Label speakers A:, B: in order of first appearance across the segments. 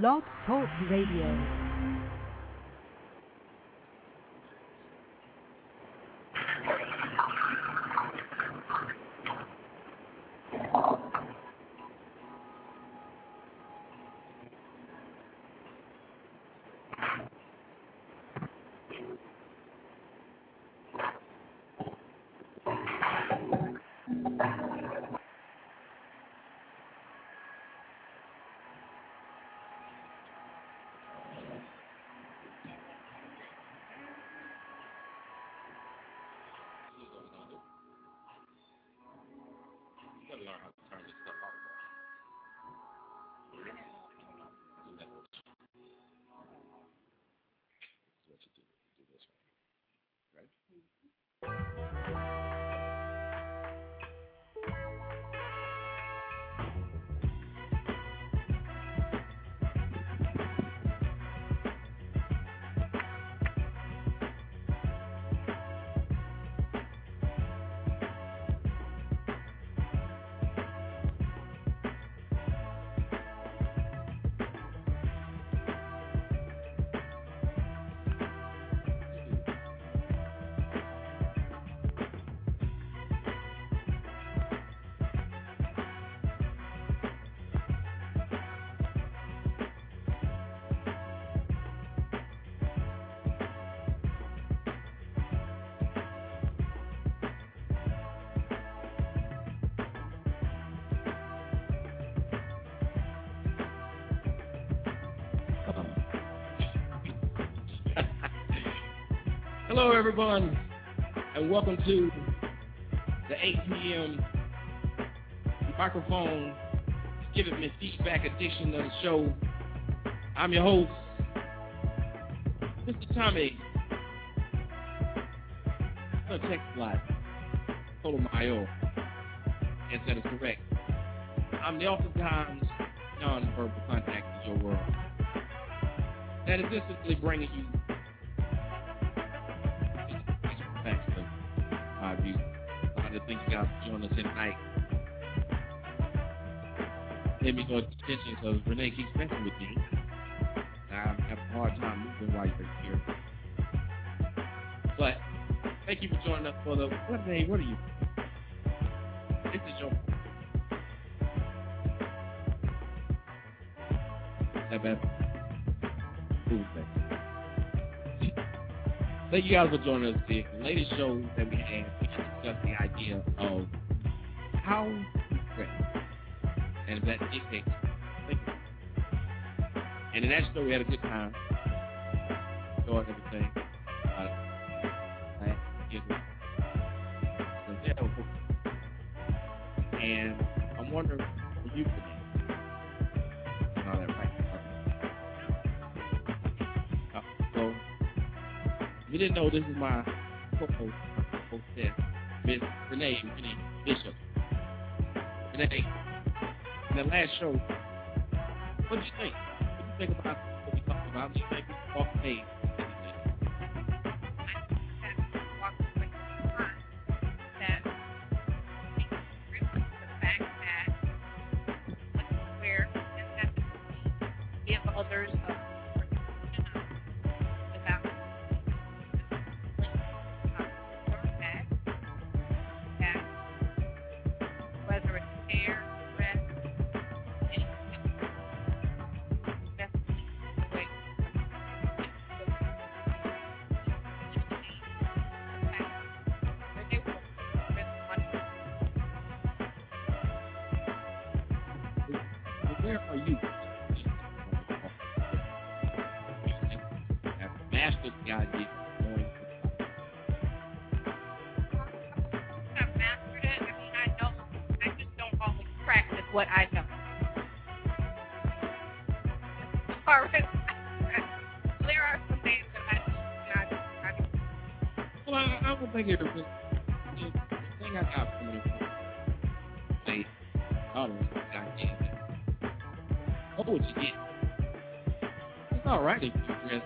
A: Blog Talk Radio.
B: Hello, everyone, and welcome to the 8 p.m. microphone giving me feedback edition of the show. I'm your host, Mr. Tommy. No text line. Mayo. Yes, that is correct. I'm the oftentimes non-verbal contact in your world. That is instantly bringing you Things you guys join us tonight. Let me go attention because Renee keeps messing with me. I'm having a hard time moving while you're here. But thank you for joining us for the what name? What are you? This is your. Thank you guys for joining us. The latest show that we the idea of how pray and that dictates thinking. And in that show, we had a good time. Enjoyed everything. Uh, cool. And I'm wondering for you today. Right. Uh, so, if you didn't know, this is Renee, Renee Bishop. Renee, in the last show, what did you think? What you think about Well, I, I would think it was the thing I got from it. Say, oh, God damn it. What would you get? It's all right if you dress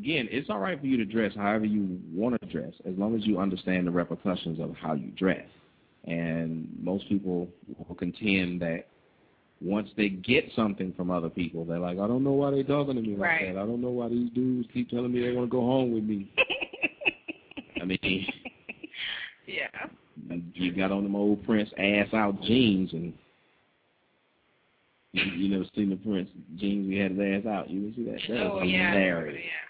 B: again, it's all right for you to dress however you want to dress, as long as you understand the repercussions of how you dress. And most people will contend that once they get something from other people, they're like, I don't know why they're talking to me like
C: Right.
B: that. I don't know why these dudes keep telling me they want to go home with me. I mean,
C: yeah.
B: you got on them old Prince ass out jeans and you, you never seen the Prince jeans we had his ass out. You didn't see that? That oh, was
C: oh, yeah.
B: hilarious.
C: Yeah.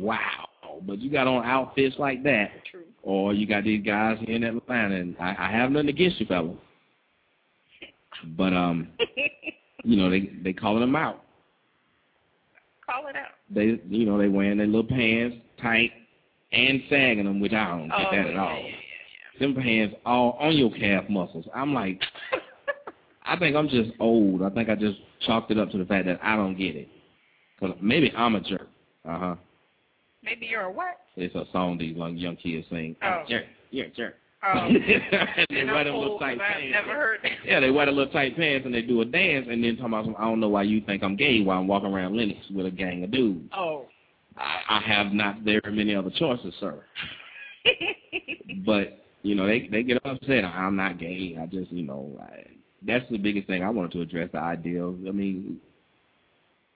B: Wow. But you got on outfits like that,
C: True.
B: or you got these guys in Atlanta, and I, I have nothing against you, fella. But um, you know they they calling them out.
C: Call it out.
B: They you know they wearing their little pants tight and sagging them, which I don't get
C: oh,
B: that at
C: yeah,
B: all.
C: Yeah,
B: Them pants all on your calf muscles. I'm like, I think I'm just old. I think I just chalked it up to the fact that I don't get it. Cause maybe I'm a jerk. Uh huh.
C: Maybe you're a what?
B: It's a song these young young kids sing.
C: Oh.
B: Jerk, a jerk.
C: Oh.
B: and they
C: And
B: wear them little tight
C: I've
B: pants.
C: never heard that.
B: Yeah, they wear the little tight pants and they do a dance and then talking about some, I don't know why you think I'm gay while I'm walking around Lenox with a gang of dudes.
C: Oh.
B: I, I have not very many other choices, sir. But you know, they they get upset. I'm not gay. I just you know, I, that's the biggest thing I wanted to address. The idea. Of, I mean,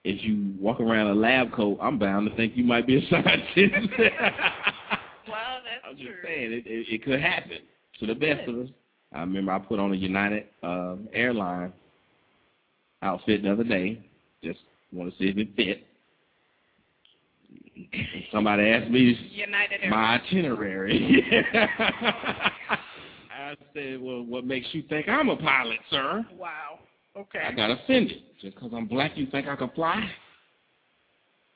B: if you walk around a lab coat, I'm bound to think you might be a scientist.
C: well, that's
B: I'm just
C: true.
B: saying it, it, it could happen to the best of us. I remember I put on a United uh, airline outfit the other day. Just want to see if it fit. Somebody asked me
C: United Airlines.
B: my itinerary. I said, well, what makes you think I'm a pilot, sir?
C: Wow. Okay.
B: I got offended. Just because I'm black, you think I can fly?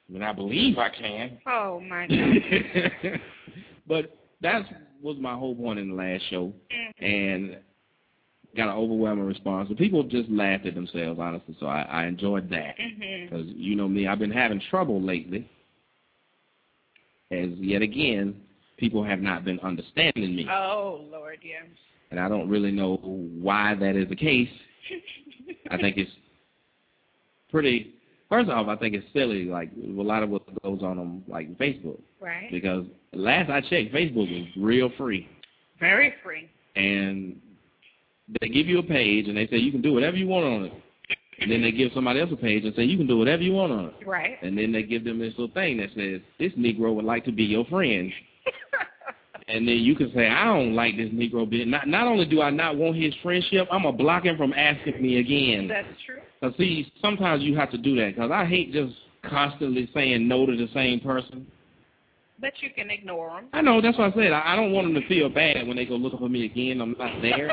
B: I mean, I believe I can.
C: Oh my God.
B: but that was my whole point in the last show,
C: Mhm.
B: and got an overwhelming response. The people just laughed at themselves, honestly, so I, I enjoyed that. Because, you know me, I've been having trouble lately, as yet again, people have not been understanding me.
C: Oh Lord, yeah.
B: And I don't really know why that is the case. I think it's pretty, first off, I think it's silly, like, a lot of what goes on on, like, Facebook.
C: right.
B: Because last I checked, Facebook is real free.
C: Very free.
B: And they give you a page, and they say you can do whatever you want on it. And then they give somebody else a page and say you can do whatever you want on it.
C: Right.
B: And then they give them this little thing that says, this Negro would like to be your friend. And then you can say, I don't like this Negro being, not, not only do I not want his friendship, I'm going to block him from asking me again.
C: That's true.
B: Because, see, sometimes you have to do that because I hate just constantly saying no to the same person.
C: But you can ignore them.
B: I know, that's what I said. I, I don't want them to feel bad when they go looking for me again. I'm not there.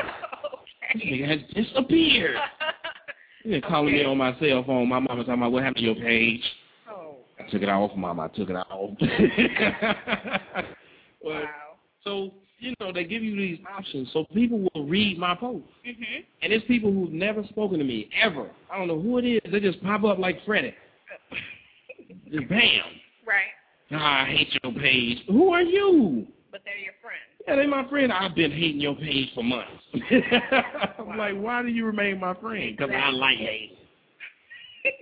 B: This
C: okay.
B: nigga has disappeared. You been calling me on my cell phone. My mama talking about what happened to your page.
C: oh.
B: I took it off, mama. I took it off.
C: Wow.
B: So, you know, they give you these options so people will read my posts.
C: Mhm.
B: And it's people who've never spoken to me, ever. I don't know who it is. They just pop up like Freddy. Just bam.
C: Right.
B: Ah, I hate your page. Who are you?
C: But they're your friends.
B: Yeah, they're my friend. I've been hating your page for months. I'm
C: Wow.
B: like, why do you remain my friend? Because I like hate.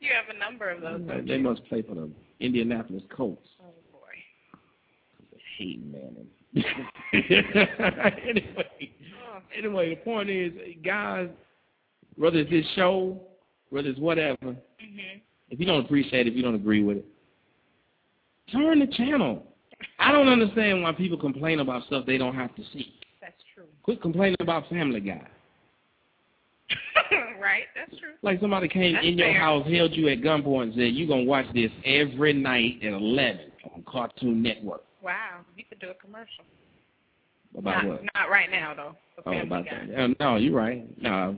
C: you have a number of those.
B: They must play for the Indianapolis Colts.
C: Oh boy.
B: Hating man. anyway, anyway, the point is, guys, whether it's this show, whether it's whatever,
C: Mhm.
B: if you don't appreciate it, if you don't agree with it, turn the channel. I don't understand why people complain about stuff they don't have to see.
C: That's true.
B: Quit complaining about Family Guy.
C: right. That's true.
B: Like somebody came
C: That's
B: in your
C: fair.
B: house, held you at gunpoint, and said, you're going to watch this every night at 11 on Cartoon Network.
C: Wow. You could do a commercial.
B: About
C: not,
B: what?
C: Not right now though.
B: Oh, about
C: Guy.
B: that. No, you're right. No,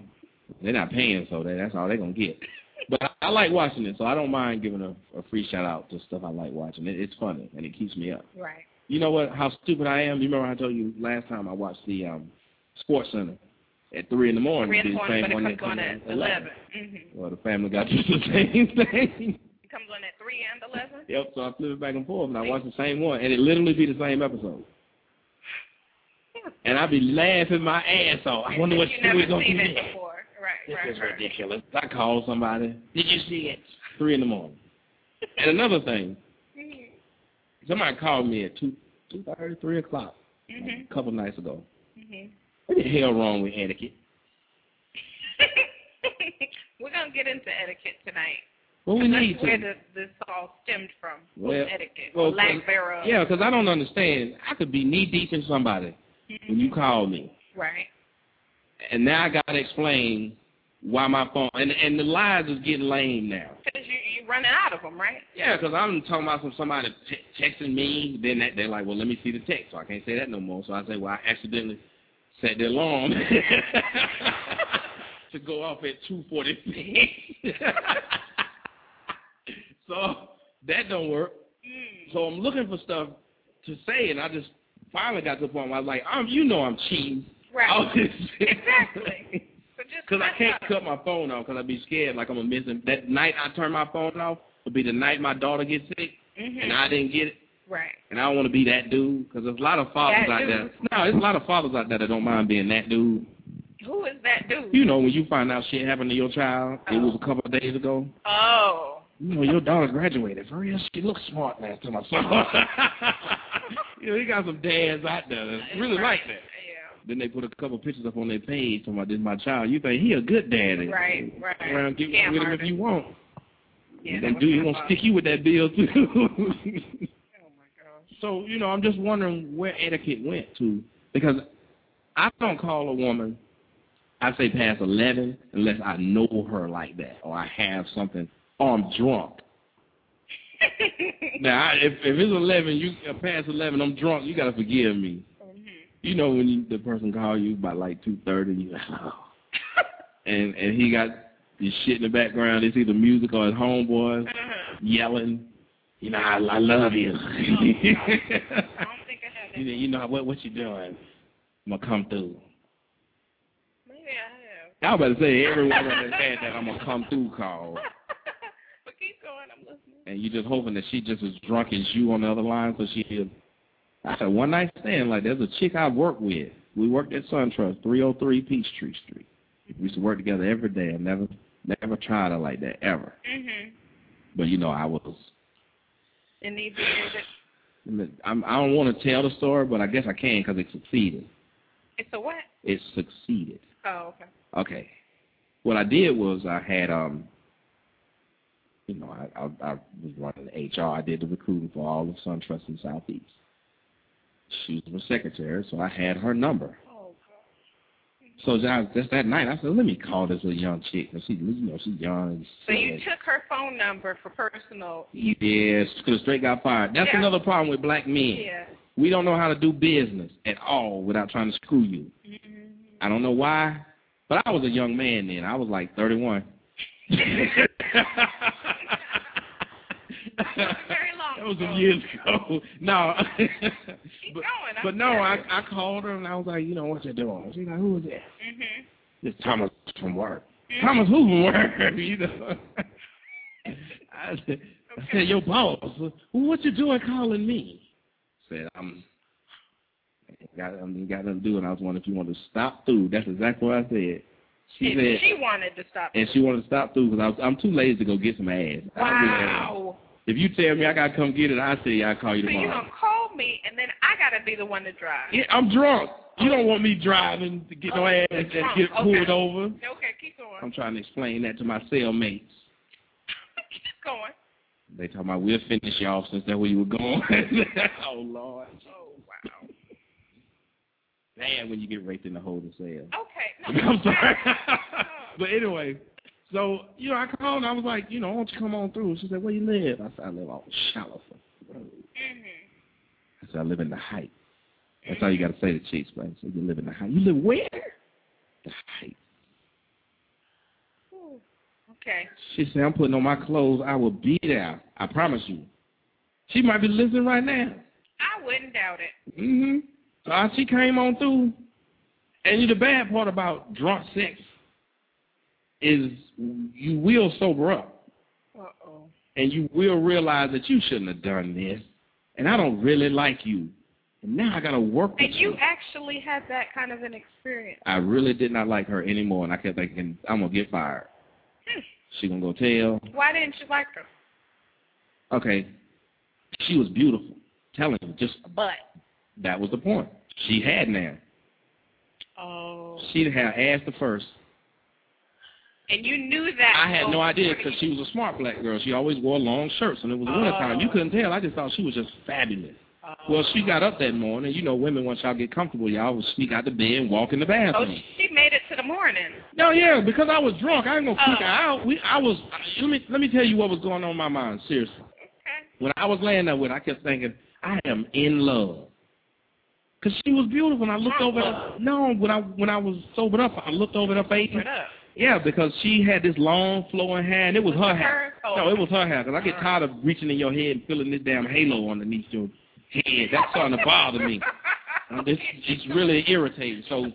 B: they're not paying, so that, that's all they're going to get. But I, I like watching it, so I don't mind giving a, a free shout-out to stuff I like watching. It, it's funny, and it keeps me up.
C: Right.
B: You know what? How stupid I am. You remember I told you last time I watched the um, Sports Center at three in the morning.
C: Three in the morning,
B: same
C: but
B: one
C: it comes on at eleven. Mhm.
B: Well, the Family got just the same thing.
C: It comes on at three and eleven.
B: yep. So I flip it back and forth, and I watch the same one, and it literally be the same episode. And I be laughing my ass off. I wonder what
C: you
B: Stewie's gonna do
C: seen it
B: next.
C: before, right?
B: This
C: right,
B: is
C: right.
B: ridiculous. I called somebody. Did you see it? Three in the morning. and another thing,
C: Mhm.
B: somebody called me at two two thirty, three o'clock
C: Mhm.
B: a couple nights ago.
C: Mhm.
B: What the hell wrong with etiquette?
C: We're gonna get into etiquette tonight.
B: Well, we need
C: where
B: to.
C: this, all stemmed from.
B: Well,
C: etiquette,
B: well,
C: lack thereof.
B: Yeah, because I don't understand. I could be knee deep in somebody mm-hmm. when you call me,
C: Right.
B: and now I gotta explain why my phone and and the lies is getting lame now.
C: Because you you're running out of them, right?
B: Yeah, because I'm talking about some somebody texting me. Then that, they're like, well, let me see the text, so I can't say that no more. So I say, well, I accidentally set the alarm to go off at two forty six. so that don't work.
C: Mm.
B: So I'm looking for stuff to say, and I just finally got to the point where I was like, I'm, you know, I'm cheating.
C: Right. Exactly.
B: Because I can't
C: up.
B: cut my phone off because I'd be scared like I'm a missing. That night I turn my phone off will be the night my daughter gets sick
C: Mhm.
B: and I didn't get it.
C: Right.
B: And I don't want to be that dude because there's a lot of fathers
C: That
B: out
C: dude.
B: there. No, there's a lot of fathers out there that don't mind being that dude.
C: Who is that dude?
B: You know, when you find out shit happened to your child, it was
C: Oh.
B: a couple of days ago.
C: Oh.
B: You know, your daughter graduated. For real, she looks smart now to my son. you know, you got some dads out there that really like that.
C: Yeah.
B: Then they put a couple pictures up on their page talking about this my child. You think he a good daddy.
C: Right, right.
B: Around, get
C: Scam
B: with him if you want.
C: Yeah.
B: that
C: that
B: dude, he
C: my
B: gonna stick you with that bill too.
C: Oh my gosh.
B: so, you know, I'm just wondering where etiquette went to. Because I don't call a woman, I say past 11, unless I know her like that, or I have something, or I'm drunk. Now, I, if, if it's 11, you uh, past 11, I'm drunk, you got to forgive me.
C: Mhm.
B: You know when you, the person call you by like 2.30, you oh. and, and he got this shit in the background, it's either music or his homeboys
C: Uh-huh.
B: yelling, you know, I, I love you.
C: I don't think I have that.
B: you know, you know what, what you doing? I'm going to come through.
C: Maybe I have.
B: I was about to say, everyone has had that I'm going to come through call.
C: but keep going. I'm listening.
B: And you're just hoping that she just as drunk as you on the other line so she'll. I said, one night stand, like, there's a chick I work with. We worked at SunTrust, 303 Peachtree Street. We used to work together every day. I never, never tried her like that, ever.
C: Mhm.
B: But, you know, I was.
C: It needs to
B: I'm, I don't want to tell the story, but I guess I can because it succeeded.
C: It's a what?
B: It succeeded.
C: Oh, okay.
B: Okay. What I did was I had um you know, I I, I was running the HR, I did the recruiting for all of SunTrust in Southeast. She was my secretary, so I had her number. So just, that night I said, Let me call this little young chick. And she you know, she's young
C: So you took her phone number for personal.
B: Yes, because straight got fired. That's
C: Yeah.
B: another problem with black men.
C: Yeah.
B: We don't know how to do business at all without trying to screw you.
C: Mhm.
B: I don't know why, but I was a young man then. I was like 31.
C: very long
B: That was some years ago. No.
C: Keep
B: but,
C: going.
B: But no, I. I called her and I was like, you know what you doing? She's like, who is that?
C: Mhm.
B: It's Thomas from work.
C: Mhm.
B: Thomas who from work? you know. I said, I said, your boss. Well, what you doing calling me? Said, I'm. Got nothing got nothing to do, and I was wondering if you wanted to stop through. That's exactly what I said. She
C: And
B: said,
C: she wanted to stop.
B: and she wanted to stop through because I was, I'm too lazy to go get some ass. I.
C: Wow.
B: If you tell me I gotta come get it, I say I'll call you
C: So you
B: tomorrow.
C: gonna call me, and then I gotta be the one to drive.
B: Yeah, I'm drunk. You don't want me driving to get no
C: Oh,
B: ass and get pulled
C: Okay.
B: over.
C: Okay, keep going.
B: I'm trying to explain that to my cellmates.
C: keep going.
B: They talking about we'll finish you off since that's where you were going. oh Lord.
C: Oh wow.
B: Bad when you get raped in the holding cell.
C: Okay. No,
B: I'm sorry. But anyway, so, you know, I called and I was like, you know, why don't you come on through? She said, where you live? I said, I live on Shallow Road.
C: Mhm.
B: I said, I live in the Heights. That's all you got to say to chicks, right? So you live in the Heights. You live where? The Heights.
C: Ooh. Okay.
B: She said, I'm putting on my clothes. I will be there. I promise you. She might be listening right now.
C: I wouldn't doubt it.
B: Mm-hmm. So she came on through. And you the bad part about drunk sex is you will sober up.
C: Uh oh.
B: And you will realize that you shouldn't have done this. And I don't really like you. And now I got to work with
C: And you actually had that kind of an experience.
B: I really did not like her anymore, and I kept thinking, I'm going to get fired.
C: Hmm.
B: She going to go tell.
C: Why didn't you like her?
B: Okay, she was beautiful. Telling you, just
C: But.
B: that was the point. She had now.
C: Oh.
B: She'd have asked the first.
C: And you knew that.
B: I had no idea because she was a smart black girl. She always wore long shirts, and it was wintertime. You
C: Oh.
B: couldn't tell. I just thought she was just fabulous.
C: Oh.
B: Well, she got up that morning. You know, women, once y'all get comfortable, y'all will sneak out the bed and walk in the bathroom.
C: Oh,
B: bathroom.
C: she made it to the morning.
B: No, yeah, because I was drunk. I ain't gonna freak
C: Oh.
B: her out. We, I was. Let me let me tell you what was going on in my mind. Seriously,
C: Okay.
B: when I was laying there with, her, I kept thinking, I am in love. Cause she was beautiful, and I looked over. At, no, when I when I was sobered up, I looked over at her face.
C: Put up.
B: Yeah, because she had this long flowing hair, and it was her hair.
C: Oh.
B: No, it was her hair. Because I get tired of reaching in your head and feeling this damn halo underneath your head. That's starting to bother me. Uh, This it's really irritating. So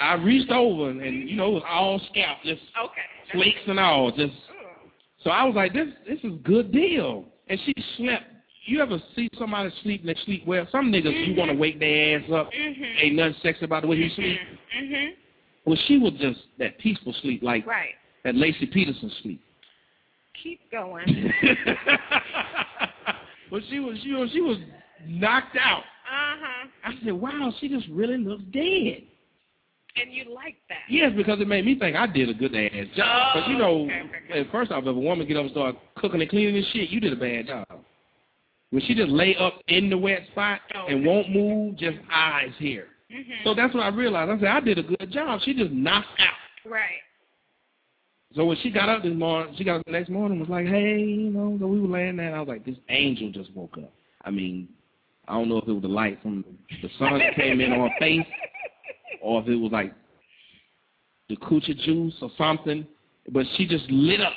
B: I reached over, and, and you know, it was all scalp, just
C: Okay.
B: flakes and all. Just
C: Mm.
B: so I was like, this this is good deal. And she slept. You ever see somebody sleep and they sleep well? Some niggas you want to wake their ass up.
C: Mhm.
B: Ain't nothing sexy about the way you sleep.
C: Mhm.
B: Well, she was just that peaceful sleep, like
C: Right.
B: that Laci Peterson sleep.
C: Keep going.
B: well, she was she was she was knocked out.
C: Uh huh.
B: I said, "Wow, she just really looks dead."
C: And you like that.
B: Yes, because it made me think I did a good ass job. But you know,
C: okay, okay.
B: first off, if a woman get up and start cooking and cleaning and shit, you did a bad job. When she just lay up in the wet spot
C: Oh,
B: and won't move, just eyes here.
C: Mhm.
B: So that's what I realized. I said I did a good job. She just knocked out.
C: right.
B: So when she got up this morning, she got up the next morning was like, hey, you know, so we were laying there. And I was like, this angel just woke up. I mean, I don't know if it was the light from the sun that came in on her face or if it was like the coochie juice or something, but she just lit up.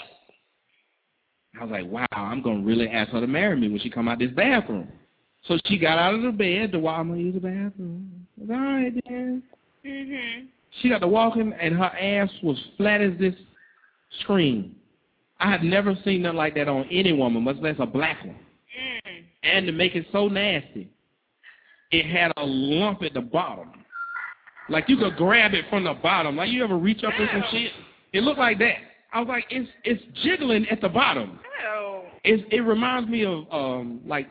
B: I was like, wow, I'm going to really ask her to marry me when she come out this bathroom. So she got out of the bed to walk, I'm going to use the bathroom. All right, then.
C: Mhm.
B: She got to walking, and her ass was flat as this screen. I had never seen nothing like that on any woman, much less a black one.
C: Mm.
B: And to make it so nasty, it had a lump at the bottom. Like you could grab it from the bottom. Like you ever reach up in some shit? It looked like that. I was like, it's it's jiggling at the bottom. It it reminds me of um like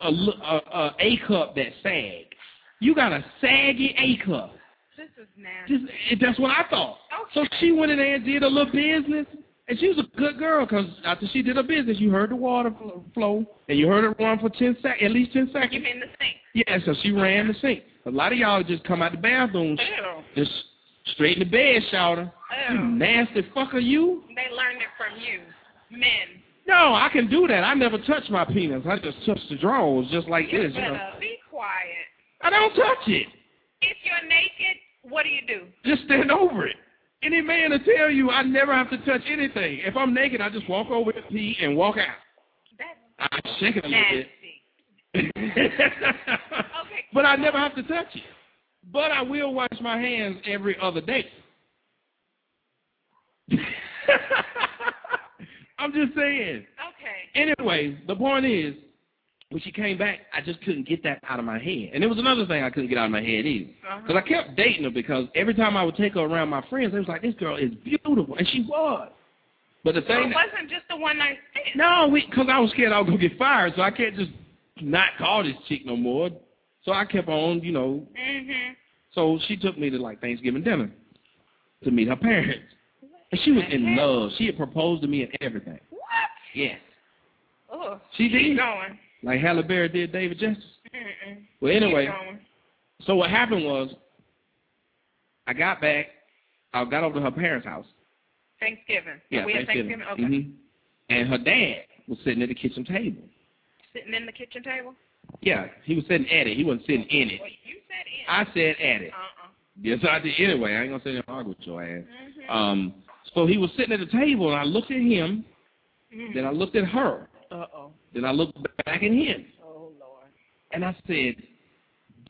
B: a cup that sagged. You got a saggy A cup.
C: This is nasty.
B: Just, that's what I thought.
C: Okay.
B: So she went in there and did a little business, and she was a good girl because after she did her business, you heard the water flow, and you heard it run for ten sec, at least ten seconds.
C: You mean the sink?
B: Yeah, so she ran the sink. A lot of y'all just come out the bathroom,
C: Ew.
B: just straight in the bed, shouter. You
C: Ew.
B: nasty fucker, you.
C: They learned it from you. Men.
B: No, I can do that. I never touch my penis. I just touch the drawers, just like
C: You
B: this. You
C: better
B: know.
C: be quiet.
B: I don't touch it.
C: If you're naked, what do you do?
B: Just stand over it. Any man will tell you I never have to touch anything. If I'm naked, I just walk over to pee and walk out.
C: That's
B: I shake it a little bit.
C: nasty.
B: but I never have to touch it. But I will wash my hands every other day. I'm just saying.
C: Okay.
B: Anyway, the point is, when she came back, I just couldn't get that out of my head. And there was another thing I couldn't get out of my head either.
C: Uh-huh.
B: Because I kept dating her because every time I would take her around my friends, they was like, this girl is beautiful. And she was. But the
C: So
B: thing
C: it
B: that,
C: wasn't just the one night stand.
B: no, because I was scared I was going to get fired, so I can't just not call this chick no more. So I kept on, you know.
C: Mm -hmm.
B: So she took me to, like, Thanksgiving dinner to meet her parents. And she was in love. She had proposed to me and everything.
C: What?
B: Yes.
C: Oh.
B: She did.
C: going.
B: Like Halle Berry did David Justice.
C: Mm-mm.
B: Well, anyway, so what happened was I got back. I got over to her parents' house.
C: Thanksgiving.
B: Yeah,
C: we
B: Thanksgiving.
C: Thanksgiving. Okay.
B: Mhm. And her dad was sitting at the kitchen table.
C: Sitting in the kitchen table.
B: Yeah, he was sitting at it. He wasn't sitting in it.
C: Well, you said in.
B: I said at it.
C: Uh-uh.
B: Yes, I did. Anyway, I ain't gonna say that argue with your ass.
C: Mhm.
B: Um, so he was sitting at the table, and I looked at him.
C: Mhm.
B: Then I looked at her.
C: Uh-oh.
B: Then I looked back at him,
C: Oh, Lord.
B: and I said,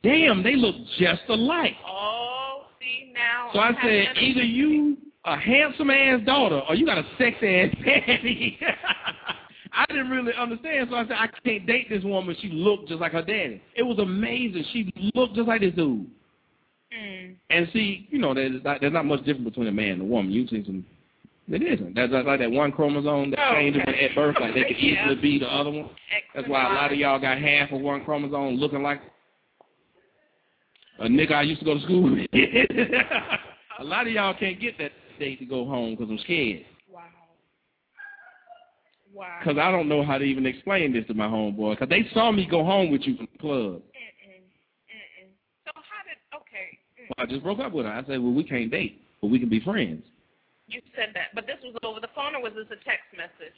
B: "Damn, they look just alike."
C: Oh, see, now.
B: So I
C: I'm
B: said, either you a handsome ass daughter or you got a sex ass daddy. I didn't really understand, so I said, I can't date this woman. She looked just like her daddy. It was amazing. She looked just like this dude.
C: Mm.
B: And see, you know, there's not, there's not much difference between a man and a woman. You've seen some. It isn't. That's like that one chromosome that
C: Oh,
B: changes
C: okay.
B: at birth. Like they could
C: Yeah.
B: easily be the other one. That's why a lot of y'all got half of one chromosome looking like a nigga I used to go to school with. a lot of y'all can't get that date to go home because I'm scared.
C: Wow. Wow.
B: Because I don't know how to even explain this to my homeboy. Because they saw me go home with you from the club.
C: Mm-mm. Mm-mm. So how did? Okay. Mm.
B: I just broke up with her. I said, well, we can't date, but we can be friends.
C: You said that, but this was over the phone, or was this a text message?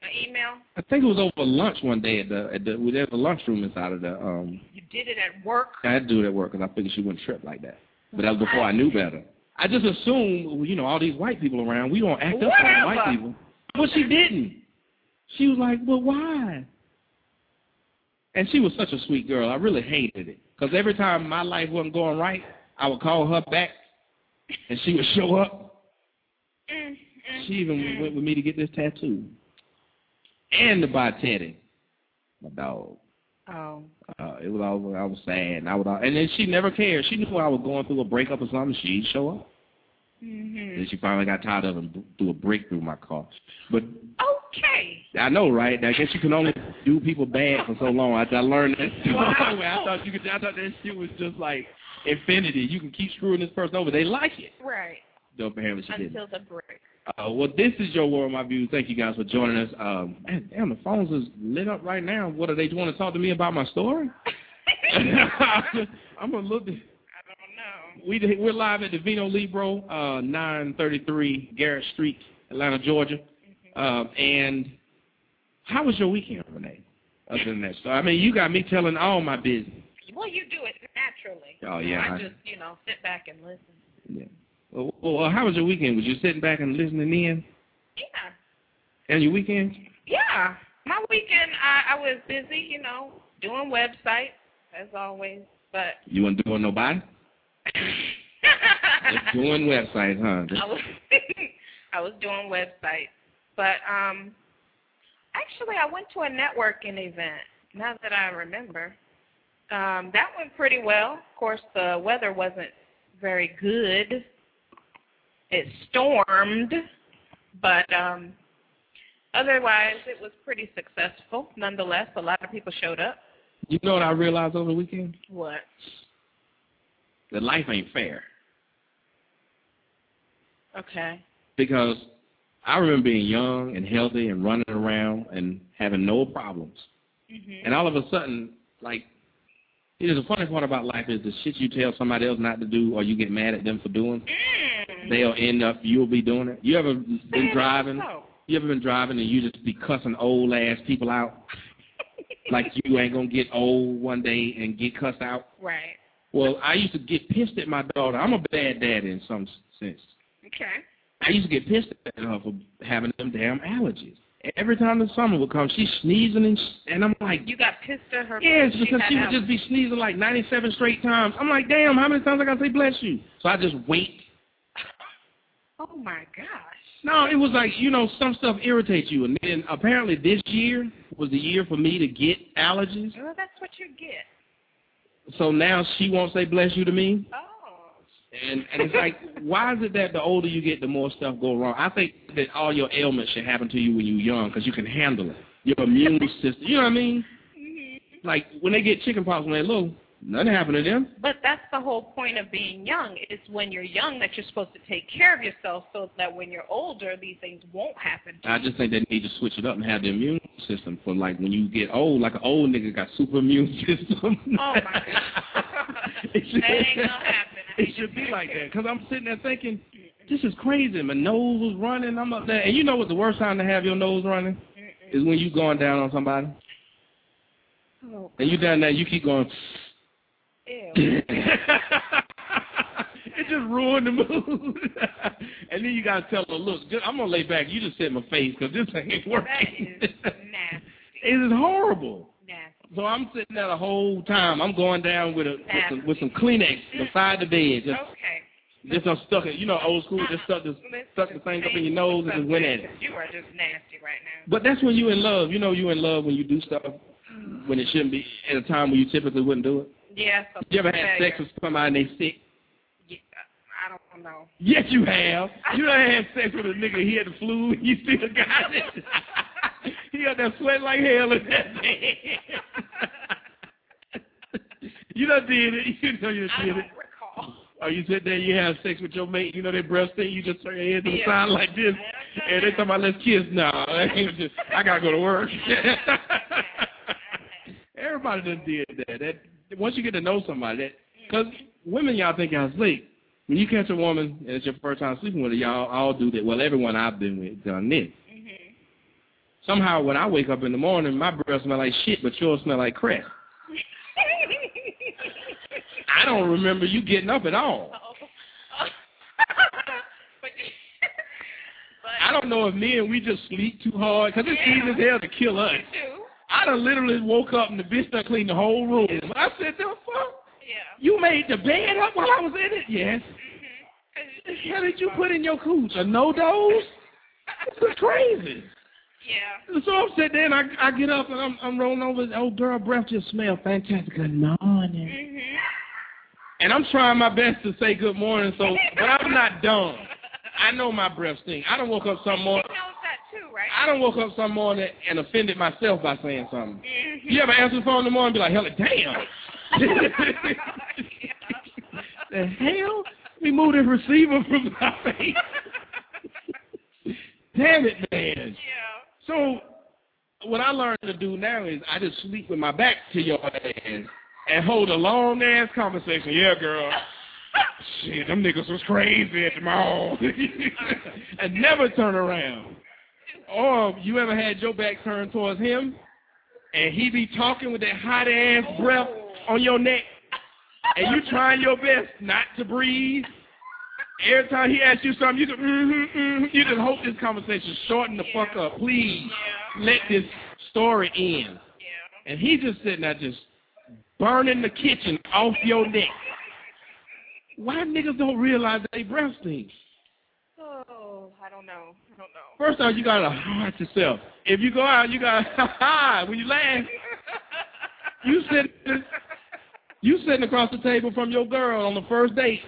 C: An email?
B: I think it was over lunch one day at the at the well, there's a lunchroom inside of the um.
C: You did it at work?
B: I had to do it at work because I figured she wouldn't trip like that. But that was before I knew better. I just assumed, you know, all these white people around, we don't act up like white people. But she didn't. She was like, well, why? And she was such a sweet girl. I really hated it. Because every time my life wasn't going right, I would call her back, and she would show up.
C: Mm, mm,
B: She even
C: mm.
B: went with me to get this tattoo. And to buy Teddy, my dog.
C: Oh.
B: Uh, it was all I was sad, and I would, and then she never cared. She knew I was going through a breakup or something. She'd show up.
C: Mm-hmm.
B: And she finally got tired of it and threw a brick through my car. But
C: Okay.
B: I know, right? I guess you can only do people bad for so long. I, I learned that.
C: Wow.
B: I thought you could. I thought that shit was just like infinity. You can keep screwing this person over. They like it.
C: Right.
B: Though apparently she didn't.
C: Until the break.
B: Uh, well, this is your world, my views. Thank you guys for joining us. Um, man, damn, the phones is lit up right now. What are they want to talk to me about my story? I'm a little. bit-
C: I don't know.
B: We we're live at the Vino Libro, uh, 933 Garrett Street, Atlanta, Georgia. Um, and how was your weekend, Renee? Other than that, so I mean, you got me telling all my business.
C: Well, you do it naturally.
B: Oh, yeah,
C: I
B: I-
C: just, you know, sit back and listen.
B: Yeah. Well, well, how was your weekend? Was you sitting back and listening in?
C: Yeah.
B: And your weekend?
C: Yeah. My weekend, I, I was busy, you know, doing websites, as always. But
B: You weren't doing nobody? Doing websites, huh?
C: I was I was doing websites. But um actually I went to a networking event, now that I remember. Um, that went pretty well. Of course the weather wasn't very good. It stormed, but um otherwise it was pretty successful. Nonetheless, a lot of people showed up.
B: You know what I realized over the weekend?
C: What?
B: That life ain't fair.
C: Okay.
B: Because I remember being young and healthy and running around and having no problems.
C: Mhm.
B: And all of a sudden, like, you know, the funny part about life is the shit you tell somebody else not to do or you get mad at them for doing,
C: Mm.
B: they'll end up, you'll be doing it. You ever been driving?
C: so.
B: You ever been driving and you just be cussing old ass people out? like you ain't gonna get old one day and get cussed out?
C: Right.
B: Well, I used to get pissed at my daughter. I'm a bad daddy in some sense.
C: Okay.
B: I used to get pissed at her for having them damn allergies. Every time the summer would come, she's sneezing and, sh- and I'm like,
C: You got pissed at her.
B: yes,
C: because
B: because she would just be sneezing like 97 straight times. I'm like, damn, how many times I gotta say bless you? So I just wait.
C: Oh my gosh.
B: No, it was like, you know, some stuff irritates you. And then apparently this year was the year for me to get allergies.
C: Well, that's what you get.
B: So now she won't say bless you to me.
C: Oh.
B: And, and it's like, why is it that the older you get, the more stuff go wrong? I think that all your ailments should happen to you when you're young because you can handle it. Your immune system, you know what I mean?
C: Mhm.
B: Like when they get chicken pox when they're little, nothing happened to them.
C: But that's the whole point of being young. Is when you're young that you're supposed to take care of yourself, so that when you're older, these things won't happen. To
B: I just think they need to switch it up and have the immune system for like when you get old, like an old nigga got super immune system.
C: Oh my god.
B: It should-
C: that ain't gonna happen.
B: It should be like that because I'm sitting there thinking, this is crazy. My nose was running. I'm up there, and you know what the worst time to have your nose running is when you going down on somebody,
C: Oh,
B: and you down there, you keep going.
C: Ew.
B: it just ruined the mood. and then you gotta tell her, look, just, I'm gonna lay back. You just sit in my face because this ain't working.
C: That is nasty.
B: it is horrible.
C: Nasty.
B: So I'm sitting there the whole time. I'm going down with a with some, with some Kleenex beside the bed, just
C: Okay.
B: Just I'm stuck in, you know, old school, just stuck the, stuck the thing up in your nose and just went at it.
C: You are just nasty right now.
B: But that's when you're in love. You know you're in love when you do stuff when it shouldn't be at a time when you typically wouldn't do it.
C: Yeah.
B: You ever had sex with somebody and they sick?
C: Yeah, I don't know.
B: Yes, you have. You done had sex with a nigga, he had the flu, you still got it. he got that sweat like hell in that bed. you done did it. You know you
C: I
B: did
C: don't
B: it.
C: recall.
B: Or you sit there, you have sex with your mate, you know they breast thing, you just turn your head to the
C: Yeah.
B: side like this, and they talking about let's kiss now. I gotta go to work. Everybody done did that. That once you get to know somebody, that because women y'all think y'all sleep. When you catch a woman and it's your first time sleeping with her, y'all all do that. Well, everyone I've been with done this.
C: Mhm.
B: Somehow when I wake up in the morning, my breath smell like shit, but yours smell like crap. I don't remember you getting up at all.
C: but,
B: I don't know if me and we just sleep too hard, because it's easy as hell to kill us. done literally woke up and the bitch done cleaned the whole room. I said, the fuck?
C: Yeah.
B: You made the bed up while I was in it? Yes.
C: Mhm.
B: What the did you put in your cooch? A no-dose? This is crazy.
C: Yeah.
B: So I'm sitting there and I, I get up and I'm, I'm rolling over. Oh, girl, breath just smell fantastic. Good morning.
C: Mhm.
B: And I'm trying my best to say good morning, so but I'm not dumb. I know my breath stinks. I don't woke up some morning.
C: knows that too, right?
B: I don't woke up some morning and offended myself by saying something.
C: Mhm.
B: You ever answer the phone in the morning and be like, hell, damn. the hell? Let me move this receiver from my face. Damn it, man.
C: Yeah.
B: So what I learned to do now is I just sleep with my back to your ass and hold a long ass conversation. Yeah, girl. Shit, them niggas was crazy at the mall. and never turn around. Or you ever had your back turned towards him and he be talking with that hot ass breath on your neck and you trying your best not to breathe. Every time he asks you something, you just, mm-hmm, mm-hmm. you just hope this conversation shorten the fuck up. Please
C: Yeah.
B: let this story end.
C: Yeah.
B: And he just sitting there just burning the kitchen off your neck. Why niggas don't realize they breath stink?
C: I don't know. I don't know.
B: First off, you gotta heart yourself. If you go out, you gotta ha ha when you laugh. You sitting, you sitting across the table from your girl on the first date.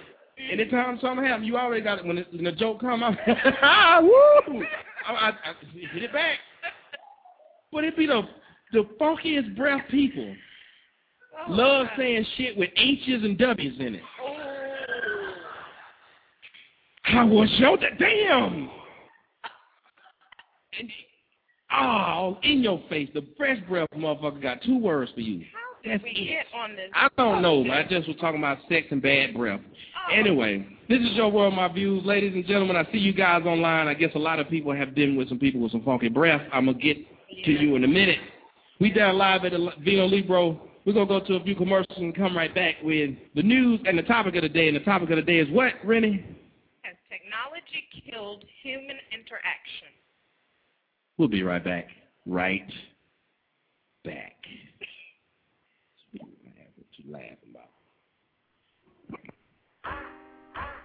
B: Anytime something happens, you already got it. When, it, when the joke come out, ah, woo! I, I, I hit it back. But it be the the funkiest breath people.
C: Oh,
B: Love
C: God.
B: saying shit with H's and W's in it. I was your damn. Oh, in your face, the fresh breath motherfucker got two words for you.
C: How did
B: That's
C: we
B: it.
C: get on this?
B: I don't know, but I just was talking about sex and bad breath.
C: Oh.
B: Anyway, this is your world, my views. Ladies and gentlemen, I see you guys online. I guess a lot of people have been with some people with some funky breath. I'm going to get to you in a minute. We down live at the Vino Libro. We're going to go to a few commercials and come right back with the news and the topic of the day. And the topic of the day is what, Rennie?
C: Has killed human interaction?
B: We'll be right back. Right back. What you laughing about?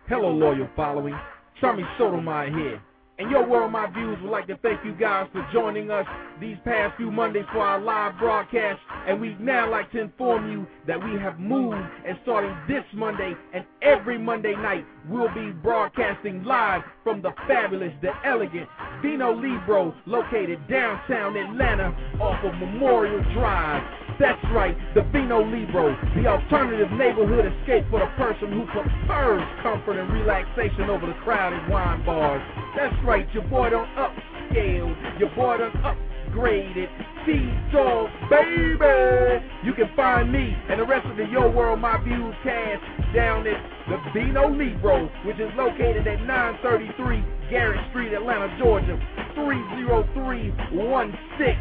D: Hello, loyal following. Tommy Sotomayor here. And Your World My Views would like to thank you guys for joining us these past few Mondays for our live broadcast. And we'd now like to inform you that we have moved and starting this Monday and every Monday night, we'll be broadcasting live from the fabulous, the elegant Vino Libro located downtown Atlanta off of Memorial Drive. That's right, the Vino Libro, the alternative neighborhood escape for the person who prefers comfort and relaxation over the crowded wine bars. That's right, your boy done upscale, your boy don't done upgraded. C-Dog, baby! You can find me and the rest of the Yo World My Views cast down at the Vino Libro, which is located at 933 Garrett Street, Atlanta, Georgia, 30316.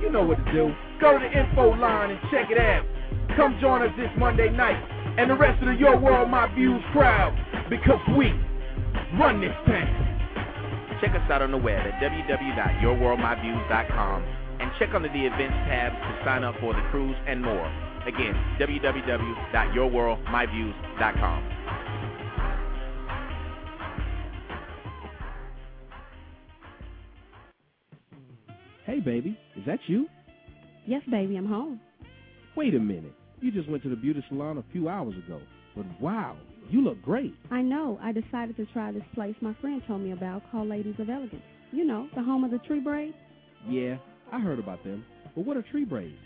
D: You know what to do. Go to the info line and check it out. Come join us this Monday night and the rest of the Your World My Views crowd because we run this town.
E: Check us out on the web at www.yourworldmyviews.com and check under the events tab to sign up for the cruise and more. Again, www.yourworldmyviews.com.
D: Hey, baby, is that you?
F: Yes, baby, I'm home.
D: Wait a minute. You just went to the beauty salon a few hours ago, but wow, you look great.
F: I know. I decided to try this place my friend told me about called Ladies of Elegance. You know, the home of the tree braids.
D: Yeah, I heard about them. But what are tree braids?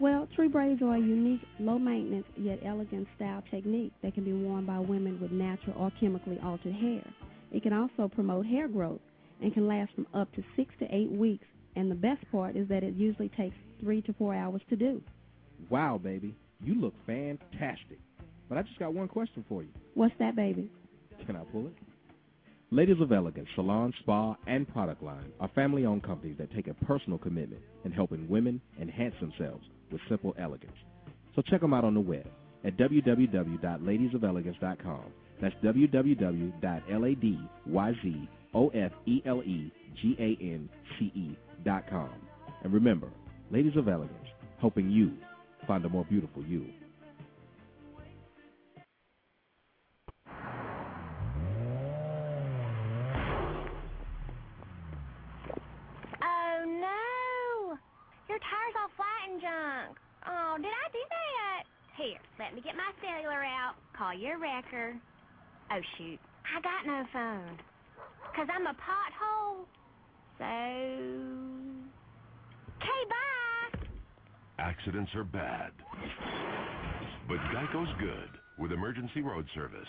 F: Well, tree braids are a unique, low maintenance yet elegant style technique that can be worn by women with natural or chemically altered hair. It can also promote hair growth and can last from up to six to eight weeks. And the best part is that it usually takes three to four hours to do.
D: Wow, baby, you look fantastic. But I just got one question for you.
F: What's that, baby?
D: Can I pull it? Ladies of Elegance Salon, Spa, and Product Line are family-owned companies that take a personal commitment in helping women enhance themselves with simple elegance. So check them out on the web at www.ladiesofelegance.com. That's www.ladiesofelegance.com. And remember, Ladies of Elegance, helping you find a more beautiful you.
G: And junk. Oh, did I do that? Here, let me get my cellular out. Call your wrecker. Oh shoot, I got no phone. Cause I'm a pothole. So. Okay, bye.
H: Accidents are bad. But Geico's good with emergency road service.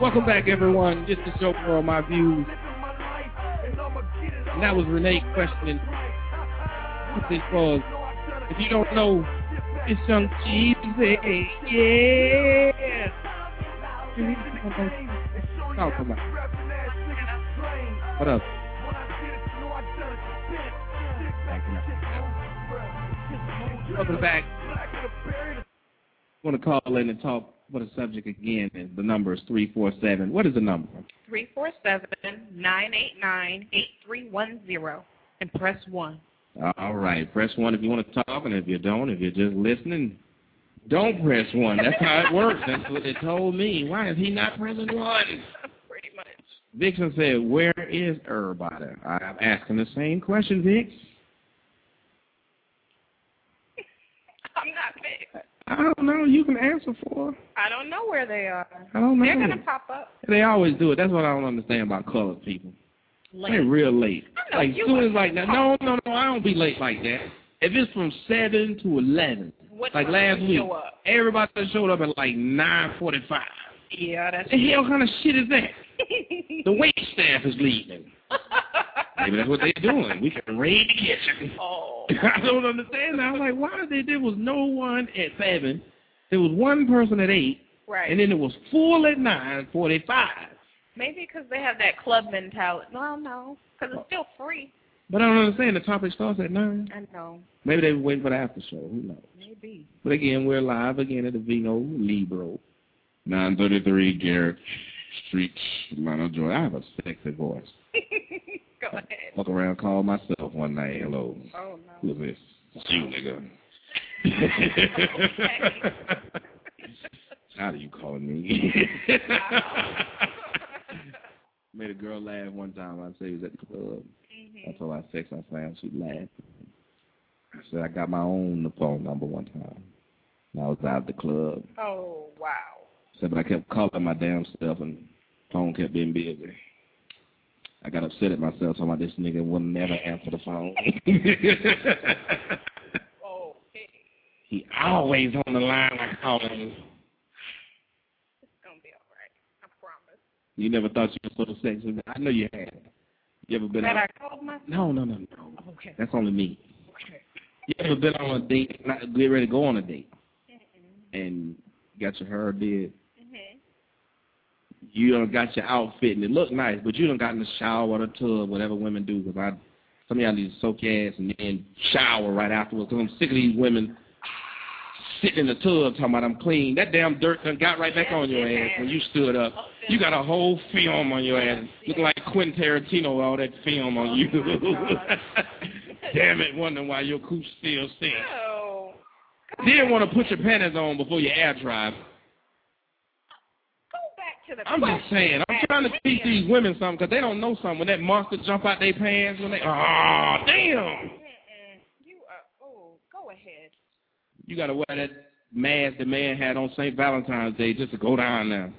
B: Welcome back, everyone. Just to show for all my views. And that was Renee questioning what this was. If you don't know, it's young Jesus, yeah. Oh, come on. What else? Welcome back. I want to call in and talk for the subject again. And the number is 347. What is the number?
C: 347-989-8310 and press 1.
B: All right. Press 1 if you want to talk, and if you don't, if you're just listening, don't press 1. That's how it works. That's what they told me. Why is he not pressing 1?
C: Pretty much.
B: Vixen said, where is everybody? I'm asking the same question, Vix.
C: I'm not big.
B: I don't know. You can answer for.
C: I don't know where they are.
B: I don't know.
C: They're going to pop up.
B: They always do it. That's what I don't understand about colored people.
C: Late.
B: They're real late.
C: I know
B: Like
C: you
B: soon as like that. No, no, no. I don't be late like that. If it's from seven to eleven,
C: What
B: like last week,
C: you show up?
B: everybody showed up at like nine forty-five.
C: Yeah, that's
B: The hell kind of shit is that? The wait staff is leaving. Maybe that's what they're doing. We can raid the kitchen.
C: oh.
B: I don't understand. I was like, why did they? There was no one at seven. There was one person at eight,
C: Right.
B: and then it was full at nine forty-five.
C: Maybe because they have that club mentality. No, no, because it's still free.
B: But I don't understand. The topic starts at nine.
C: I know.
B: Maybe they were waiting for the after show. Who knows?
C: Maybe.
B: But again, we're live again at the Vino Libro. 933 Garrett Street, Atlanta, Georgia. I have a sexy voice.
C: Go ahead.
B: Walk around, call myself one night. Hello.
C: Oh, no.
B: Who's this? It's you, nigga. How do you calling me? Made a girl laugh one time. I said he was at the club. Mm-hmm. I told her I sex I found. She laughed. I said I got my own phone number one time. And I was out at the club.
C: Oh, wow.
B: Said, but I kept calling my damn self and phone kept being busy. I got upset at myself talking about this nigga would never answer the phone.
C: Oh,
B: he always on the line I call him.
C: It's going to be all right. I promise.
B: You never thought you were so sexy. I know you had. You ever been
C: That
B: out?
C: I called myself?
B: No, no, no, no.
C: Okay.
B: That's only me.
C: Okay.
B: You ever been on a date, not get ready to go on a date, and got your hair did? You done got your outfit and it looked nice, but you done got in the shower or the tub, whatever women do. Because I, some of y'all need to soak your ass and then shower right afterwards. Because I'm sick of these women sitting in the tub talking about I'm clean. That damn dirt done got right back on your ass when you stood up. You got a whole film on your ass, looking like Quentin Tarantino with all that film on you. Damn it, wondering why your cooch still stinks. Then want to put your panties on before you air drive.
C: Go back to the
B: I'm just saying, I'm trying to teach these women something because they don't know something. When that monster jump out their pants, when they, oh, damn.
C: You are, oh, go ahead.
B: You got to wear that mask the man had on St. Valentine's Day just to go down there.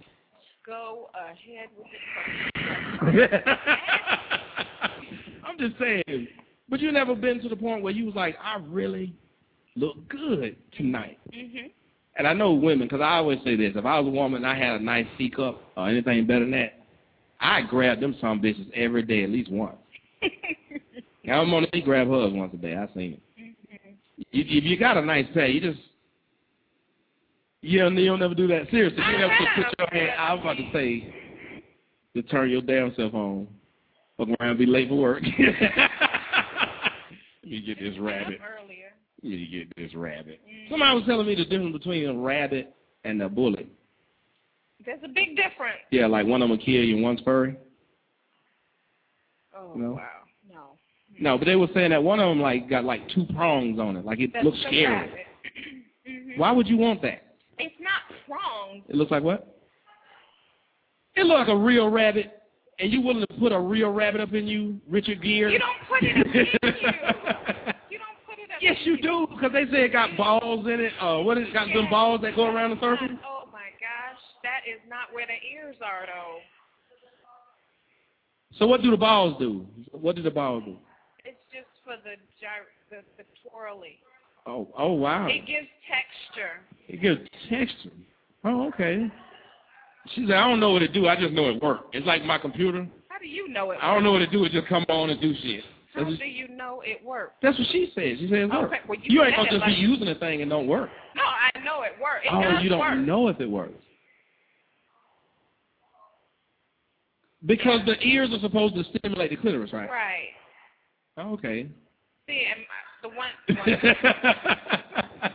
C: Go ahead with it.
B: I'm just saying. But you never been to the point where you was like, I really look good tonight.
C: Mm-hmm.
B: And I know women, because I always say this, if I was a woman and I had a nice C cup or anything better than that, I'd grab them some bitches every day at least once. Now, I'm going to grab hers once a day. I seen it. Mm-hmm. If, if you got a nice pay, you just, you don't, you don't never do that. Seriously, you never put your hand, I was about to say, to turn your damn self on. Fuck around and be late for work. Let me get this rabbit.
C: Earlier.
B: Let me get this rabbit. Somebody was telling me the difference between a rabbit and a bullet.
C: There's a big difference.
B: Yeah, like one of them will kill you and one's furry.
C: Oh,
B: No.
C: wow. No.
B: No, but they were saying that one of them like got like two prongs on it, like it
C: That's
B: looks scary.
C: rabbit. Mhm.
B: Why would you want that?
C: It's not wrong.
B: It looks like what? It looks like a real rabbit. And you willing to put a real rabbit up in you, Richard Gere?
C: You don't put it up in you. You don't put it up
B: Yes, you do, because they say it got balls in it. Uh, what is it got? Them balls that go around the circle.
C: Oh my gosh, that is not where the ears are though.
B: So what do the balls do? What do the balls do?
C: It's just for the the, the twirly.
B: Oh, oh wow.
C: It gives texture.
B: It gives texture. Oh, okay. She said, I don't know what to do. I just know it work. It's like my computer.
C: How do you know it?
B: I don't know what to do. It just come on and do shit.
C: How do you know it works?
B: that's what she said. She said it work.
C: Okay, well, you
B: you ain't gonna just be using the thing and don't work.
C: No, I know it works. It
B: oh, you don't
C: work.
B: know if it works. Because the ears are supposed to stimulate the clitoris, right?
C: Right.
B: Oh, okay.
C: See, and the one, the one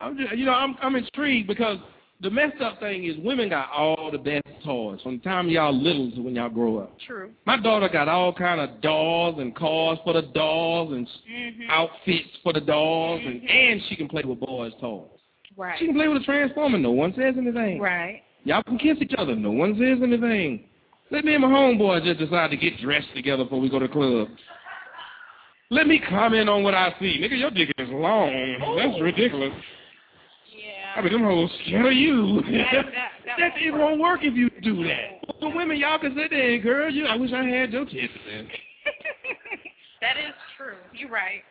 B: I'm just, you know, I'm I'm intrigued because the messed up thing is women got all the best toys from the time y'all little to when y'all grow up.
C: true.
B: My daughter got all kind of dolls and cars for the dolls and s
C: Mhm.
B: outfits for the dolls, and and she can play with boys' toys.
C: Right.
B: She can play with a transformer. No one says anything.
C: Right.
B: Y'all can kiss each other. No one says anything. Let me and my homeboy just decide to get dressed together before we go to the club. Let me comment on what I see. Nigga, your dick is long. That's ridiculous. I mean, them hoes scared of you.
C: That, that, that,
B: that it won't work if you do that. The women, y'all can sit there, girl. You, I wish I had your tits. Man.
C: that is true. You're right.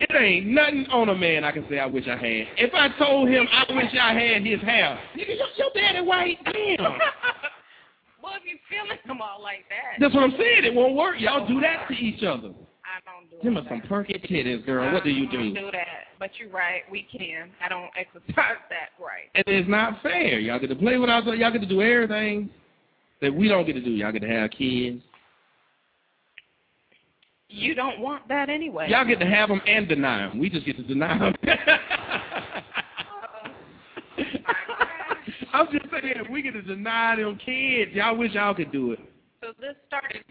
B: It ain't nothing on a man I can say I wish I had. If I told him I wish I had his hair, nigga, your, your daddy white. Damn.
C: well, if you're feeling them all like that,
B: That's what I'm saying. It won't work. Y'all do that to each other.
C: I don't do
B: Them are some perky titties, girl. What do you do?
C: do that. But you're right. We can. I don't exercise that right.
B: And it's not fair. Y'all get to play with us. Y'all get to do everything that we don't get to do. Y'all get to have kids.
C: You don't want that anyway.
B: Y'all get to have them and deny them. We just get to deny them. I'm just saying, we get to deny them kids. Y'all wish y'all could do it.
C: So this started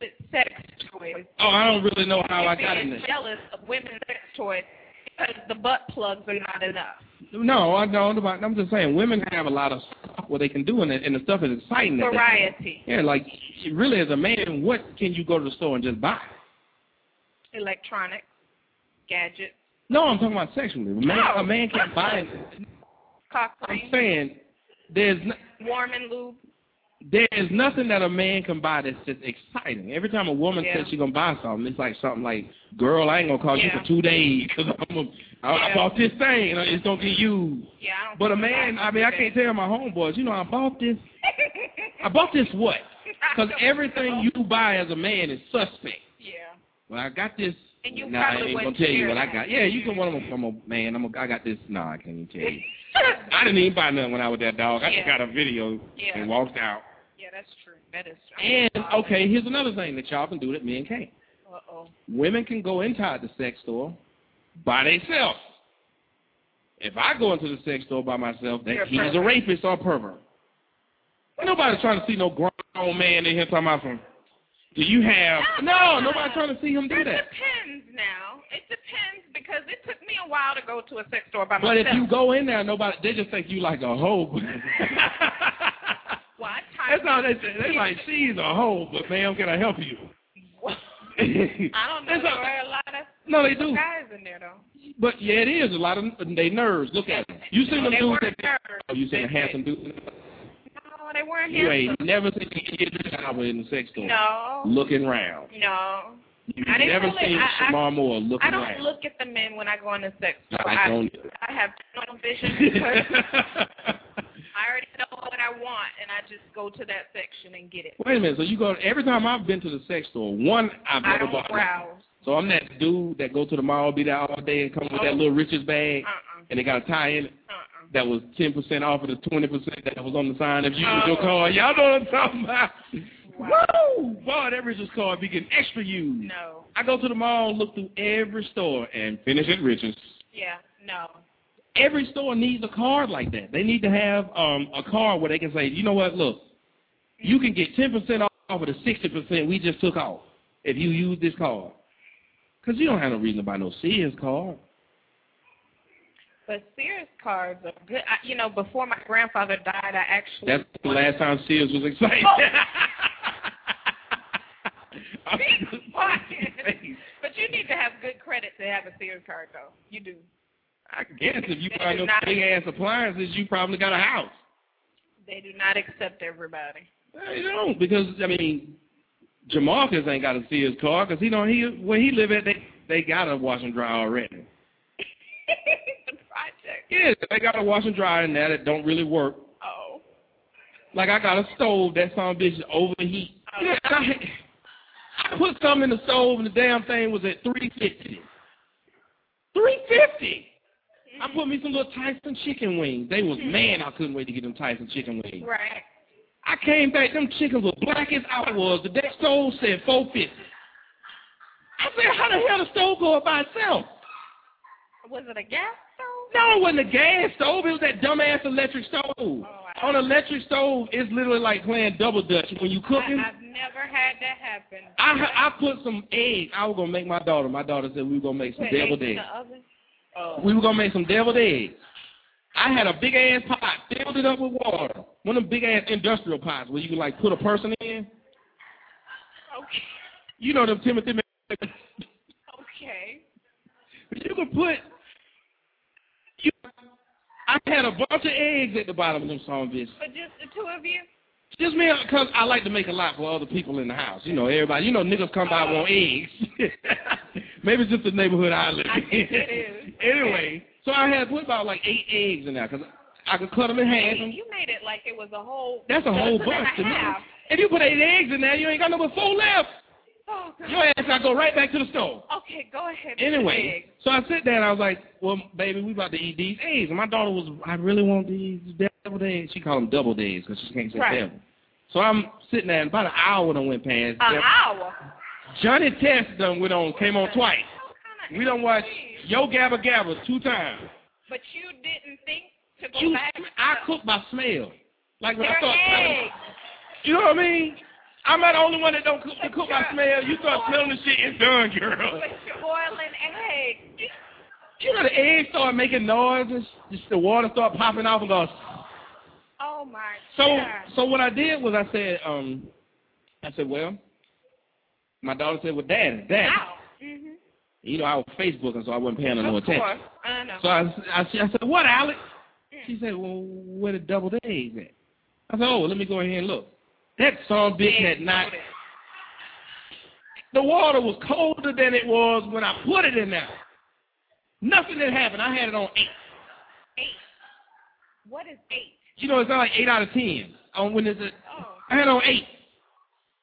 C: with sex toys.
B: Oh, I don't really know how I got in there.
C: jealous of women's sex toys because the butt plugs are not enough.
B: No, I don't. I'm just saying, women have a lot of stuff what they can do, and, it, and the stuff is exciting.
C: Variety.
B: Yeah, like really, as a man, what can you go to the store and just buy?
C: Electronics, gadgets,
B: No, I'm talking about sexually. A man,
C: Oh.
B: a man can't buy.
C: cock
B: I'm saying there's
C: warm and lube.
B: There's nothing that a man can buy that's just exciting. Every time a woman
C: Yeah.
B: says she's gonna buy something, it's like something like, "Girl, I ain't gonna call you for two days because I'm a, I, I
C: Yeah.
B: bought this thing. and It's gonna get used."
C: Yeah,
B: But a man,
C: I
B: I mean, I can't tell my homeboys, you know, I bought this. I bought this what? Because everything you buy as a man is suspect.
C: Yeah.
B: Well, I got this.
C: And you
B: nah, I ain't gonna tell you what I got. Yeah, you can. I'm, a, I'm a man. I'm a, I got this. Nah, I can't even tell you. I didn't even buy nothing when I was that dog. I just got a video
C: Yeah.
B: and walked out.
C: That's true. That is true.
B: And okay, here's another thing that y'all can do that men can't.
C: Uh-oh.
B: Women can go inside the sex store by themselves. If I go into the sex store by myself, that he's a rapist or a pervert. Nobody's trying to see no grown man in here talking about some. Do you have? No, nobody's trying to see him do that.
C: It depends now. It depends because it took me a while to go to a sex store by myself.
B: But if you go in there, nobody they just think you like a hoe.
C: I
B: That's all they say. They like she's a hoe, but ma'am, can I help you?
C: I don't know.
B: That's
C: There were a lot of
B: No, they do.
C: guys in there though.
B: But yeah, it is a lot of they nerves. Look at them. You seen them dudes that
C: nerds.
B: oh, you seen a handsome dude?
C: No, they weren't
B: You
C: handsome.
B: ain't never seen Idris Elba in the sex store
C: No.
B: looking round.
C: No.
B: You
C: I
B: never
C: really-
B: seen
C: I- I-
B: Shemar Moore
C: I don't
B: round.
C: look at the men when I go in the sex store.
B: I don't.
C: I have tunnel vision I already know what I want, and I just go to that section and get it.
B: Wait a minute. So you go every time I've been to the sex store. One, I've
C: I
B: never bought.
C: browse.
B: So I'm that dude that go to the mall, be there all day, and come with that
C: Oh.
B: little Richards bag,
C: Uh-uh.
B: and they got a tie in it.
C: Uh-uh.
B: That was ten percent off of the twenty percent that was on the sign if you use
C: Oh.
B: your card. Y'all know what I'm talking about.
C: Wow.
B: Woo! Boy, that Richards card be getting extra used.
C: No.
B: I go to the mall, look through every store, and finish at Richards.
C: Yeah. No.
B: Every store needs a card like that. They need to have um, a card where they can say, you know what, look, you can get 10% off of the 60% we just took off if you use this card. Because you don't have no reason to buy no Sears card.
C: But Sears cards are good. I, you know, before my grandfather died, I actually.
B: That's the last time Sears was excited.
C: Be but you need to have good credit to have a Sears card, though. You do.
B: I guess if you buy those big-ass appliances, you probably got a house.
C: They do not accept everybody.
B: They don't because, I mean, Jamarcus ain't got to see his car because he don't, he, where he live at, they, they got a wash and dry already.
C: project.
B: Yeah, they got a wash and dry in there that don't really work.
C: Oh.
B: Like I got a stove, that some bitch overheat.
C: Oh.
B: Yeah, I, I put something in the stove and the damn thing was at 350. 350. I put me some little Tyson chicken wings. They was mm-hmm. man, I couldn't wait to get them Tyson chicken wings.
C: Right.
B: I came back, them chickens were black as I was. The stove said four fifty. I said, how the hell the stove go up by itself?
C: Was it a gas stove?
B: No, it wasn't a gas stove. It was that dumbass electric stove.
C: Oh, I-
B: On an electric stove, it's literally like playing double dutch when you cooking.
C: I, I've never had that happen.
B: I I put some eggs. I was gonna make my daughter. My daughter said we were gonna make some
C: Put
B: deviled
C: eggs
B: eggs. We were gonna make some deviled eggs. I had a big ass pot, filled it up with water. One of them big ass industrial pots where you can like put a person in.
C: Okay.
B: You know them Timothy.
C: Okay.
B: You can put. You, I had a bunch of eggs at the bottom of them song bitches.
C: But just the two of you?
B: Just me, because I like to make a lot for other people in the house. You know, everybody. You know, niggas come by want eggs. Maybe it's just the neighborhood I live in.
C: think it is.
B: anyway, so I had put about like eight eggs in there because I could cut them in half. And
C: You made it like it was a whole.
B: that's a whole bunch to me. If you put eight eggs in there, you ain't got no but four left.
C: Oh, God.
B: Your ass got to go right back to the stove.
C: Okay, go ahead.
B: Anyway, so I sit there and I was like, well, baby, we about to eat these eggs. And my daughter was, I really want these deviled days. She called them double eggs because she can't say
C: Right.
B: devil. So I'm sitting there and about an hour done went past.
C: An hour.
B: Johnny Test done went on, came on twice.
C: What kind of
B: We done watched? Yo Gabba Gabba two times.
C: But you didn't think To go
B: You,
C: back.
B: I cook by smell. Like when I
C: They're
B: start smelling,
C: eggs.
B: you know what I mean? I'm not the only one that don't cook, cook by smell. You start smelling the shit, it's done, girl.
C: But you're boiling eggs.
B: You know the eggs start making noises, just the water start popping off and goes.
C: Oh my
B: So
C: God.
B: so what I did was I said, um, I said, well, my daughter said, well, Dad, Dad.
C: Ow. Mm-hmm.
B: You know, I was Facebooking, so I wasn't paying her no
C: Of
B: attention.
C: course. I know.
B: So I, I, I said, what, Alex? She said, well, where the double days at? I said, oh, let me go ahead and look. That son bitch had not. The water was colder than it was when I put it in there. Nothing had happened. I had it on eight.
C: Eight. What is eight?
B: You know, it's not like eight out of ten. On when it's a,
C: Oh.
B: I had it on eight.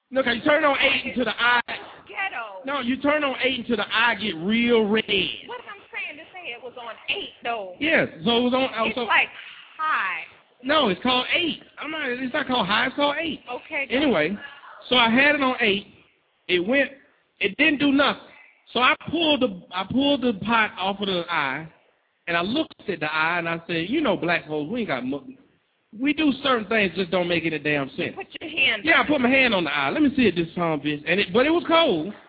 B: No, 'cause you turn on eight until the eye.
C: Ghetto.
B: No, you turn on eight until the eye get real red.
C: What I'm saying to say, it was on eight though.
B: Yes, so it was on.
C: Oh, it's
B: so,
C: like high.
B: no, it's called eight. I'm not. It's not called high. It's called eight.
C: Okay.
B: Anyway, so I had it on eight. It went. It didn't do nothing. So I pulled the I pulled the pot off of the eye, and I looked at the eye, and I said, you know, black folks, we ain't got. We do certain things just don't make any damn sense.
C: Put your hand.
B: Yeah, I put my hand on the eye. Let me see it this time, bitch. And it, but it was cold.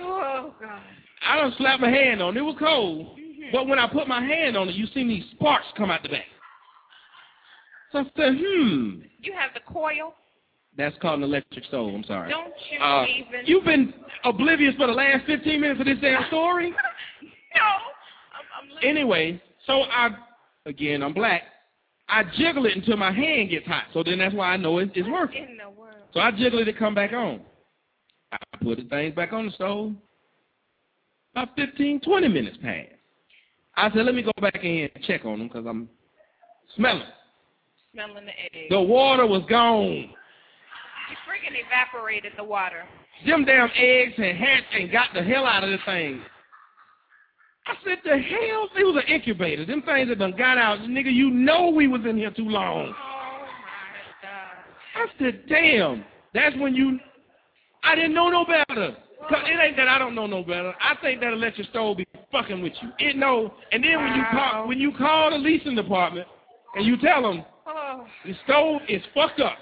C: Oh God.
B: I don't slap my hand on it. It was cold.
C: Mhm.
B: But when I put my hand on it, you see these sparks come out the back. So I said, hmm.
C: You have the coil.
B: That's called an electric stove. I'm sorry.
C: Don't you
B: Uh,
C: even?
B: You've been oblivious for the last 15 minutes of this damn story?
C: no. I'm, I'm
B: anyway, so I, again, I'm black. I jiggle it until my hand gets hot. So then that's why I know it, it's working.
C: in the world?
B: So I jiggle it to come back on. I put the things back on the stove. About 15, 20 minutes passed. I said, let me go back in and check on them because I'm smelling.
C: Smelling the egg.
B: The water was gone.
C: You freaking evaporated the water.
B: Them damn eggs had hatched and got the hell out of the thing. I said, the hell? It was an incubator. Them things that done got out. Nigga, you know we was in here too long.
C: Oh my God.
B: I said, damn. That's when you... I didn't know no better. 'Cause it ain't that I don't know no better. I think that electric stove be fucking with you. It know. And then when you call when you call the leasing department and you tell them
C: Oh.
B: the stove is fucked up,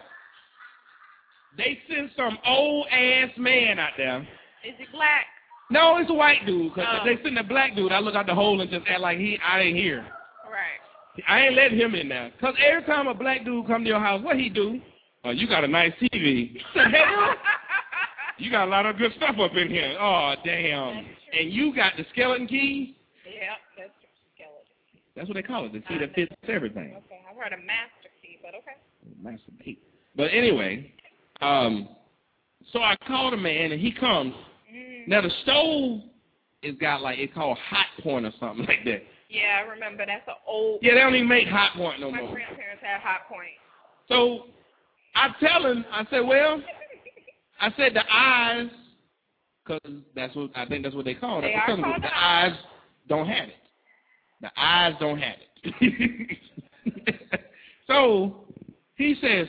B: they send some old ass man out there.
C: Is it black?
B: No, it's a white dude. Cause
C: Oh.
B: if they send a black dude, I look out the hole and just act like he I ain't here.
C: Right.
B: I ain't letting him in there. Cause every time a black dude come to your house, what he do? Oh, you got a nice TV. the hell? You got a lot of good stuff up in here. Oh, damn. And you got the skeleton key?
C: yeah, that's skeleton.
B: That's what they call it. The key that fits everything.
C: Okay, I heard a master key, but okay.
B: Masturbate. But anyway, um, so I called a man and he comes.
C: Mm.
B: Now the stove is got like it's called hot point or something like that.
C: Yeah, I remember. That's an old.
B: Yeah, they don't even make hot point no
C: My
B: more.
C: My grandparents had Hotpoint.
B: So I tell him, I said, well, I said the eyes, because that's what I think that's what they call it.
C: They are called
B: the
C: the
B: eyes don't have it. The eyes don't have it. so he says,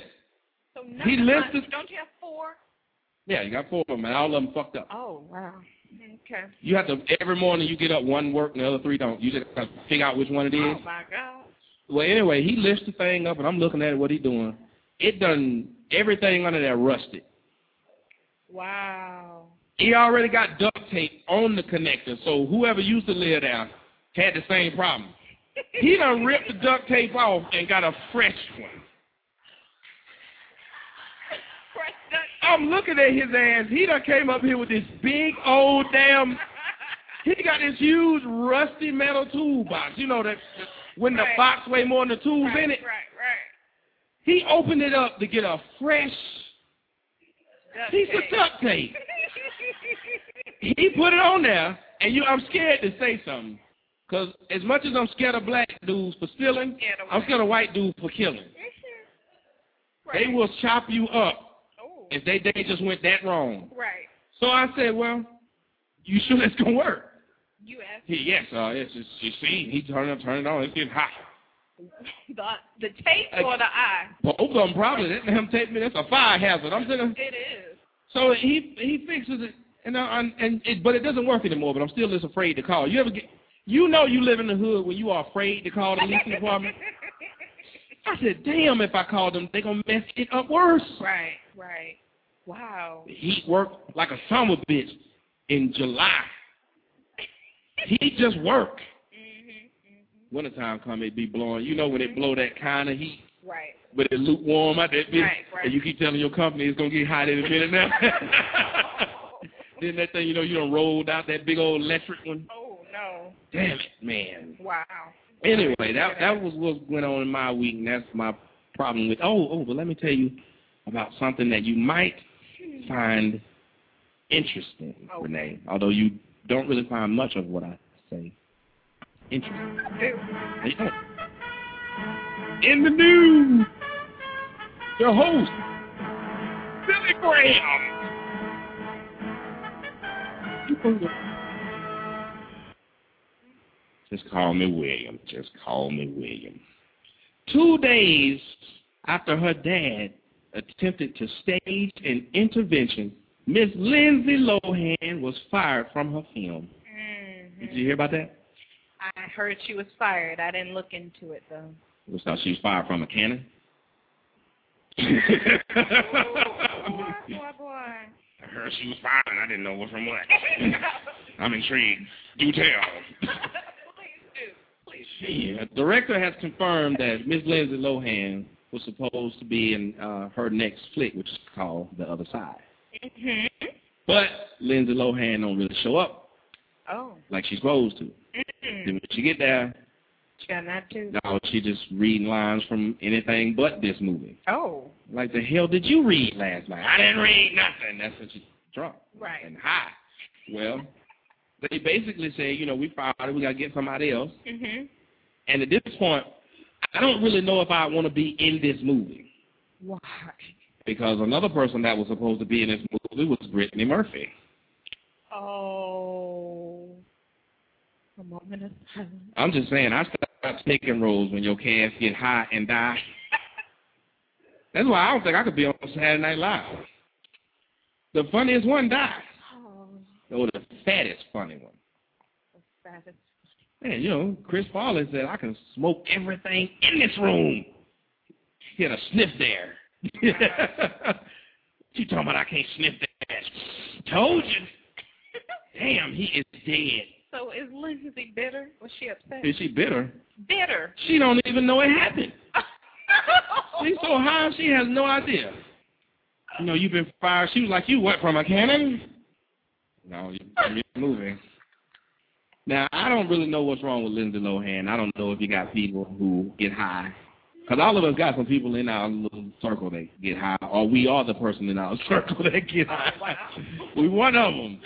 C: So
B: He listed-
C: Don't you have four?
B: Yeah, you got four of them, and all of them fucked up.
C: Oh wow. Okay.
B: You have to every morning you get up, one work, and the other three don't. You just got to figure out which one it is.
C: Oh my God.
B: Well, anyway, he lifts the thing up, and I'm looking at what he's doing. It done everything under there rusted.
C: Wow.
B: He already got duct tape on the connector, so whoever used to live there had the same problem. He done ripped the duct tape off and got a fresh one. I'm looking at his ass. He done came up here with this big old damn. He got this huge rusty metal toolbox. You know that when the
C: Right.
B: box weigh more than the tools
C: right,
B: in it.
C: Right, right.
B: He opened it up to get a fresh
C: Duct
B: piece of duct tape. He put it on there, and you. I'm scared to say something, cause as much as I'm scared of black dudes for stealing, I'm scared of white dudes for killing.
C: Right.
B: They will chop you up. If they they just went that wrong.
C: Right.
B: So I said, well, you sure that's gonna work?
C: You asked
B: He, yes, uh, yes, it's, you see, he turned it, turned it on, it's getting hot.
C: the the tape or the eye.
B: Both of them probably, that damn tape, me, that's a fire hazard. I'm thinking,
C: It is.
B: so he he fixes it, and uh, and, and it, but it doesn't work anymore. But I'm still just afraid to call. You ever get You know you live in the hood when you are afraid to call the police department. I said, damn, if I call them, they going to mess it up worse.
C: Right, right. Wow.
B: The heat worked like a summer bitch in July. he just work.
C: Mm-hmm,
B: Wintertime come, it be blowing. You know when it blow that kind of heat,
C: Right.
B: but it lukewarm out that bitch,
C: Right, right.
B: and you keep telling your company it's going to get hot in a minute now. then that thing, you know, you done rolled out that big old electric one.
C: Oh, no.
B: Damn it, man.
C: Wow.
B: Anyway, that that was what went on in my week, and that's my problem with. Oh, oh, but let me tell you about something that you might find interesting,
C: Okay.
B: Renee. Although you don't really find much of what I say interesting. In the news, your host, Billy Graham. Just call me William. Just call me William. Two days after her dad attempted to stage an intervention, Miss Lindsay Lohan was fired from her film.
C: Mm-hmm.
B: Did you hear about that?
C: I heard she was fired. I didn't look into it, though.
B: It was she was fired from a cannon.
C: boy, boy, boy.
B: I heard she was fired. and I didn't know what from what. I'm intrigued. Do tell. Yeah, director has confirmed that Miss Lindsay Lohan was supposed to be in uh, her next flick, which is called The Other Side.
C: Mm-hmm.
B: But Lindsay Lohan don't really show up
C: Oh.
B: like she's supposed to.
C: Mm-mm.
B: Then when she get there,
C: She got not to.
B: no, she just reading lines from anything but this movie.
C: Oh.
B: Like the hell did you read last night? I didn't read nothing. That's when she's drunk
C: Right.
B: and high. Well, they basically say, you know, we fired her. We got to get somebody else.
C: Mm-hmm.
B: And at this point, I don't really know if I want to be in this movie
C: Why?
B: because another person that was supposed to be in this movie was Brittany Murphy.
C: Oh. A moment of silence.
B: I'm just saying, I start taking roles when your cast get hot and die. That's why I don't think I could be on Saturday Night Live. The funniest one died.
C: Oh.
B: Or the fattest funny one.
C: That is
B: Man, you know, Chris Farley said I can smoke everything in this room. He had a sniff there. you talking about I can't sniff that? Told you. Damn, he is dead.
C: So is Lindsay bitter? Was she upset?
B: Is she bitter?
C: bitter.
B: She don't even know it happened. She's so high, she has no idea. You know, you've been fired. She was like, you what, from a cannon? No, you're your movie. Now, I don't really know what's wrong with Lindsay Lohan. I don't know if you got people who get high. Because all of us got some people in our little circle that get high, or we are the person in our circle that get high. we one of them.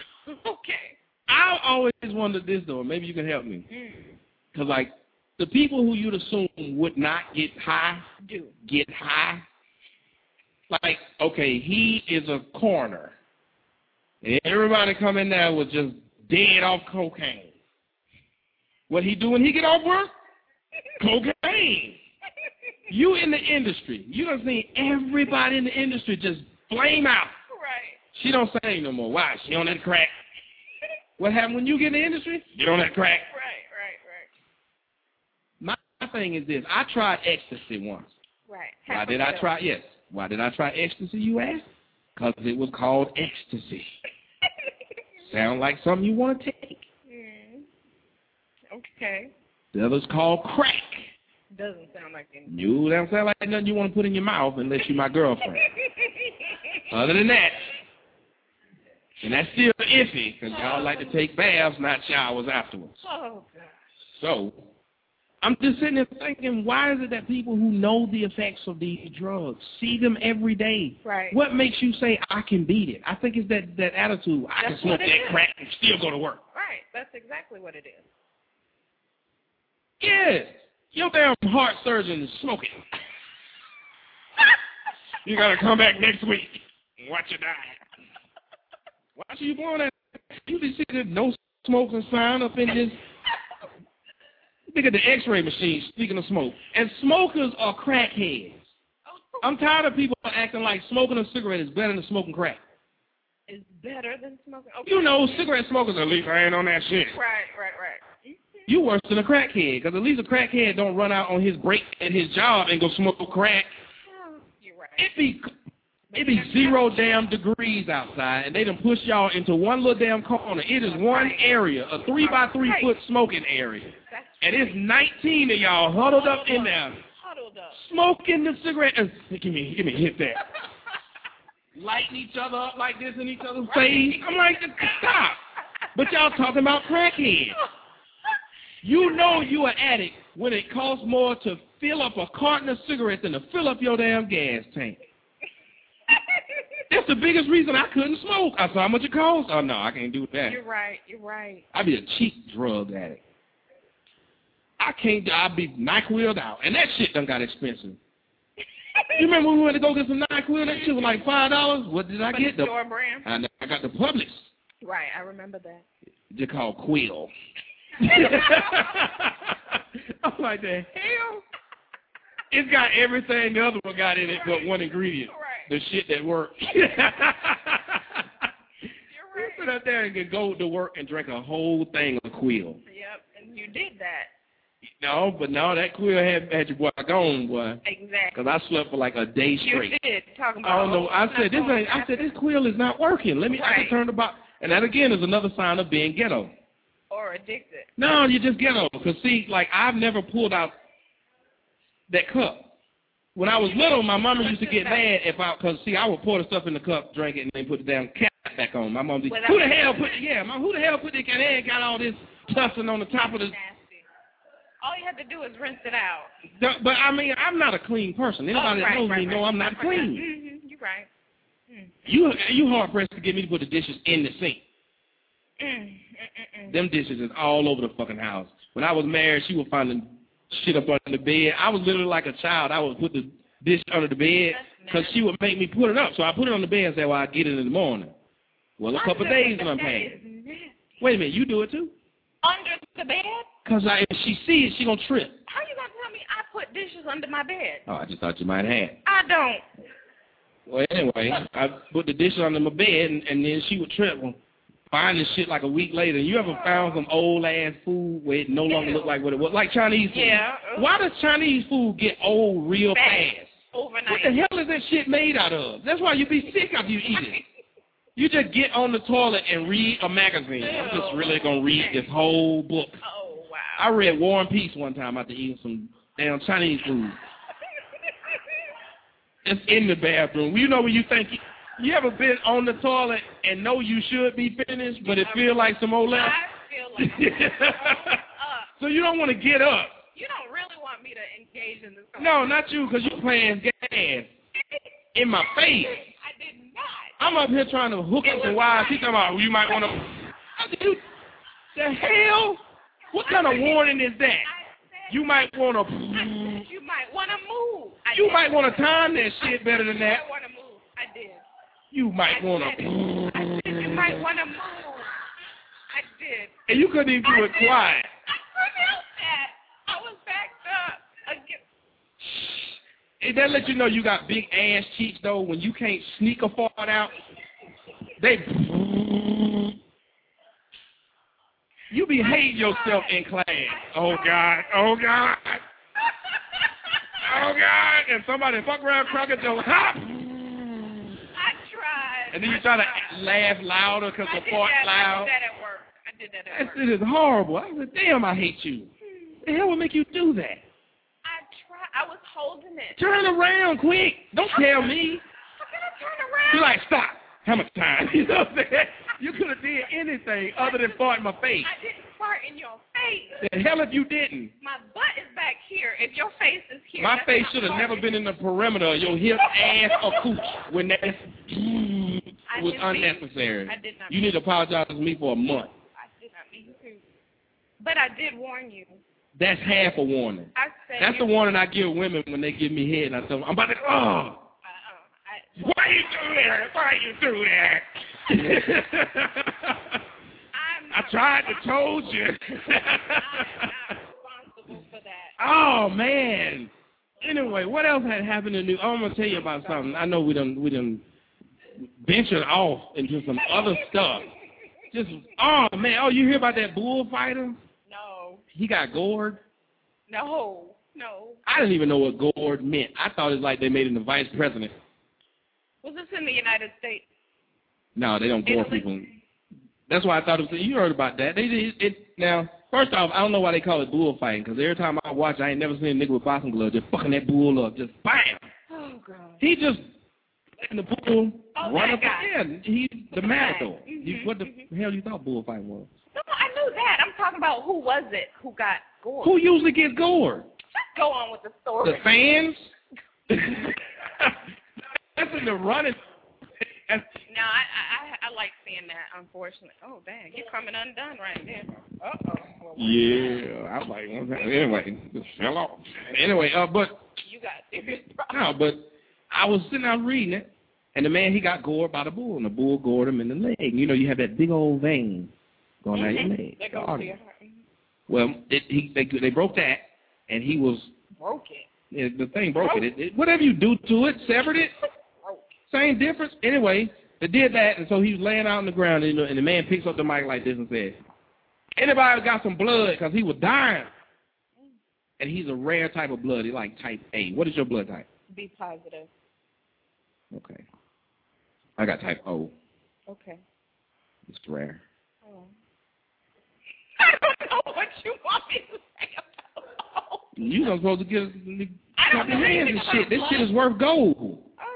C: okay.
B: I always wondered this, though. Maybe you can help me.
C: Hmm.
B: Because, like, the people who you'd assume would not get high,
C: Do.
B: get high. Like, okay, he is a coroner. And everybody come in there was just dead off cocaine. What he do when he get off work? cocaine. You in the industry. You don't see everybody in the industry just flame out.
C: Right.
B: She don't sing no more. Why? She on that crack. What happened when you get in the industry? Get on that crack.
C: Right, right, right.
B: My thing is this. I tried ecstasy once.
C: Right.
B: Why
C: Half
B: did I try? Yes. Why did I try ecstasy, you ask? Because it was called ecstasy. Sound like something you want to take.
C: Okay.
B: The other's called crack.
C: Doesn't sound like anything.
B: You don't sound like nothing you want to put in your mouth unless you're my girlfriend. Other than that, and that's still iffy because y'all like to take baths, not showers afterwards.
C: Oh, God.
B: So, I'm just sitting there thinking, why is it that people who know the effects of these drugs see them every day?
C: Right.
B: What makes you say I can beat it? I think it's that that attitude. I
C: That's
B: can smoke that
C: is.
B: crack and still go to work.
C: Right. That's exactly what it is.
B: Yes, your damn heart surgeon is smoking. you gotta come back next week and watch you die. Why are you blowing that? You just see the no smoking sign up in this. Look at the X-ray machine. Speaking of smoke, and smokers are crackheads. I'm tired of people acting like smoking a cigarette is better than smoking crack.
C: It's better than smoking. Okay.
B: You know, cigarette smokers at least I ain't on that shit.
C: Right, right, right.
B: You worse than a crackhead, because at least a crackhead don't run out on his break at his job and go smoke crack.
C: You're right.
B: It be it be zero damn degrees outside, and they done push y'all into one little damn corner. It is one area, a three by three foot smoking area, and it's 19 of y'all huddled up in there, smoking the cigarette. Uh, give me, give me, hit that. Lighting each other up like this in each other's face. I'm like, stop. But y'all talking about crackheads. You know you an addict when it costs more to fill up a carton of cigarettes than to fill up your damn gas tank. That's the biggest reason I couldn't smoke. I saw how much it costs. Oh, no, I can't do that.
C: You're right. You're right.
B: I'd be a cheap drug addict. I can't, I'd be NyQuil'd out. And that shit done got expensive. You remember when we went to go get some NyQuil? That shit was like $5. What did I get?
C: the store brand.
B: I, I got the Publix.
C: Right. I remember that.
B: They're called Quill. I'm like, the hell? It's got everything the other one got in it but one ingredient.
C: Right.
B: The shit that works.
C: You're
B: You sit up there and can go to work and drink a whole thing of Quill.
C: Yep. And you did that.
B: No, but no, that Quill had, had your boy gone, boy.
C: Exactly.
B: Because I slept for like a day straight.
C: You did. Talking about.
B: I don't know. I said this ain't. I said this Quill is not working. Let me. I
C: Right.
B: can turn about. And that again is another sign of being ghetto.
C: Or addicted.
B: No, you just ghetto. Cause see, like I've never pulled out that cup. When I was little, my mama used to get mad if I, cause see, I would pour the stuff in the cup, drink it, and then put the damn cap back on. My mom, would be, who the hell put? Yeah, mom, who the hell put the and they got all this tussin on the top of the.
C: Nasty. All you had to do is rinse it out.
B: But I mean, I'm not a clean person. Anybody
C: oh,
B: that knows
C: right,
B: me
C: right.
B: know I'm not clean.
C: Mm-hmm. You're right. Mm.
B: You you hard pressed to get me to put the dishes in the sink.
C: Mm.
B: Them dishes is all over the fucking house. When I was married, she was finding shit up under the bed. I was literally like a child. I would put the dish under the bed because she would make me put it up. So I put it on the bed and say, well, I'll get it in the morning. Well, a couple days and I'm paying. Wait a minute, you do it too?
C: Under the bed?
B: Because if she sees it, she going to trip.
C: How you gonna tell me I put dishes under my bed?
B: Oh, I just thought you might have.
C: I don't.
B: Well, anyway, I put the dishes under my bed, and, and then she would trip. Well, find this shit like a week later. You ever found some old ass food where it no longer looked like what it was? Like Chinese food.
C: Yeah.
B: Why does Chinese food get old real
C: Fast.
B: fast?
C: Overnight.
B: What the hell is that shit made out of? That's why you be sick after you eat it. You just get on the toilet and read a magazine. I'm just really gonna read this whole book.
C: Oh wow.
B: I read War and Peace one time after eating some damn Chinese food. It's in the bathroom. You know when you think you ever been on the toilet and know you should be finished, but it feel like some old left.
C: I feel like
B: so you don't want to get up.
C: you don't really want me to engage in this.
B: No, not you, because you're playing gas in my face.
C: I did not.
B: I'm up here trying to hook up some wires. She's talking about you might want to. You, The hell? What kind of warning is that? You might want to.
C: You might want to move. I
B: You
C: did.
B: might want to time that shit better than that.
C: I want to move. I did.
B: You might want
C: I
B: to.
C: did. You might want to move. I did.
B: And you couldn't even do it quiet.
C: I couldn't help that. I was backed up.
B: It that let you know you got big ass cheeks though when you can't sneak a fart out. They. You behave yourself in class. Oh God! Oh God! Oh God! And somebody fuck around, crack at your hop,
C: I.
B: and then you try to laugh louder because the fart
C: that. I
B: loud.
C: did that at work. I did that at
B: That
C: work.
B: shit is horrible. I said, damn, I hate you. The hell would make you do that?
C: I tried. I was holding it.
B: Turn around quick. Don't tell me.
C: How can I turn around?
B: You're like, stop. How much time? You know what I'm saying? You could have did anything other than fart in my face.
C: I didn't in your face.
B: The hell if you didn't?
C: My butt is back here. If your face is here.
B: My face should have never been in the perimeter of your hip, ass, or cooch when that was unnecessary.
C: I did not
B: You need to apologize to me for a month.
C: I did not mean to. But I did warn you.
B: That's half a warning.
C: I said
B: That's the warning I give women when they give me head and I tell them, I'm about to, oh,
C: Uh, uh, I,
B: why you do that? Why you do that? I tried to told you.
C: I'm not responsible for that.
B: oh man. Anyway, what else had happened in New? I'm gonna tell you about something. I know we done we done ventured off into some other stuff. Just oh man, oh you hear about that bullfighter?
C: No.
B: he got gored.
C: No, no.
B: I didn't even know what gored meant. I thought it was like they made him the vice president.
C: Was this in the United States?
B: No, they don't gore people. That's why I thought it was. You heard about that? They did it. Now, first off, I don't know why they call it bullfighting because every time I watch, I ain't never seen a nigga with boxing gloves just fucking that bull up, just bam.
C: Oh God.
B: He just letting the bull
C: Oh,
B: run up. Yeah, he's the matador.
C: Mhm,
B: You, what the hell you thought bullfighting was?
C: No, I knew that. I'm talking about who was it who got gored.
B: Who usually gets gored?
C: Just go on with the story.
B: The fans. That's in the running.
C: No, I, I I like seeing that. Unfortunately. Oh dang, you're coming undone right there. Uh oh.
B: Yeah, I was like, anyway, just fell off. Anyway, uh, but
C: You got serious problems.
B: no, but I was sitting out reading it, and the man he got gored by the bull, and the bull gored him in the leg. You know, you have that big old vein going down your leg.
C: That goes to your heart. Mhm.
B: Well, it, he they they broke that, and he was
C: Broke it.
B: yeah, the thing broke it. It, it. Whatever you do to it, severed it. Same difference. Anyway, they did that, and so he was laying out on the ground, and, and the man picks up the mic like this and says, "Anybody got some blood?" Because he was dying, and he's a rare type of blood. He's like type A. What is your blood type?
C: B positive.
B: Okay, I got type O.
C: Okay.
B: It's rare.
C: Oh. I don't know what you want me to say about
B: You're not supposed to get
C: I don't know
B: hands and shit. This shit is worth gold.
C: Right.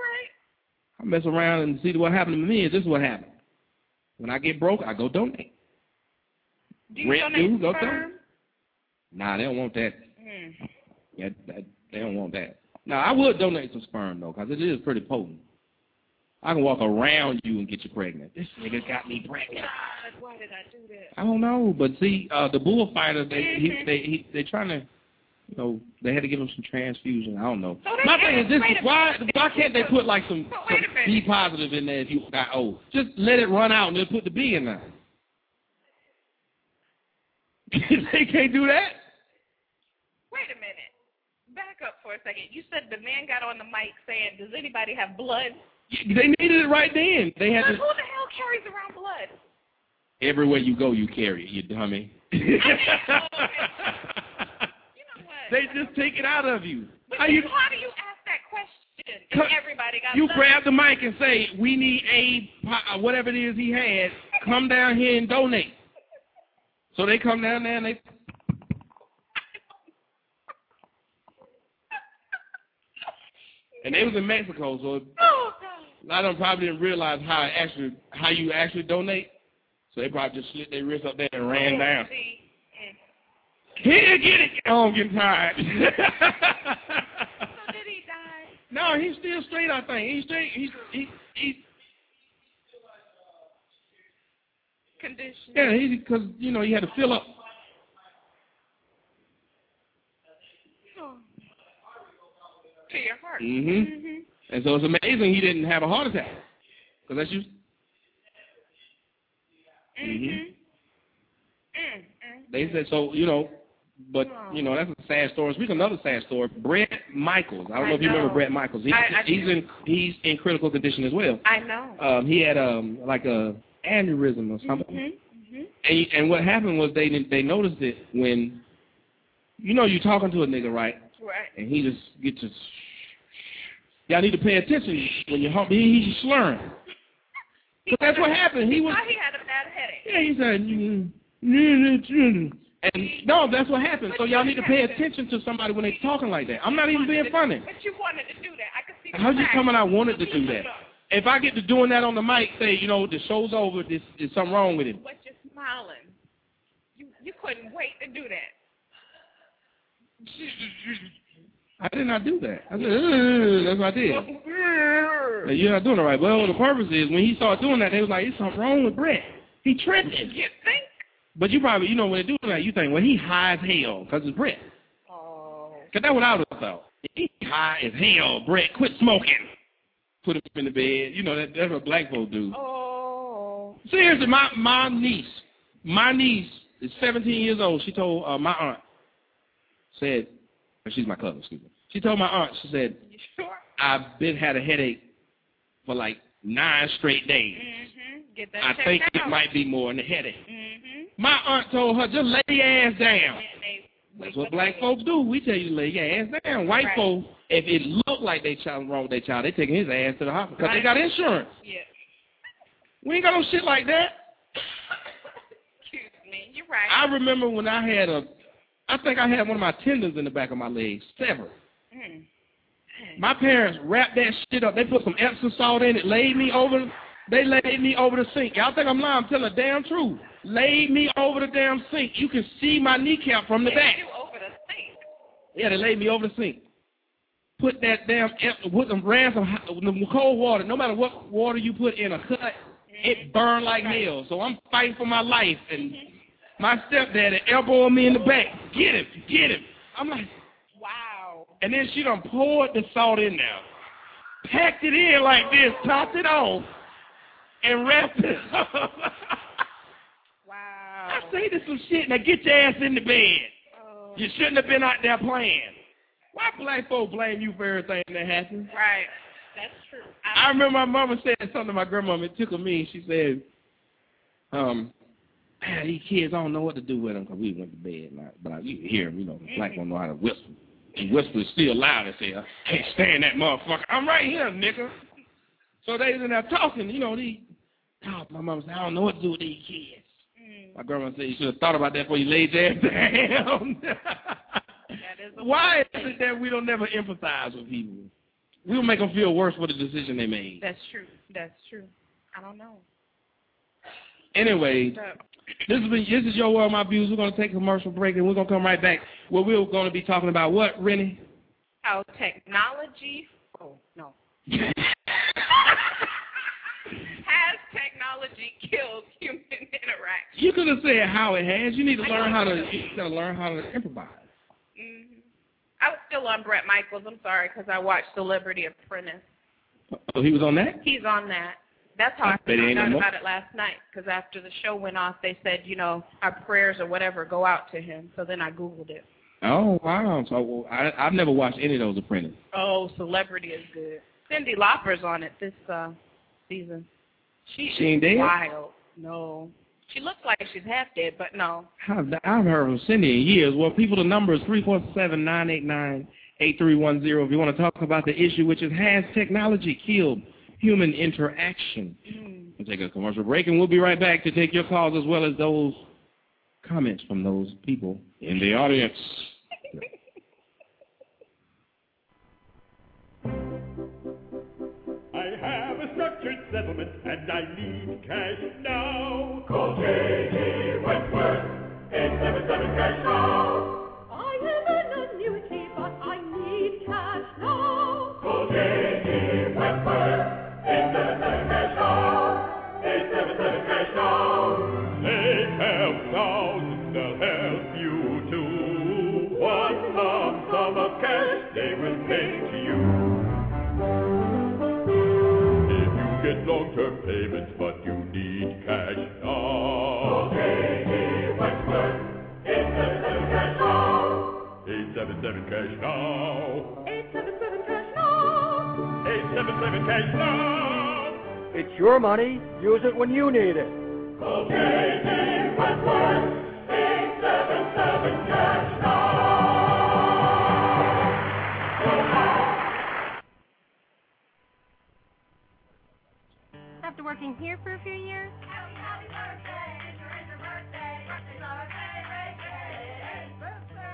B: I mess around and see what happened to me. This is what happened. When I get broke, I go donate.
C: Do you
B: Rent
C: donate
B: due, go donate. Nah, they don't want that.
C: Hmm.
B: Yeah, that, they don't want that. Now, I would donate some sperm, though, because it is pretty potent. I can walk around you and get you pregnant. This nigga got me pregnant.
C: God, why did I do that?
B: I don't know, but see, uh, the bullfighter, they he, they he, they trying to, you know, they had to give him some transfusion. I don't know.
C: So
B: My thing is this: why why can't they put like some,
C: So
B: some
C: wait a minute.
B: B positive in there if you got O? Just let it run out and then put the B in there. they can't do that.
C: Wait a minute. Back up for a second. You said the man got on the mic saying, "Does anybody have blood?"
B: They needed it right then. They had
C: But
B: to.
C: who the hell carries around blood?
B: Everywhere you go, you carry it, you dummy.
C: You know what?
B: they just take it out of you. How you
C: how do you ask that question? And everybody got
B: you grab the mic and say, "We need a uh, whatever it is he had. Come down here and donate." So they come down there and they. And they was in Mexico, so
C: Oh
B: a lot of them probably didn't realize how actually how you actually donate. So they probably just slit their wrist up there and ran oh, down.
C: See.
B: Here, get it. Oh, I'm getting tired.
C: So did he die?
B: no, he's still straight. I think he's straight. He's he he.
C: Condition.
B: Yeah, he because you know he had to fill up.
C: Oh. To your heart.
B: Mhm.
C: Mhm.
B: And so it's amazing he didn't have a heart attack. Because that's you.
C: Mhm.
B: Mhm.
C: Mm. Mm.
B: They said so. You know, but you know that's a sad story. Speaking another sad story, Bret Michaels. I don't know
C: I
B: if you remember. Bret Michaels. He,
C: I- I
B: he's
C: do.
B: in he's in critical condition as well.
C: I know.
B: Um, he had um like a aneurysm or something.
C: Mhm. Mhm.
B: And, and what happened was they they noticed it when, you know, you're talking to a nigga, right?
C: Right.
B: And he just gets to, y'all need to pay attention when you're home. He, he's slurring. But that's what happened. He was,
C: thought he had a bad headache.
B: yeah, he said, "Mm, mm, mm." And no, that's what happened. So y'all need to pay attention to somebody when they're talking like that. I'm not even being funny.
C: But you wanted to do that. I could see
B: How's you coming? I wanted to do that. If I get to doing that on the mic, say, you know, the show's over. There's, there's something wrong with it.
C: But you're smiling. You you couldn't wait to do that.
B: I did not do that. I said, that's what I did. You're not doing it right. Well, the purpose is when he started doing that, they was like, "There's something wrong with Bret. He tripping."
C: You think?
B: But you probably, you know, when they do that, you think, well, he high as hell because it's Bret.
C: Oh.
B: Because that's what I would have thought. He high as hell, Bret. Quit smoking. Put him in the bed. You know, that, that's what black folks do.
C: Oh.
B: Seriously, my my niece, my niece is 17 years old. She told uh, my aunt, said, she's my cousin, excuse me. She told my aunt, she said,
C: You sure?
B: I've been had a headache for like nine straight days.
C: Mm -hmm. Get that
B: I think
C: out.
B: it might be more than a headache.
C: Mhm.
B: My aunt told her, just lay your ass down. That's what black folks do. We tell you to lay your ass down. White
C: Right.
B: folks, if it look like they child wrong with their child, they taking his ass to the hospital because they got insurance.
C: Yeah.
B: We ain't got no shit like that.
C: Excuse me. You're right.
B: I remember when I had a, I think I had one of my tendons in the back of my leg severed.
C: Mm.
B: My parents wrapped that shit up. They put some Epsom salt in it, laid me over. They laid me over the sink. Y'all think I'm lying? I'm telling the damn truth. Laid me over the damn sink. You can see my kneecap from the back.
C: You over the sink.
B: Yeah, they laid me over the sink. Put that damn with them ran some cold water. No matter what water you put in a cut, mm-hmm. it burned like hell. So I'm fighting for my life, and mm-hmm. my stepdaddy elbowing me in the back. Get him, get him. I'm like,
C: Wow.
B: and then she done poured the salt in there, packed it in like this, topped it off, and wrapped it up. I say this some shit. Now get your ass in the bed.
C: Oh.
B: You shouldn't have been out there playing. Why black folk blame you for everything that happens?
C: Right. That's true.
B: I remember my mama said something to my grandmama. It tickled me. She said, um, man, these kids, I don't know what to do with them because we went to bed. And I, but I, you can hear them, you know, the black one know how to whisper. And whisper is still loud as hell. I can't stand that motherfucker. I'm right here, nigga. So they was in there talking, you know, these, oh, my mama said, I don't know what to do with these kids.
C: Mm.
B: My grandma said, you should have thought about that before you laid your ass down.
C: That a
B: Why is it that we don't never empathize with people? We'll make them feel worse for the decision they made.
C: That's true. That's true. I don't know.
B: Anyway, this is this is your world, my views. We're gonna take a commercial break and we're gonna come right back. Where we're gonna be talking about what, Rennie?
C: how technology. Oh no. Technology killed human interaction?
B: You could have said how it has. You need to learn how to you gotta learn how to improvise.
C: hmm I was still on Bret Michaels. I'm sorry because I watched Celebrity Apprentice.
B: Oh, he was on that?
C: He's on that. That's how I
B: ain't
C: found out about it last night. Because after the show went off, they said, you know, our prayers or whatever go out to him. So then I googled it.
B: Oh wow! So well, I I've never watched any of those Apprentice.
C: Oh, Celebrity is good. Cyndi Lauper's on it this uh season. She,
B: She ain't dead?
C: wild. No. She looks like she's half dead, but no.
B: I've, I've heard from Cyndi in years. Well, people, the number is three four seven nine eight nine eight three one zero. If you want to talk about the issue, which is has technology killed human interaction?
C: Mm.
B: We'll take a commercial break, and we'll be right back to take your calls as well as those comments from those people in the audience.
I: settlement and I need cash now. Call J.G. Wentworth, 877 cash now.
J: I have an annuity, but I need cash now.
I: Call J.G. Wentworth, 877 cash now. 877 cash now. Long-term payments, but you need cash now. J.G. Wentworth, 877 cash now. 877 cash now.
J: 877 cash now.
I: 877 cash now.
K: It's your money. Use it when you need it.
I: Call J.G. Wentworth, 877 cash now.
L: After working here for a few years,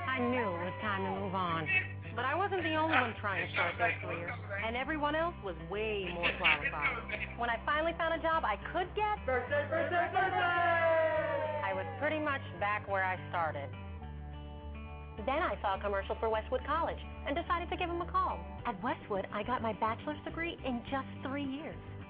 L: I knew it was time to move on. But I wasn't the only one trying to start their career, and everyone else was way more qualified. When I finally found a job I could get, birthday, birthday, birthday! I was pretty much back where I started. Then I saw a commercial for Westwood College and decided to give them a call. At Westwood, I got my bachelor's degree in just three years.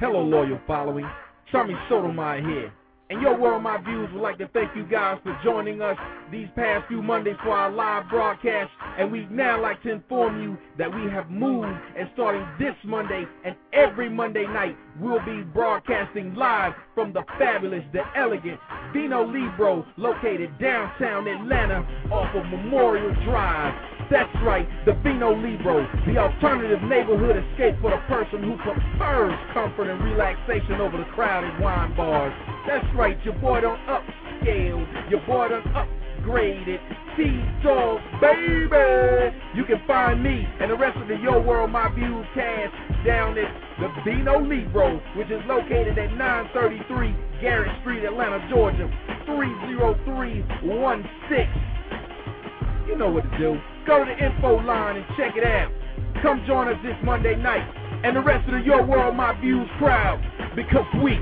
D: Hello, loyal following. Tommy Sotomayor here. And Your World My Views would like to thank you guys for joining us these past few Mondays for our live broadcast. And we'd now like to inform you that we have moved and starting this Monday and every Monday night, we'll be broadcasting live from the fabulous, the elegant Vino Libro located downtown Atlanta off of Memorial Drive. That's right, the Vino Libro, the alternative neighborhood escape for the person who prefers comfort and relaxation over the crowded wine bars. That's right, your boy done upscale, your boy done upgraded. T-Dog, baby! You can find me and the rest of the Your World My Views cast down at the Vino Libro, which is located at 933 Garrett Street, Atlanta, Georgia, 30316. You know what to do. Go to the info line and check it out. Come join us this Monday night and the rest of the Your World My Views crowd because we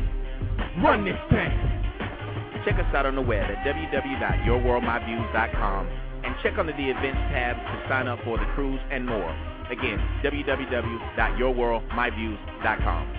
D: run this town.
E: Check us out on the web at www.yourworldmyviews.com and check under the events tab to sign up for the cruise and more. Again, www.yourworldmyviews.com.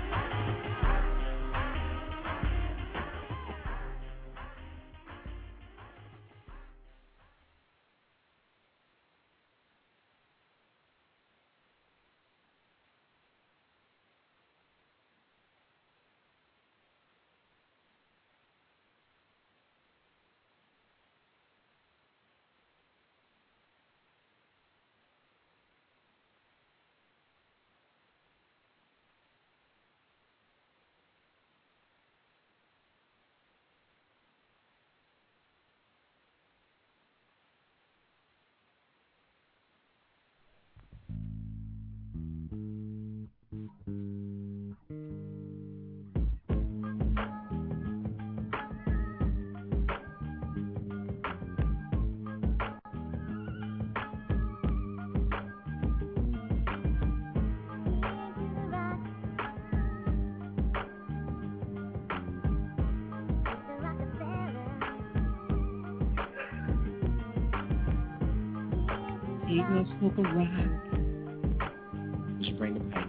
B: Just bring it back.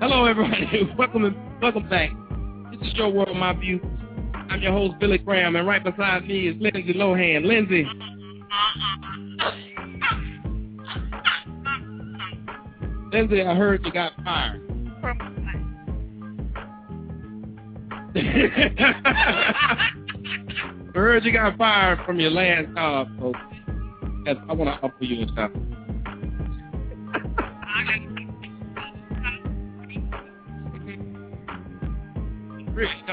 B: Hello, everybody. welcome, welcome back. This is your world, my view. I'm your host, Billy Graham, and right beside me is Lindsay Lohan. Lindsay. Lindsay, I heard you got fired. I heard you got fired from your last job, so I want to offer you a job.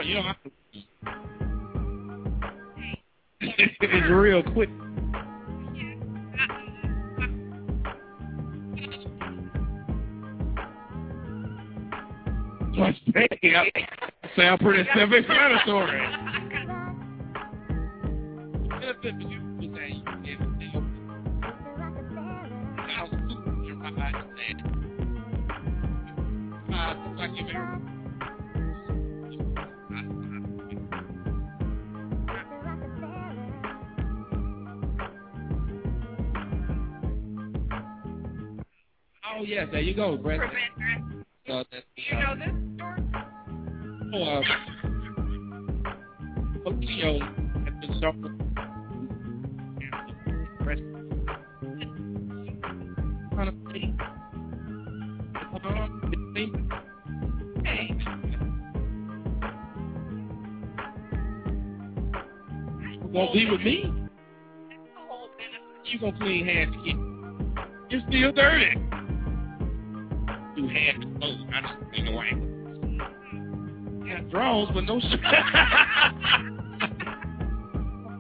B: You don't it's real quick. Sound pretty self-explanatory. Yes, there you go, Brett. Uh, that's,
C: You know this story?
B: Oh, uh, drawers, but no shirt.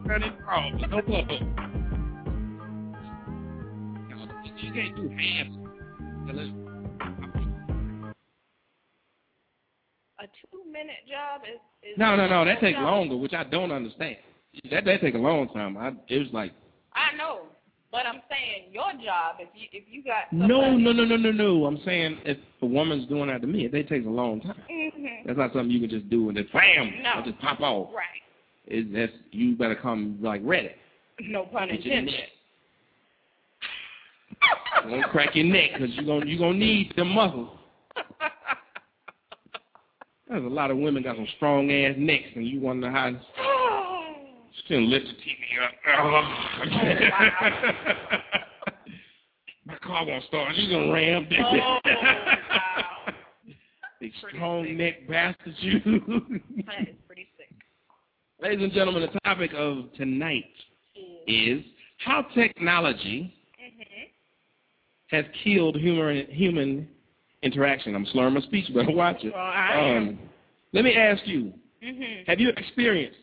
B: Running drawers, no clothes. You can't do hands.
C: A two-minute job is, is
B: No, no, no. That takes longer, which I don't understand. That that take a long time. I it was like
C: I know, but I'm saying your job. If you if you got
B: no,
C: somebody-
B: no, no, no, no, no. I'm saying if a woman's doing that to me, it takes a long time.
C: Mhm.
B: That's not something you can just do and then bam,
C: No.
B: just pop off.
C: Right.
B: It, that's you better come like ready.
C: No pun intended.
B: Don't crack your neck because you're gonna you gonna need the muscles. There's a lot of women got some strong ass necks, and you wonder how. Oh. Still lift the TV up. Oh. My car won't start. She's gonna ram this.
C: Oh,
B: Big strong neck bastard you.
C: That is pretty sick.
B: Ladies and gentlemen, the topic of tonight is how technology has killed human human interaction. I'm slurring my speech, but watch it.
C: Well.
B: Um, let me ask you:
C: Mhm.
B: Have you experienced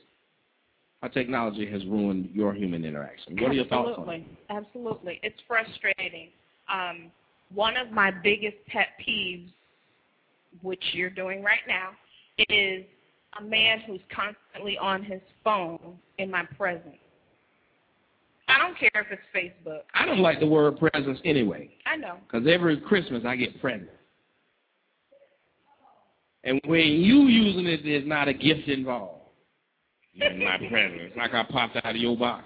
B: how technology has ruined your human interaction? What are your thoughts on it?
C: Absolutely. Absolutely. It's frustrating. Um, one of my biggest pet peeves, which you're doing right now, is a man who's constantly on his phone in my presence. I don't care if it's Facebook.
B: I don't like the word presents anyway,
C: I know.
B: because every Christmas I get presents. And when you using it, there's not a gift involved. In my present. It's like I popped out of your box.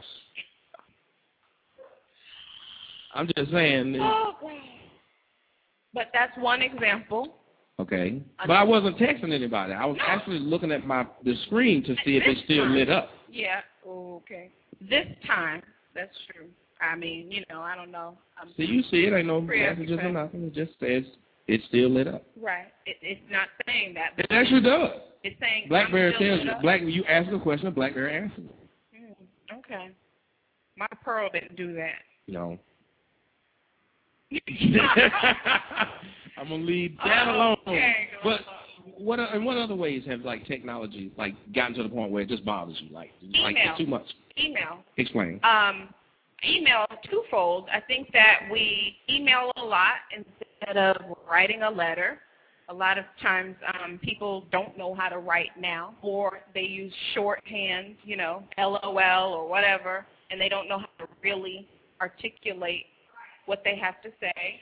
B: I'm just saying.
C: Oh, God. But that's one example.
B: Okay. But I wasn't texting anybody. I was actually looking at my the screen to see if it's still lit up.
C: Yeah. Okay. This time, that's true. I mean, you know, I don't know. I'm
B: So you see it, ain't no messages or nothing. It just says it's still lit up.
C: Right. It, it's not saying that.
B: It actually does.
C: It's saying
B: Blackberry tells you. Black you ask a question, Blackberry answers.
C: Mm, okay. My Pearl didn't do that.
B: No. I'm gonna leave that alone.
C: Okay.
B: But what in what other ways have like technology like gotten to the point where it just bothers you? Like like
C: Email.
B: it's too much.
C: Email.
B: Explain.
C: Um, email twofold. I think that we email a lot instead of writing a letter. A lot of times um, people don't know how to write now, or they use shorthand, you know, LOL or whatever, and they don't know how to really articulate what they have to say.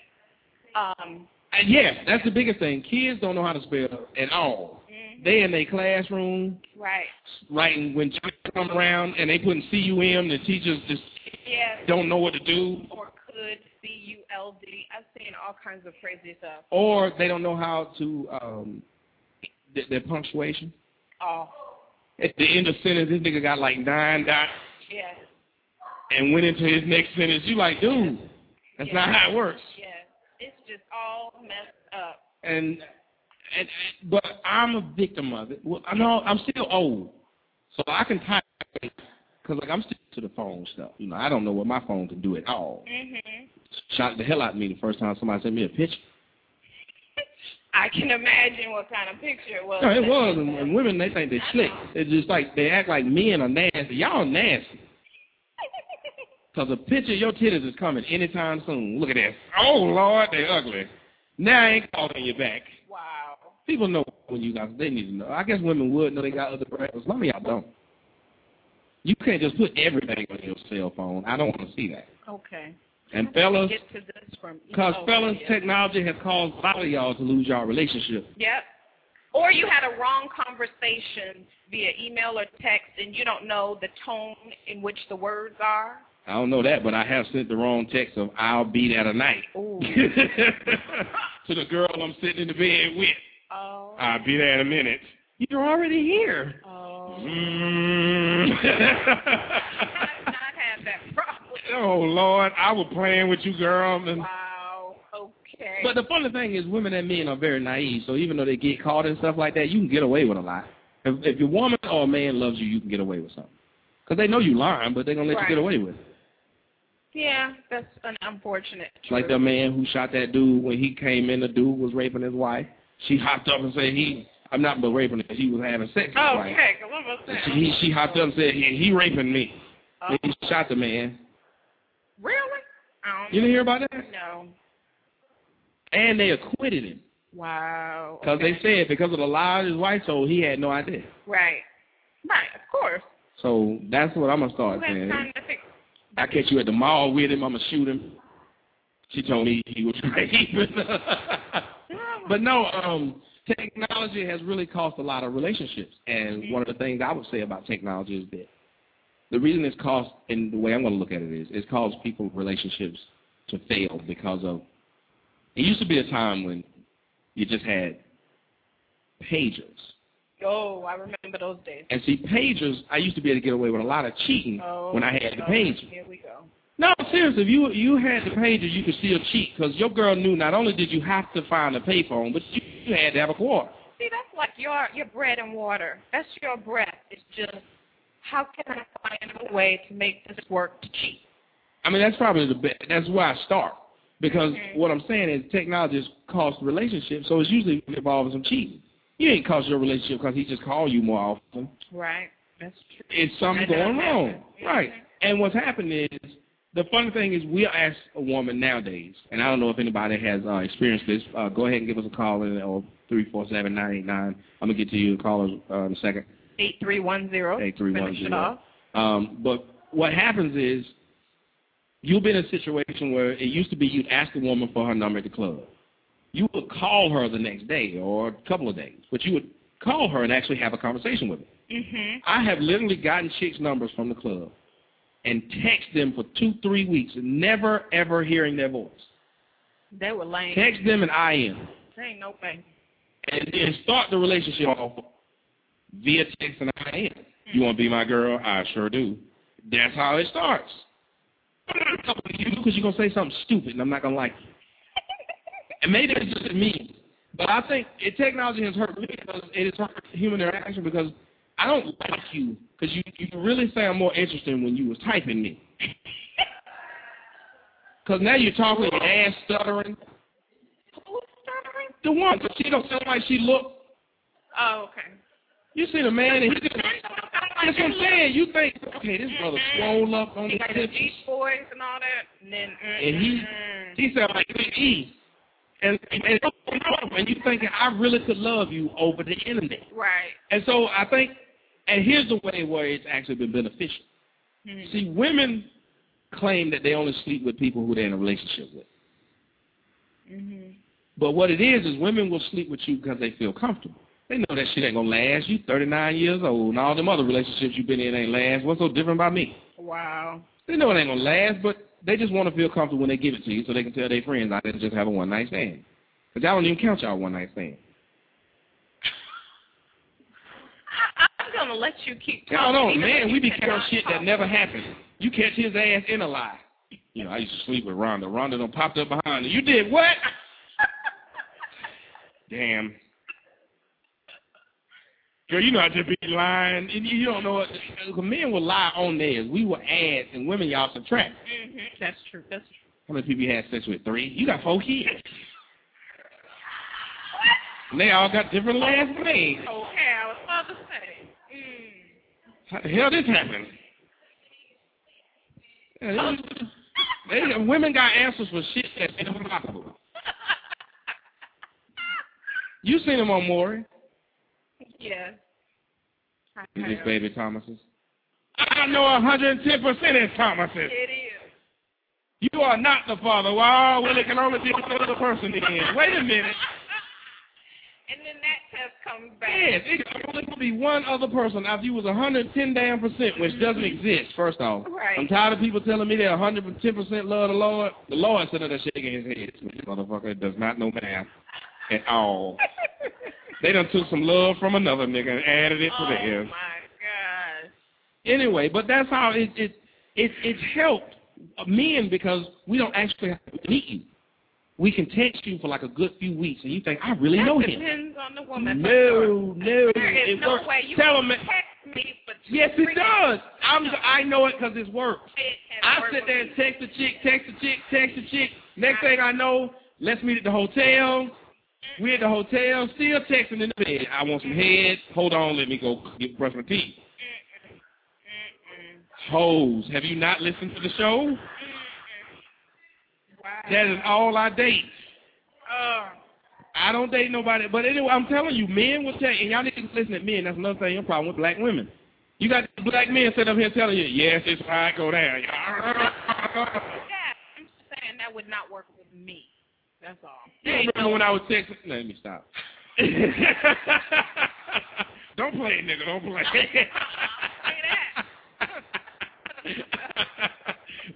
C: Um,
B: Uh, yeah, that's the biggest thing. Kids don't know how to spell at all.
C: Mm-hmm.
B: They in their classroom
C: right.
B: writing when children come around and they putting C-U-M, the teachers just
C: Yeah.
B: don't know what to do.
C: Or could C U L D. I've seen all kinds of crazy stuff.
B: Or they don't know how to, um, th- their punctuation.
C: Oh,
B: At the end of sentence, this nigga got like nine dots
C: yeah.
B: and went into his next sentence. You like, dude, that's not how it works.
C: Yeah. It's just all messed up.
B: And, and, but I'm a victim of it. Well, I know I'm still old, so I can type because like I'm still to the phone stuff. You know, I don't know what my phone can do at all.
C: Mhm.
B: Shocked the hell out of me the first time somebody sent me a picture.
C: I can imagine what kind of picture it was.
B: No, it was, and, and women they think they slick. It's just like they act like men are nasty. Y'all nasty. Cause a picture of your titties is coming anytime soon. Look at that. Oh Lord, they're ugly. Now I ain't calling you back.
C: Wow.
B: People know when you guys they need to know. I guess women would know they got other brands. Some of y'all don't. You can't just put everything on your cell phone. I don't want to see that.
C: Okay.
B: And fellas,
C: Get to this from
B: because
C: oh,
B: fellas,
C: yeah.
B: technology has caused a lot of y'all to lose y'all relationship.
C: Yep. Or you had a wrong conversation via email or text, and you don't know the tone in which the words are.
B: I don't know that, but I have sent the wrong text of "I'll be there tonight" to the girl I'm sitting in the bed with.
C: Oh.
B: I'll be there in a minute. You're already here.
C: Oh.
B: Mm.
C: not had that problem.
B: oh Lord, I was playing with you, girl. And,
C: Wow. Okay.
B: but the funny thing is, women and men are very naive. So even though they get caught and stuff like that, you can get away with a lot. If, if your woman or a man loves you, you can get away with something. Because they know you're lying, but they're gonna let
C: Right.
B: you get away with it.
C: Yeah, that's an unfortunate.
B: Like the man who shot that dude when he came in, the dude was raping his wife. She hopped up and said he, I'm not but raping her. He was having sex.
C: Oh,
B: with
C: okay. What was that?
B: She, he, she hopped up and said, he, he raping me.
C: Oh.
B: He shot the man.
C: Really? I don't
B: You didn't hear about that?
C: No.
B: And they acquitted him.
C: Wow.
B: Because
C: okay.
B: they said because of the lies his wife told, he had no idea.
C: Right. Right, of course.
B: So that's what I'm going to start saying. I catch you at the mall with him, I'm going to shoot him. She told me he was raping. but no, um, technology has really cost a lot of relationships. And one of the things I would say about technology is that the reason it's cost, and the way I'm going to look at it is, it's caused people relationships to fail because of, it used to be a time when you just had pagers.
C: Oh, I remember those days.
B: And see, pagers, I used to be able to get away with a lot of cheating
C: Oh,
B: when I had the
C: oh,
B: pager.
C: Here we go.
B: No, seriously, if you you had the pager, you could still cheat because your girl knew not only did you have to find a payphone, but you, you had to have a quarter.
C: See, that's like your your bread and water. That's your breath. It's just how can I find a way to make this work to cheat?
B: I mean, that's probably the best. That's where I start because
C: Mm-hmm.
B: what I'm saying is technology has cost relationships, so it's usually involving some cheating. You ain't cost your relationship because he just called you more often.
C: Right. That's true.
B: It's something
C: That
B: going wrong,
C: happen.
B: right? And what's happened is the funny thing is we'll ask a woman nowadays, and I don't know if anybody has uh, experienced this. Uh, go ahead and give us a call in or three four seven nine eight nine. I'm gonna get to you callers uh, in a second.
C: Eight three one zero.
B: Eight three one zero. Um, but what happens is you'll be in a situation where it used to be you'd ask a woman for her number at the club. You would call her the next day or a couple of days, but you would call her and actually have a conversation with her.
C: Mhm.
B: I have literally gotten chicks' numbers from the club and text them for two, three weeks, and never ever hearing their voice.
C: They were lame.
B: Text them and IM,
C: There ain't no way.
B: and then start the relationship off via text and IM. You want to be my girl? I sure do. That's how it starts. You because you're gonna say something stupid, and I'm not gonna like it. And maybe it's just me, but I think it, technology has hurt me because it has hurt human interaction because I don't like you because you you really sound more interesting when you was typing me. Because now you're talking your ass stuttering. Who's stuttering? The one, but she don't sound like she look.
C: Oh, okay.
B: You see the man, and he just, that's what I'm saying. You think, okay, this brother swole up on
C: He
B: the
C: got the Beach Boys and all that, and then mm,
B: and he
C: mm,
B: he sound like Big E. And, and and you thinking I really could love you over the internet.
C: mm. right.
B: And so I think, and here's the way where it's actually been beneficial.
C: Mhm.
B: See, women claim that they only sleep with people who they're in a relationship with.
C: Mhm.
B: But what it is is women will sleep with you because they feel comfortable. They know that shit ain't gonna last. You 39 years old, and all them other relationships you've been in ain't last. What's so different about me?
C: Wow.
B: They know it ain't gonna last, but they just want to feel comfortable when they give it to you, so they can tell their friends I didn't just have a one night stand. Cause y'all don't even count y'all one night stand.
C: I'm gonna let you keep talking.
B: Y'all don't, man. We be counting shit that never happened. You catch his ass in a lie. You know, I used to sleep with Rhonda. Rhonda done popped up behind her. You did what? Damn. Girl, you know I just be lying. And you don't know what. Men will lie on theirs. We will add, and women y'all subtract.
C: Mhm. That's true. That's true.
B: How many people you had sex with? Three? You got four kids. And they all got different last names.
C: Okay, I was about to say. Mm.
B: How the hell this happened? Yeah, they, they, women got answers for shit that's impossible. You seen them on Maury?
C: Yeah. I
B: These
C: have.
B: baby Thomases. I know 110% is Thomases.
C: It is.
B: You are not the father. Well, well, it can only be another person then. Wait a minute.
C: And then that test comes back.
B: Yes, it can only be one other person. Now, if you was 110 damn percent, which doesn't exist, first off.
C: Right.
B: I'm tired of people telling me they're 110 percent love the Lord. The Lord sitting there shaking his head. This motherfucker does not know math at all. they done took some love from another nigga and added it to
C: the
B: end.
C: oh my gosh.
B: Anyway, but that's how it it it it's helped men because we don't actually have to meet you. We can text you for like a good few weeks, and you think I really
C: that
B: know him.
C: depends on the woman.
B: No,
C: sure.
B: no,
C: There is
B: it
C: no
B: works.
C: way you
B: Tell
C: can text me for two,
B: Yes, it does. I'm I know it because it works. I sit there and text the chick, text the chick, text the chick. Next thing I know, let's meet at the hotel. We at the hotel, still texting in the bed. I want some head. Hold on, let me go get brush my teeth. Hoes, have you not listened to the show? That is all I date. I don't date nobody. But anyway, I'm telling you, men will tell you, and y'all need to listen to men. That's another thing, your problem with black women. You got black men sitting up here telling you, yes, it's right, go down.
C: Yeah, I'm just saying that would not work with me. That's all.
B: You remember when I was texting? Let me stop. don't play, nigga. Don't play.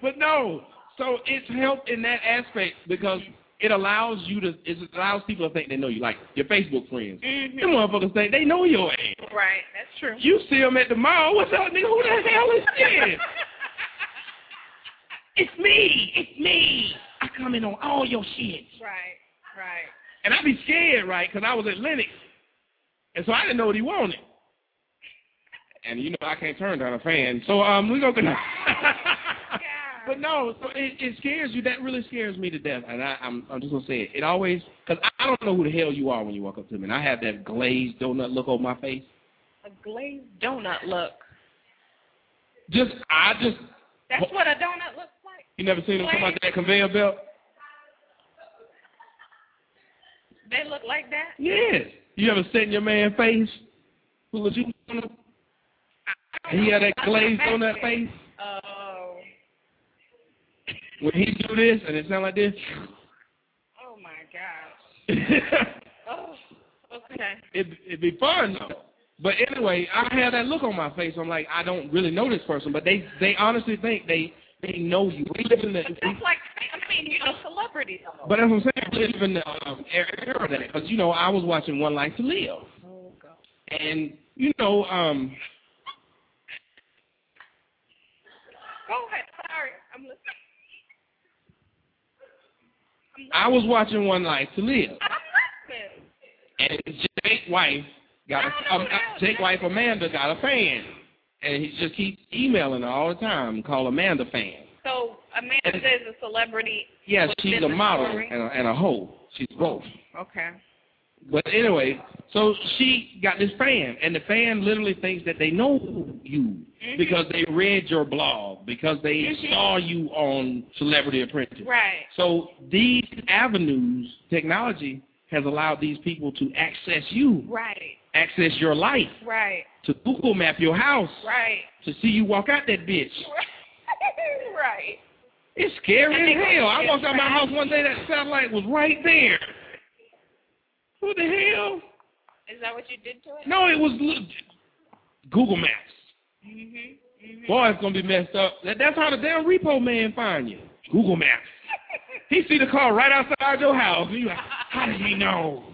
B: but no, so it's helped in that aspect because it allows you to, it allows people to think they know you, like your Facebook friends.
C: Mhm.
B: Them motherfuckers think they know your ass.
C: Right, that's true.
B: You see them at the mall. What's up, nigga? Who the hell is this? it's me. It's me. I come in on all your shit.
C: Right, right.
B: And I be scared, right? Because I was at Lenox. And so I didn't know what he wanted. And you know I can't turn down a fan. So um we go But no, so it, it scares you. That really scares me to death. And I, I'm I'm just gonna say it. It always because I don't know who the hell you are when you walk up to me. And I have that glazed donut look on my face.
C: A glazed donut look.
B: Just I just
C: That's what a donut looks.
B: You never seen them come out that conveyor belt?
C: They look like that?
B: Yes. You ever seen your man face? Who was you? He had that glazed on that face.
C: Oh.
B: When he do this and it sound like this.
C: Oh my gosh. oh. Okay.
B: it it'd be fun though. But anyway, I have that look on my face. I'm like, I don't really know this person, but they they honestly think they they know you. We live in the,
C: That's like I mean, you know, celebrities.
B: but as I'm saying, we live in the um, era of that because you know I was watching One Life to Live,
C: Oh god.
B: and you know um
C: Go ahead. Sorry, I'm listening.
B: I was watching One Life to Live,
C: I'm listening.
B: and Jake wife got a, um, Jake wife Amanda got a fan, and he just keeps emailing her all the time, call Amanda fan.
C: So Amanda is a celebrity.
B: Yes, she's a model
C: story?
B: and a, and a hoe. She's both.
C: Okay.
B: But anyway, so she got this fan, and the fan literally thinks that they know you
C: Mhm.
B: because they read your blog, because they
C: Mhm.
B: saw you on Celebrity Apprentice.
C: Right.
B: So these avenues, technology has allowed these people to access you,
C: Right.
B: Access your life,
C: Right.
B: to Google map your house,
C: Right.
B: to see you walk out that bitch.
C: right.
B: It's scary as hell. I walked out my house one day, that satellite was right there. What the hell?
C: Is that what you did to it?
B: No, it was Google Maps.
C: Mhm. Mhm.
B: Boy, it's gonna be messed up. That, that's how the damn repo man find you. Google Maps. he see the car right outside your house. And you like, how did he know?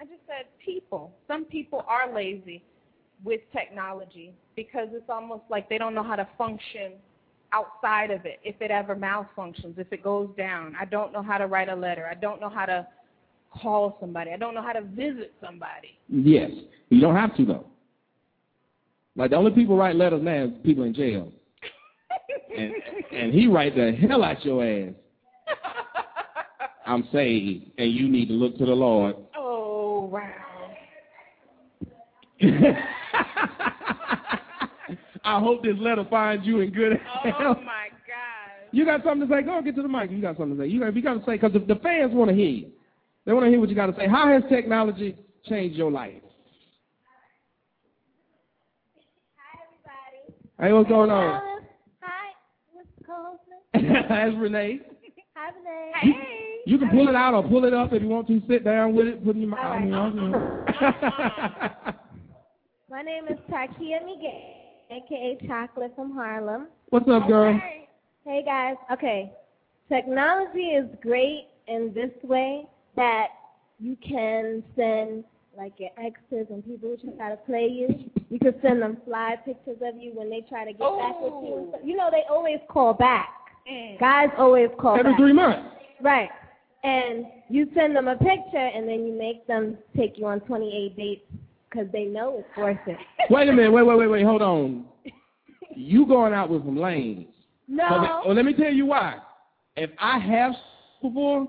C: I just said people. Some people are lazy with technology because it's almost like they don't know how to function outside of it if it ever malfunctions, if it goes down. I don't know how to write a letter. I don't know how to call somebody. I don't know how to visit somebody.
B: Yes. You don't have to, though. Like, the only people write letters now is people in jail. and, and he write the hell out your ass. I'm saved, and you need to look to the Lord.
C: Wow.
B: I hope this letter finds you in good
C: Oh,
B: health.
C: Oh, my God.
B: You got something to say? Go and get to the mic. You got something to say. You got, you got to say, because the, the fans want to hear you. They want to hear what you got to say. How has technology changed your life? Hi, everybody. Hey, what's going on?
M: Hi, Mr. Coleman.
B: That's Renee.
M: Hi, Renee.
B: You, you can pull it out or pull it up if you want to. Sit down with it. Put it in your mouth. I mean, know.
M: My name is Tarkia Miguel, aka Chocolate from Harlem.
B: What's up, girl?
M: Hey guys, okay. Technology is great in this way that you can send like your exes and people who try to play you. You can send them fly pictures of you when they try to get back with you. Oh. You know they always call back. Mm. Guys always call
B: Every
M: back.
B: three months.
M: Right. And you send them a picture and then you make them take you on 28 dates because they know it's worth it.
B: Wait a minute. Wait, wait, wait, wait. Hold on. You going out with some lanes.
M: No.
B: So, well, let me tell you why. If I have before,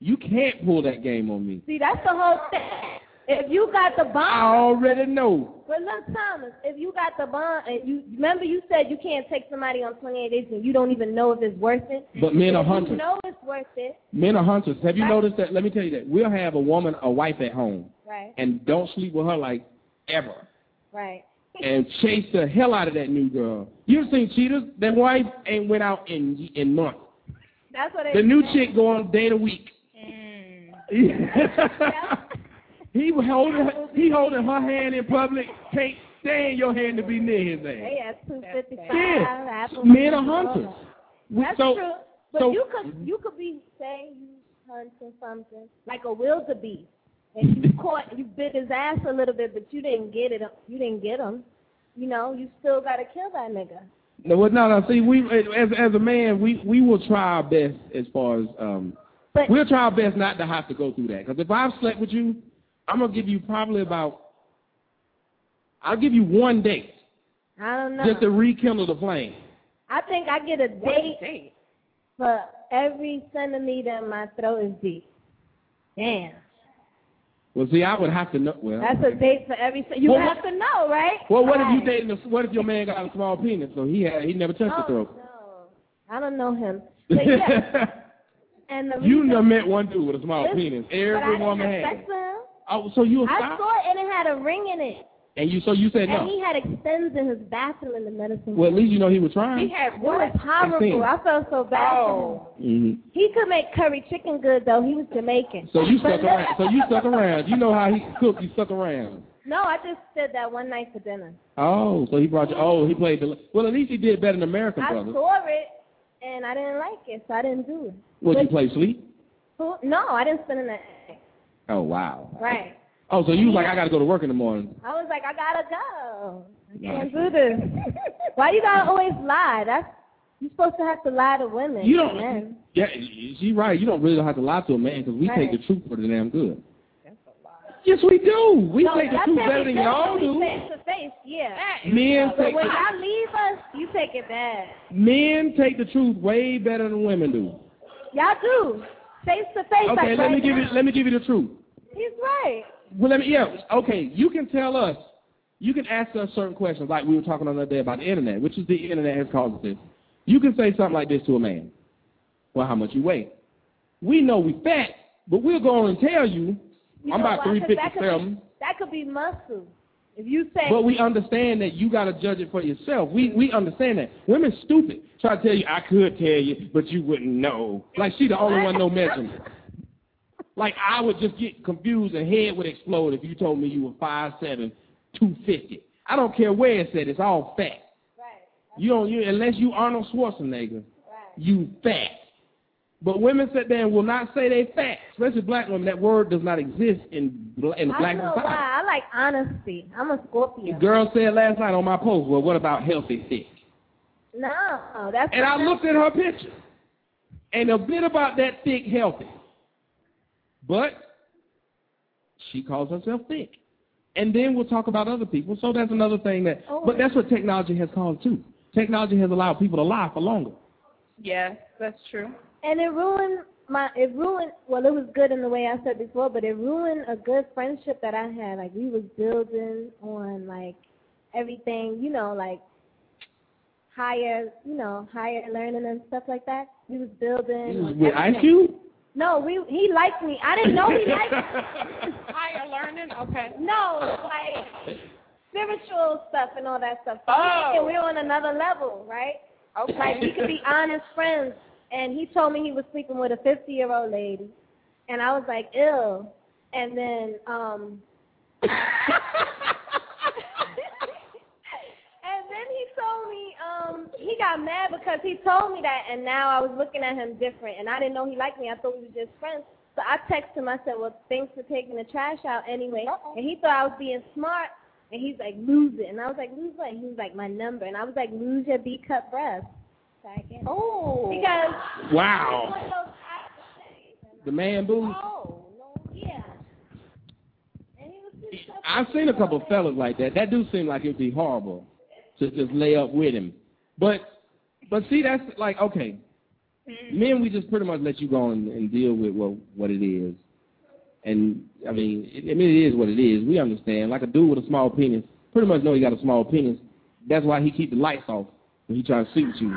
B: you can't pull that game on me.
M: See, that's the whole thing. If you got the bond, I
B: already know.
M: but look, Thomas, if you got the bond, and you remember you said you can't take somebody on 28 days and you don't even know if it's worth it.
B: But men are
M: If you know it's worth it,
B: Men are hunters. Have you
M: Right.
B: noticed that? Let me tell you that. We'll have a woman, a wife at home,
M: right,
B: and don't sleep with her like ever.
M: right.
B: and chase the hell out of that new girl. You've seen cheaters? That wife ain't went out in in months.
M: That's what they
B: The new
M: say.
B: chick go on date a week. Mm. he holding he holding her hand in public. Can't stand your hand to be near his ass.
M: They at 255.
B: Yeah. Men are hunters.
M: That's
B: so,
M: true. But
B: so
M: you could you could be saying you hunting something like a wildebeest, and you caught you bit his ass a little bit, but you didn't get it. You didn't get him. You know, you still gotta kill that nigga.
B: no, well, no, no. See, we as as a man, we we will try our best as far as um.
M: But-
B: we'll try our best not to have to go through that. Because if I've slept with you, I'm gonna give you probably about. I'll give you one date
M: I don't know.
B: just to rekindle the flame.
M: I think I get a date date for every centimeter in my throat is deep. Damn.
B: Well, see, I would have to know. Well,
M: That's a date for every. You
B: Well,
M: have to know, right?
B: well, what if you dating? A, what if your man got a small penis, so he had he never touched
M: Oh,
B: the throat?
M: no. I don't know him. But yeah. and the
B: you never met one dude with a small
M: Listen,
B: penis.
M: but I
B: Every
M: didn't
B: woman
M: have
B: had.
M: sex with him.
B: Oh, so you a
M: I
B: stop?
M: saw it and it had a ring in it.
B: And you so you said
M: And
B: no.
M: he had Extenze in his bathroom in the medicine.
B: Well, at least you know he was trying.
M: He had
C: It
M: was
B: seen.
M: horrible. I felt so bad
C: Oh.
M: for him.
B: hmm
M: He could make curry chicken good though. He was Jamaican.
B: So you stuck around. So you stuck around. You know how he cooked. You stuck around.
M: No, I just said that one night for dinner.
B: Oh, so he brought you. Oh, he played the. Well, at least he did better than American brother.
M: I
B: Brothers.
M: saw it and I didn't like it, so I didn't do it.
B: Would you
M: But-
B: play sleep?
M: Who? No, I didn't spend the night.
B: Oh wow.
M: Right.
B: Oh, so you was like, I got to go to work in the morning.
M: I was like, I gotta go. I can't do this. Why you gotta always lie? That's you're supposed to have to lie to women.
B: You don't.
M: Men.
B: Yeah, she's right. You don't really have to lie to a man because we
M: Right.
B: take the truth for the damn good. That's a lie. Yes, we do. We
M: no,
B: take the truth better than y'all do.
M: Face to face, yeah.
B: Men
M: but
B: take
M: when
B: the,
M: y'all leave us, you take it bad.
B: men take the truth way better than women do.
M: Y'all do. Face to face.
B: Okay,
M: like
B: let me
M: right
B: give you let me give you the truth.
M: He's right.
B: Well, let me yeah. Okay, you can tell us. You can ask us certain questions, like we were talking on the other day about the internet, which is the internet has caused this. You can say something like this to a man. Well, how much you weigh? We know we fat, but we'll go on and tell you,
M: You
B: I'm about
M: why? 'Cause
B: three
M: that could be- That could be muscle. If you say
B: But we understand that you got to judge it for yourself. We we understand that. Women stupid. Try to tell you I could tell you, but you wouldn't know. Like she the only one know measurement. Like I would just get confused and head would explode if you told me you were five seven, two fifty. I don't care where it said, It's all fat. Right. You don't you unless you Arnold Schwarzenegger. right. You fat. But women sit there and will not say they fat, especially black women. That word does not exist in in
M: I
B: black
M: know
B: society.
M: why. I like honesty. I'm a Scorpio.
B: The girl said last night on my post, well, what about healthy thick?
M: No, that's
B: And I looked at her picture. And a bit about that thick healthy. But she calls herself thick. And then we'll talk about other people. So that's another thing that
M: Oh.
B: but that's what technology has caused too. Technology has allowed people to lie for longer.
C: Yes, that's true.
M: And it ruined my. It ruined. Well, it was good in the way I said before, but it ruined a good friendship that I had. Like we was building on like everything, you know, like higher, you know, higher learning and stuff like that. We was building. on
B: With
M: everything.
B: IQ?
M: No, we he liked me. I didn't know he liked me.
C: Higher learning? Okay.
M: No, like spiritual stuff and all that stuff. So
C: Oh.
M: and we're on another level, right?
C: Okay.
M: Like we could be honest friends. And he told me he was sleeping with a fifty year old lady. And I was like, ill. And then um And then he told me um he got mad because he told me that and now I was looking at him different and I didn't know he liked me. I thought we were just friends. So I texted him, I said, Well, thanks for taking the trash out anyway. And he thought I was being smart and he's like, Lose it and I was like, Lose what? He was like, My number and I was like, Lose your B cup breath.
C: Oh
M: Because
B: Wow. The man boo.
M: Oh, no, yeah. And he was just so
B: I've seen a couple of fellas like that. That do seem like it'd be horrible to just lay up with him. But but see that's like okay. Men we just pretty much let you go and, and deal with what what it is. And I mean it, I mean it is what it is. We understand. Like a dude with a small penis, pretty much know he got a small penis. That's why he keep the lights off when he trying to sleep with you.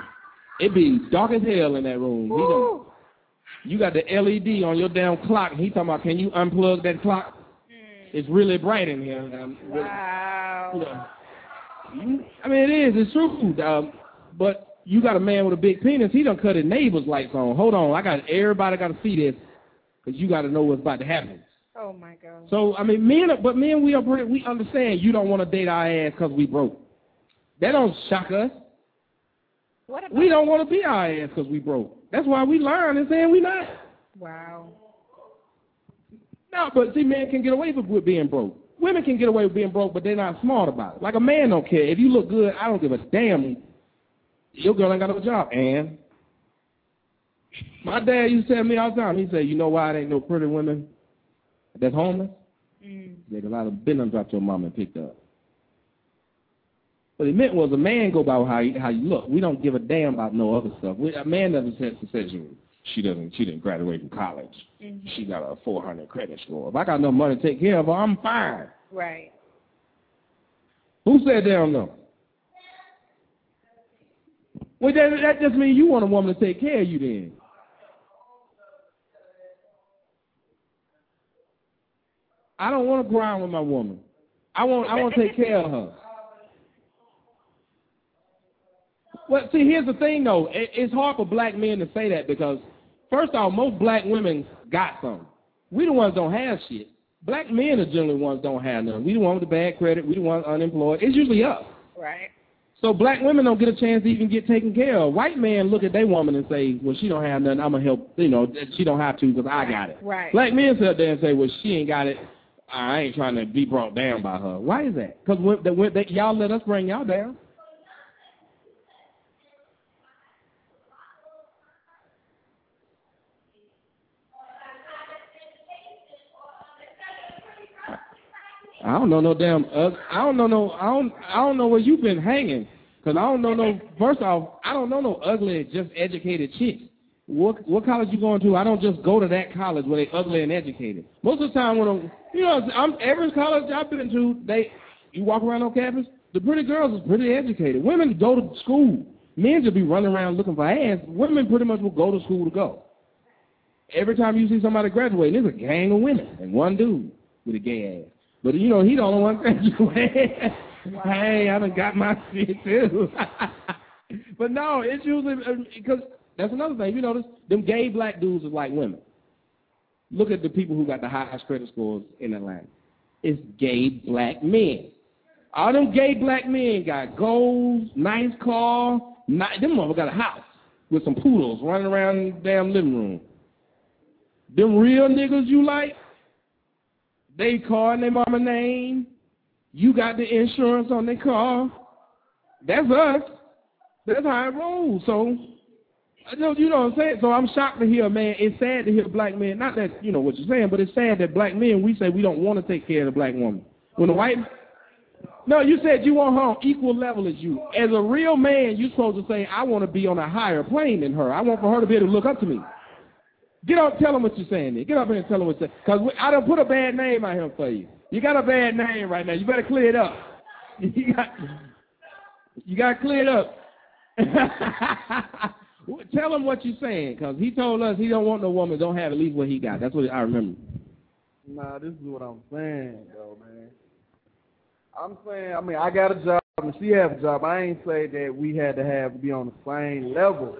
B: It be dark as hell in that room. He done, you got the LED on your damn clock. He talking about can you unplug that clock? It's really bright in here. Um,
C: Wow.
B: you know, I mean, it is. It's true. Um, but you got a man with a big penis. He done cut his neighbor's lights on. Hold on. I got everybody got to see this because you got to know what's about to happen.
C: Oh my God.
B: So I mean, men, but men, we are we understand you don't want to date our ass because we broke. That don't shock us.
C: What about
B: We don't want to be our ass because we broke. That's why we learn and saying we not.
C: Wow.
B: No, but see, men can get away with with being broke. Women can get away with being broke, but they're not smart about it. Like a man don't care. If you look good, I don't give a damn. Your girl ain't got no job, and my dad used to tell me all the time. He said, "You know why it ain't no pretty women that's homeless?
C: Mm.
B: Because I'd have been and dropped your mom and picked up." What he meant was a man go by how you, how you look. We don't give a damn about no other stuff. We, a man doesn't say, say she, she doesn't she didn't graduate from college.
C: Mhm.
B: She got a 400 credit score. If I got no money to take care of her, I'm fine.
C: Right.
B: Who said they don't know? Well, that, that just means you want a woman to take care of you then. I don't want to grind with my woman. I want I want to take care of her. Well, see, here's the thing though. It, it's hard for black men to say that because, first off, most black women got some. We the ones don't have shit. Black men are generally ones don't have none. We the ones with the bad credit. We the ones unemployed. It's usually us.
C: Right.
B: So black women don't get a chance to even get taken care of. White men look at their woman and say, well, she don't have nothing. I'm going to help, you know, she don't have to because I got it.
C: Right.
B: Black men sit there and say, well, she ain't got it. I ain't trying to be brought down by her. Why is that? Because y'all let us bring y'all down. I don't know no damn. Uh, I don't know no. I don't. I don't know where you've been hanging. Cause I don't know no. First off, I don't know no ugly, just educated chicks. What what college you going to? I don't just go to that college where they ugly and educated. Most of the time when I'm, you know, I'm every college I've been to, they you walk around on campus, the pretty girls is pretty educated. Women go to school. Men just be running around looking for ass. Women pretty much will go to school to go. Every time you see somebody graduating, there's a gang of women and one dude with a gay ass. But you know, he the only one graduating. hey, I done got my shit too. but no, it's usually uh, because that's another thing. You notice them gay black dudes is like women. Look at the people who got the highest credit scores in Atlanta. It's gay black men. All them gay black men got goals, nice car. Ni- them motherfuckers got a house with some poodles running around the damn living room. Them real niggas you like, they car in their mama name. You got the insurance on their car. That's us. That's how it rolls. So, I know, you know what I'm saying? So I'm shocked to hear, man, it's sad to hear black men, not that, you know what you're saying, but it's sad that black men, we say we don't want to take care of the black woman. When the white, no, you said you want her on equal level as you. As a real man, you're supposed to say, I want to be on a higher plane than her. I want for her to be able to look up to me. Get up, tell them what you're saying. There. Get up here and tell them what you're saying. Because I don't put a bad name out here for you. You got a bad name right now. You better clear it up. You got, you got to clear it up. tell him what you're saying, because he told us he don't want no woman don't have at least what he got. That's what I remember.
N: Nah, this is what I'm saying, though, man. I'm saying, I mean, I got a job and she have a job. I ain't say that we had to have be on the same level.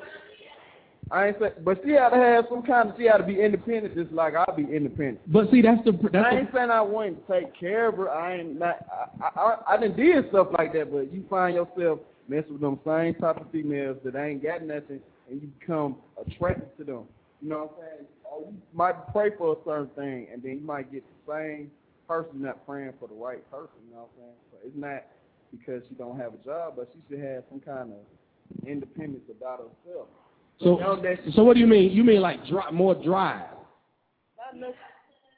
N: I ain't say, but she had to have some kind of, she had to be independent, just like I'll be independent.
B: But see, that's the that's
N: I ain't saying I wouldn't take care of her. I ain't not. I, I I done did stuff like that, but you find yourself messing with them same type of females that ain't got nothing, and you become attracted to them. You know what I'm saying? Or you might pray for a certain thing, and then you might get the same person not praying for the right person. You know what I'm saying? So it's not because she don't have a job, but she should have some kind of independence about herself.
B: So, so what do you mean? You mean like dri more drive?
N: Not necessarily.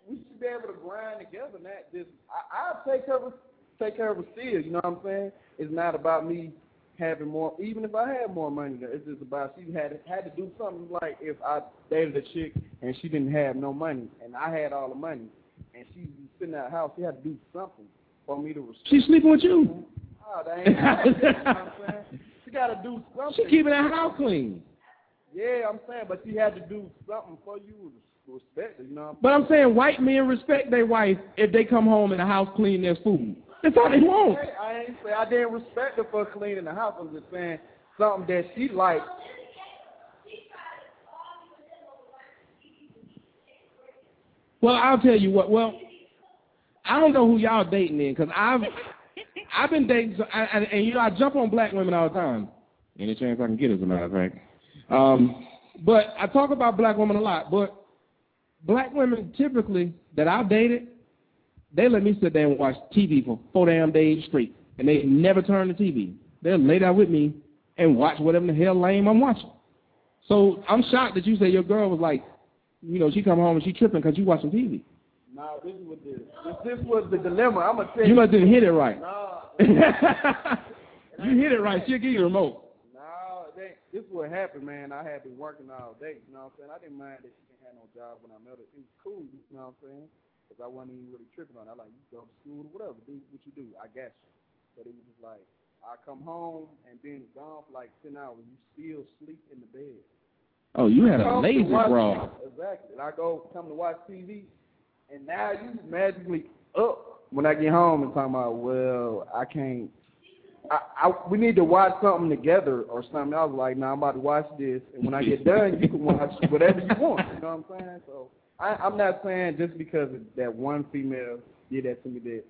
N: We should be able to grind together. Not just I, I'll take care of take care of her still. You know what I'm saying? It's not about me having more. Even if I had more money, it's just about she had had to do something. Like if I dated a chick and she didn't have no money, and I had all the money, and she was sitting at the house, she had to do something for me to respect.
B: She's sleeping with you.
N: Oh, that ain't. you know what I'm saying? She got to do something.
B: She keeping that house clean.
N: Yeah, I'm saying, but she had to do something for you to respect her. You know
B: But I'm saying white men respect their wife if they come home and the house clean their food. That's all they want.
N: I ain't say I didn't respect her for cleaning the house. I'm just saying something that she liked.
B: Well, I'll tell you what. Well, I don't know who y'all dating in because I've I've been dating, so, I, and, and you know I jump on black women all the time. Any chance I can get, as a matter of fact. Um, but I talk about black women a lot. But black women typically that I've dated, they let me sit there and watch TV for four damn days straight, and they never turn the TV. They'll lay down with me and watch whatever the hell lame I'm watching. So I'm shocked that you say your girl was like, you know, she come home and she tripping because you watching TV.
N: Nah, this is what this. This, was the dilemma. I'm gonna tell
B: You You must didn't hit it right.
N: Nah,
B: you hit it right. She'll give you the remote.
N: This is what happened, man. I had been working all day. You know what I'm saying? I didn't mind that she didn't have no job when I met her. It was cool. You know what I'm saying? Because I wasn't even really tripping on. it. I like you go to school or whatever. Do what you do. I guess. But it was just like I come home and then gone for like ten hours. You still sleep in the bed.
B: Oh, you had a lazy bra.
N: Exactly. And I go come to watch TV, and now you magically up when I get home and talking about, well, I can't. I, I we need to watch something together or something. I was like, nah, I'm about to watch this, and when I get done, you can watch whatever you want. You know what I'm saying? So I, I'm not saying just because that one female did that to me that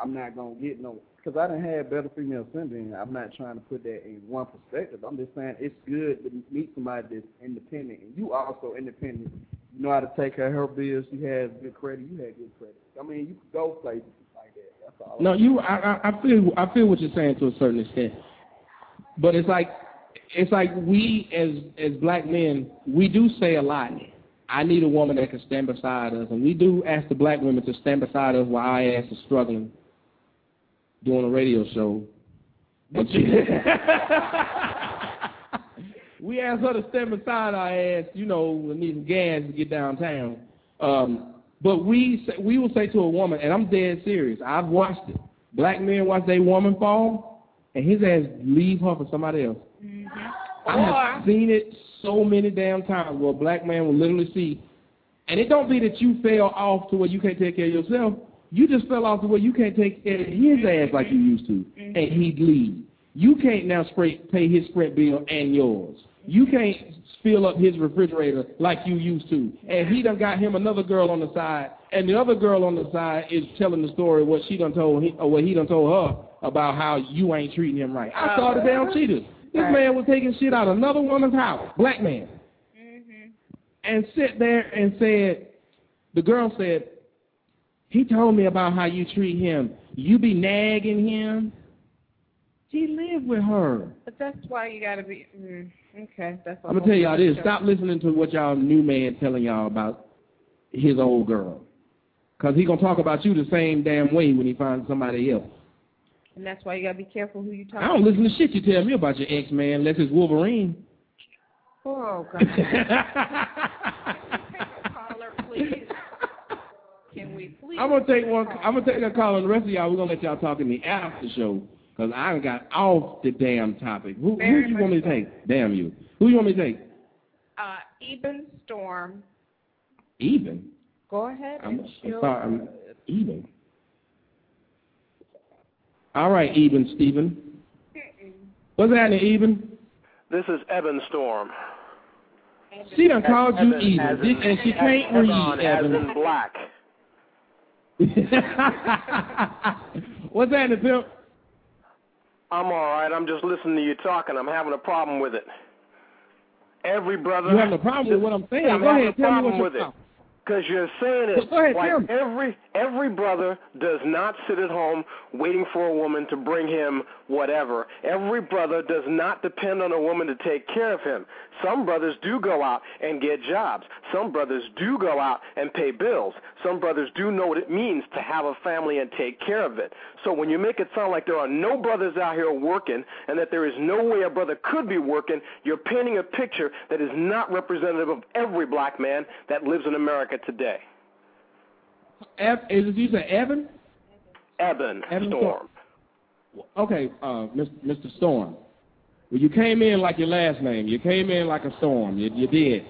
N: I'm not gonna get no. Because I done had better female syndrome. I'm not trying to put that in one perspective. I'm just saying it's good to meet somebody that's independent, and you also independent. You know how to take care of her bills. She has good credit. You had good credit. I mean, you could go places
B: No, you. I, I feel. I feel what you're saying to a certain extent, but it's like, it's like we as as black men, we do say a lot. I need a woman that can stand beside us, and we do ask the black women to stand beside us while our ass is struggling doing a radio show. But we ask her to stand beside our ass, you know, we need some gas to get downtown. Um, but we say, we will say to a woman, and I'm dead serious. I've watched it. Black men watch their woman fall, and his ass leave her for somebody else. Mm-hmm. I have seen it so many damn times where a black man will literally see, and it don't be that you fell off to where you can't take care of yourself. You just fell off to where you can't take care of his ass like you used to, and he'd leave. You can't now spray, pay his sprint bill and yours. You can't fill up his refrigerator like you used to. And he done got him another girl on the side, and the other girl on the side is telling the story what she done told he, or what he done told her about how you ain't treating him right. I saw the damn cheaters. This man was taking shit out of another woman's house, black man,
C: Mhm.
B: and sit there and said, the girl said, he told me about how you treat him. You be nagging him. He lived with her.
C: But that's why you got to be. Mm, okay, that's.
B: I'm gonna tell y'all this.
C: show.
B: Stop listening to what y'all new man telling y'all about his old girl. Cause he gonna talk about you the same damn way when he finds somebody else.
C: And that's why you got to be careful who you talk.
B: I don't listen to shit you tell me about your ex man unless it's Wolverine.
C: Oh God. Caller, please. Can we please?
B: I'm gonna take one. I'm gonna take a call, and the rest of y'all, we're gonna let y'all talk in the after show because I done got off the damn topic. Who, who
C: Very
B: you want me to
C: much
B: take? Damn you. Who do you want me to take?
C: Uh, Eben Storm.
B: Even.
C: Go ahead.
B: I'm, I'm sorry. I'm even. All right, even Stephen. What's happening, even?
O: This is Eben Storm.
B: She done called you
O: Eben
B: even,
O: as in-
B: and she can't
O: Ebon,
B: read,
O: as
B: Evan.
O: in black.
B: What's happening, Pimp?
O: I'm all right. I'm just listening to you talking. I'm having a problem with it. Every brother.
B: You have a problem with what I'm saying?
O: I'm
B: Go ahead,
O: a
B: tell me
O: problem
B: what you're
O: with it.
B: talking.
O: Because you're saying it
B: ahead,
O: like every every brother does not sit at home waiting for a woman to bring him whatever. Every brother does not depend on a woman to take care of him. Some brothers do go out and get jobs. Some brothers do go out and pay bills. Some brothers do know what it means to have a family and take care of it. So when you make it sound like there are no brothers out here working and that there is no way a brother could be working, you're painting a picture that is not representative of every black man that lives in America today.
B: Ev, is it you say Evan? Evan
O: Storm.
B: Okay, uh, Mr. Mr. Storm. Well, you came in like your last name. You came in like a storm. You, you did.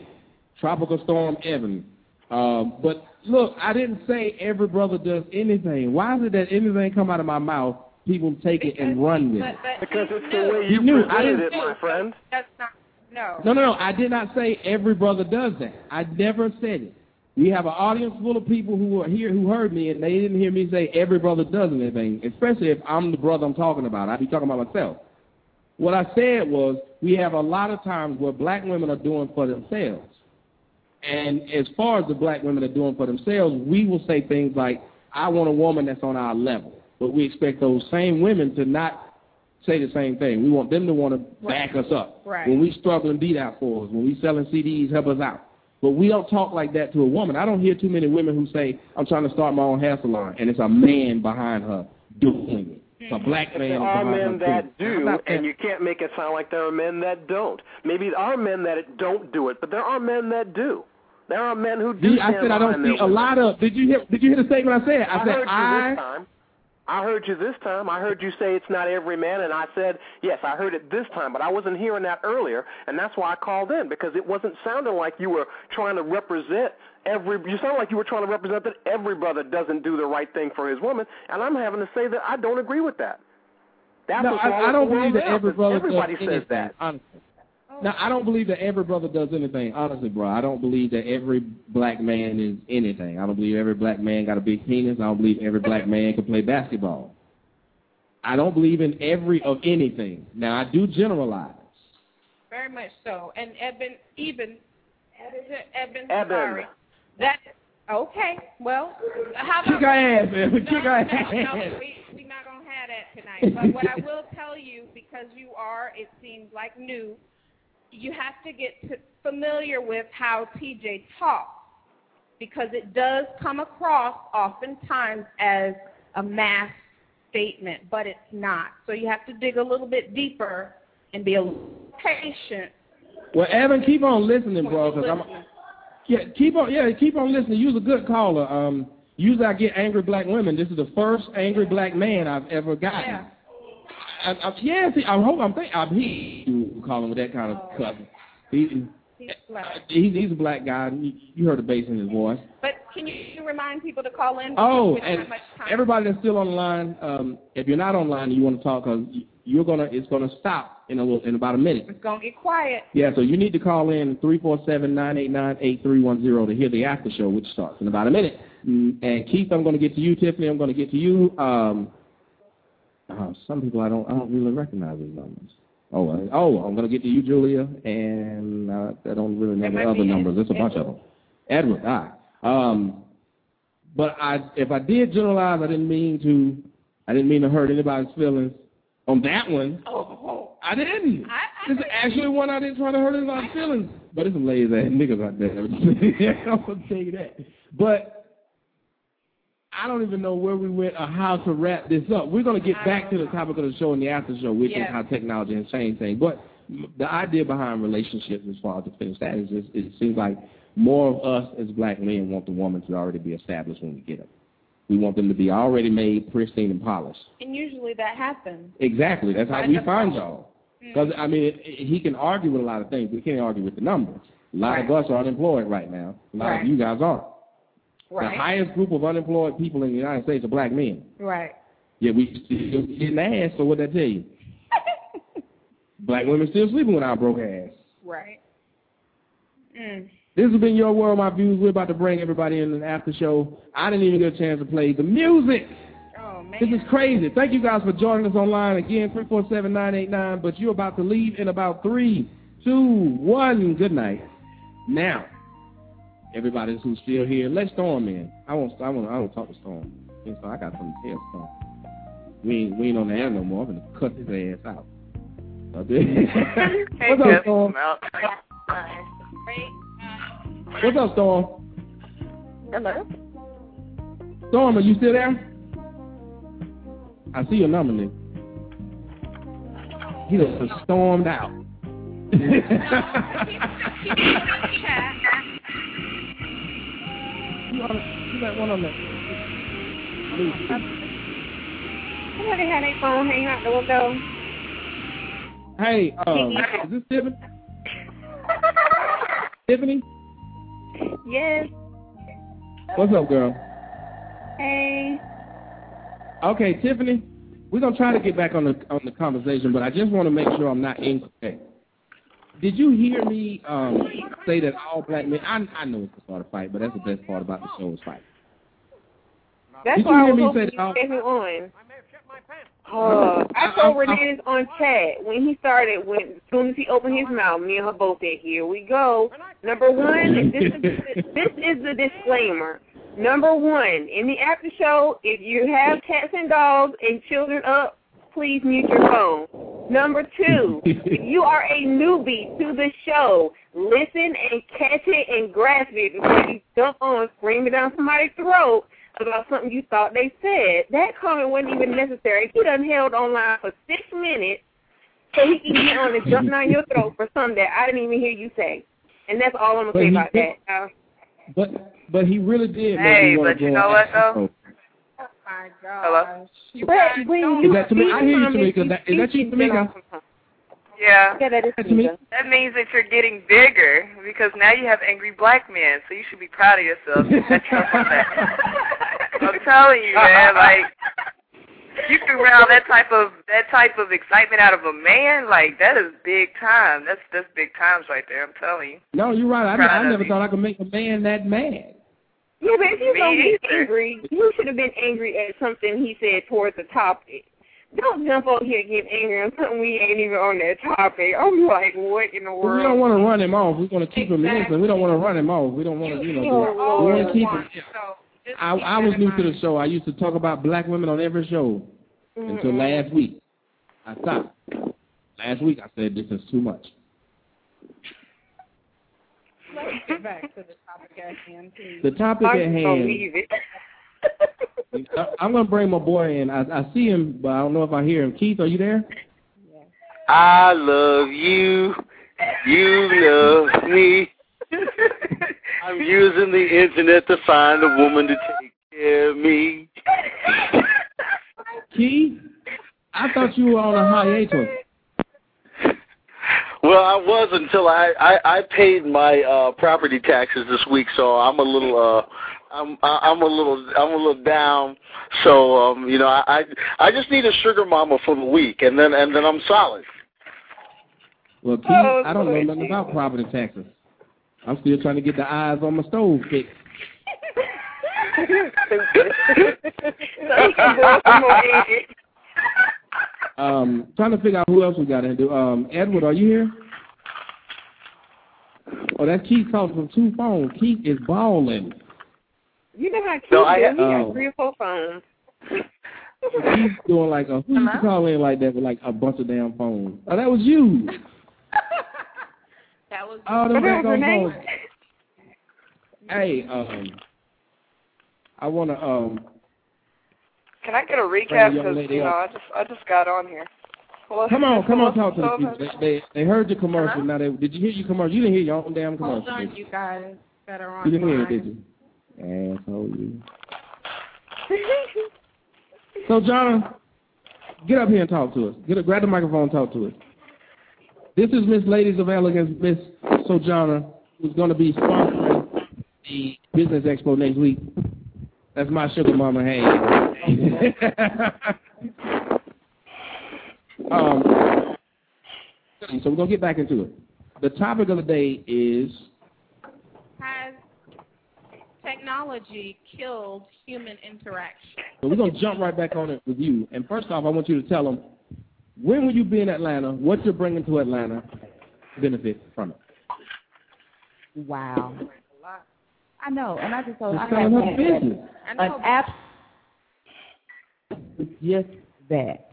B: Tropical Storm Evan. Um, but look, I didn't say every brother does anything. Why is it that anything come out of my mouth, people take it and run with it?
O: Because it's the way
B: He
O: you
B: knew. I didn't
O: it, my friend.
C: That's not. No.
B: No, no, no. I did not say every brother does that. I never said it. We have an audience full of people who are here who heard me, and they didn't hear me say every brother does anything, especially if I'm the brother I'm talking about. I'd be talking about myself. What I said was we have a lot of times where black women are doing for themselves. And as far as the black women are doing for themselves, we will say things like, I want a woman that's on our level. But we expect those same women to not say the same thing. We want them to want to back us up.
C: Right.
B: When we struggle and beat out for us, when we selling CDs, help us out. But we don't talk like that to a woman. I don't hear too many women who say, I'm trying to start my own hair salon, and it's a man behind her doing it. It's a mm-hmm. black man
O: There are men that
B: doing it. I'm
O: do, and you can't make it sound like there are men that don't. Maybe there are men that don't do it, but there are men that do. There are men who do.
B: I said I don't see a
O: women.
B: lot of. Did you hear? Did you hear the statement I said? I,
O: I
B: said I.
O: I heard you this time. I heard you say it's not every man, and I said yes. I heard it this time, but I wasn't hearing that earlier, and that's why I called in because it wasn't sounding like you were trying to represent every. You sound like you were trying to represent that every brother doesn't do the right thing for his woman, and I'm having to say that I don't agree with that. That's
B: no,
O: wrong
B: I, I don't believe that every brother
O: Everybody says
B: anything,
O: that.
B: Honestly. Now, I don't believe that every brother does anything. Honestly, bro, I don't believe that every black man is anything. I don't believe every black man got a big penis. I don't believe every black man can play basketball. I don't believe in every of anything. Now, I do generalize.
C: Very much so. And Eben, even, Eben,
O: Eben.
C: sorry. That, okay, well, how about...
B: Kick
C: about...
B: her ass, man. Kick her
C: No,
B: ass.
C: no, we, we're not going to have that tonight. But what I will tell you, because you are, it seems like, new, you have to get to familiar with how TJ talks because it does come across oftentimes as a mass statement, but it's not. So you have to dig a little bit deeper and be a little patient.
B: Well, Evan, keep on listening, bro, because I'm. Yeah, keep on. Yeah, keep on listening. You're a good caller. Um, usually I get angry black women. This is the first angry black man I've ever gotten.
C: Yeah.
B: I, I, yeah, see, I hope I'm thinking. I'm he you calling with that kind of cuss. He,
C: He's black.
B: he's he's a black guy. You, you heard the bass in his voice.
C: But can you remind people to call in?
B: Oh, and
C: much time.
B: everybody that's still on the line, um, if you're not online and you want to talk, cause you're gonna, it's gonna stop in a little, in about a minute.
C: It's going to get quiet.
B: Yeah, so you need to call in three four seven nine eight nine eight three one zero to hear the after show, which starts in about a minute. Mm, And Keith, I'm going to get to you. Tiffany, I'm going to get to you. Um, uh, some people I don't, I don't really recognize these numbers. Oh, uh, oh, I'm gonna get to you, Julia, and uh, I don't really know the other numbers. There's a bunch of them. Edward, ah. Um, but I, if I did generalize, I didn't mean to. I didn't mean to hurt anybody's feelings. On that one,
P: Oh,
B: I didn't. This is actually one I didn't try to hurt anybody's feelings. But there's some lazy ass niggas out there. I'm gonna tell you that. But I don't even know where we went or how to wrap this up. We're gonna get back to the topic of the show in the after show, which is how technology has changed things. But the idea behind relationships, as far as to finish that, is just it seems like more of us as black men want the woman to already be established when we get them. We want them to be already made, pristine, and polished.
P: And usually that happens.
B: Exactly. That's how
P: By
B: we find y'all. Mm. Because I mean, it, it- he can argue with a lot of things. We can't argue with the numbers. A lot of us are unemployed right now. A lot
P: Right.
B: of you guys aren't. The highest group of unemployed people in the United States are black men.
P: Right.
B: Yeah, we still getting ass. So what that tell you? black women still sleeping with our broke ass.
P: Right. Mm.
B: This has been your world, my views. We're about to bring everybody in an after show. I didn't even get a chance to play the music.
P: Oh man.
B: This is crazy. Thank you guys for joining us online again, three four seven nine eight nine. But you're about to leave in about three, two, one. Good night. Now, everybody who's still here, let Storm in. I won't. I won't. I won't talk to Storm. And so I got something to tell Storm. We ain't. We ain't on the air no more. I'm gonna cut his ass out. Okay. What's up, Storm? What's up, Storm?
P: Hello.
B: Storm, are you still there? I see your number, nigga. He done stormed out. You on- you got one on the.
P: Somebody had a phone hang out the window.
B: Hey, um, is this Tiffany? Tiffany?
P: Yes.
B: What's up, girl?
P: Hey.
B: Okay, Tiffany, we're gonna try to get back on the on the conversation, but I just want to make sure I'm not incorrect. Did you hear me um, say that all black men? I I know it's the start of fight, but that's the best part about the show is fight.
P: That's
B: Did you
P: why I
B: hear
P: was
B: me
P: hoping
B: say
P: you
B: that?
P: get me on. Uh, I told Renatus on chat when he started, when as soon as he opened his mouth, me and her both said, "Here we go." Number one, this is this is the disclaimer. Number one, in the after show, if you have cats and dogs and children up, please mute your phone. Number two, if you are a newbie to the show, listen and catch it and grasp it before you jump on, scream it down somebody's throat about something you thought they said. That comment wasn't even necessary. He done held online for six minutes so he can get on and jump down your throat for something that I didn't even hear you say. And that's all I'm gonna say about
B: did-
P: that. Uh,
B: But but he really did.
P: Hey,
B: make me wanna
P: but you
B: go
P: know what, though?
B: Show.
P: my God.
C: But when
B: Is
C: you
B: that Tamika? I hear you,
C: speak from
B: Tamika.
C: it,
B: That, is that you, Tamika?
Q: Yeah.
C: Yeah, that is Tamika.
Q: That means that you're getting bigger because now you have angry black men, so you should be proud of yourself. Pat yourself on that. I'm telling you, man, like you can round that type of that type of excitement out of a man, like that is big time. That's that's big times right there. I'm telling you.
B: No, you're right. I, I never
Q: you.
B: thought I could make a man that mad.
P: Yeah, but if you're
Q: Me
P: gonna get angry, you should have been angry at something he said towards the topic. Don't jump over here and get angry on something we ain't even on that topic. I'm like, what in the world?
B: we don't want to run him off. We want to keep him listening. We don't want to run him off. We don't want to, you know, do we want to keep him. I, I was new to the show. I used to talk about black women on every show until last week. I stopped. Last week I said this is too much.
P: Let's get back to the topic at hand, please.
B: The topic
P: I
B: at
P: just
B: hand-
P: believe it.
B: I- I'm gonna bring my boy in. I, I see him, but I don't know if I hear him. Keith, are you there?
R: I love you. You love me. I'm using the internet to find a woman to take care of me.
B: Keith, I thought you were on a hiatus.
R: Well, I was until I I, I paid my uh property taxes this week, so I'm a little uh I'm I- I'm a little I'm a little down. So um you know I I I just need a sugar mama for the week, and then and then I'm solid.
B: Well, Keith,
R: Oh,
B: I don't know nothing about property taxes. I'm still trying to get the eyes on my stove fixed.
P: so he can go some more angry.
B: Um, trying to figure out who else we got in here. Um, Edward, are you here? Oh, that Keith calls from two phones. Keith is balling.
P: You know how Keith
B: No, I-
P: is. He got three or four phones.
B: He's doing like a who used to call in like that with like a bunch of damn phones. Oh, that was you.
C: That was
B: Oh, them
P: What
B: back
P: was her
B: on
P: name?
B: phones. Hey, um, I wanna um.
P: Can I get a recap?
B: the
P: Because you know. I just I just got on here. Well,
B: Come on, come on, talk to the
P: so-
B: people. They, they they heard your commercial. Now they did you hear your commercial? You didn't hear your own damn commercial.
C: Hold on,
B: did you?
C: you guys that are on
B: You didn't hear it,
C: line.
B: did you? Asshole, you. So, John, get up here and talk to us. Get a, grab the microphone and talk to us. This is Miss Ladies of Elegance, Miss Sojourner, who's going to be sponsoring the Business Expo next week. That's my sugar mama. Hey. um, so we're going to get back into it. The topic of the day is
C: Has technology killed human interaction?
B: So we're going to jump right back on it with you. And first off, I want you to tell them, when will you be in Atlanta, what you're bringing to Atlanta, benefit from it.
S: Wow. I know, and I just told
B: It's
S: I
B: telling
S: have
B: her business.
S: an app just that.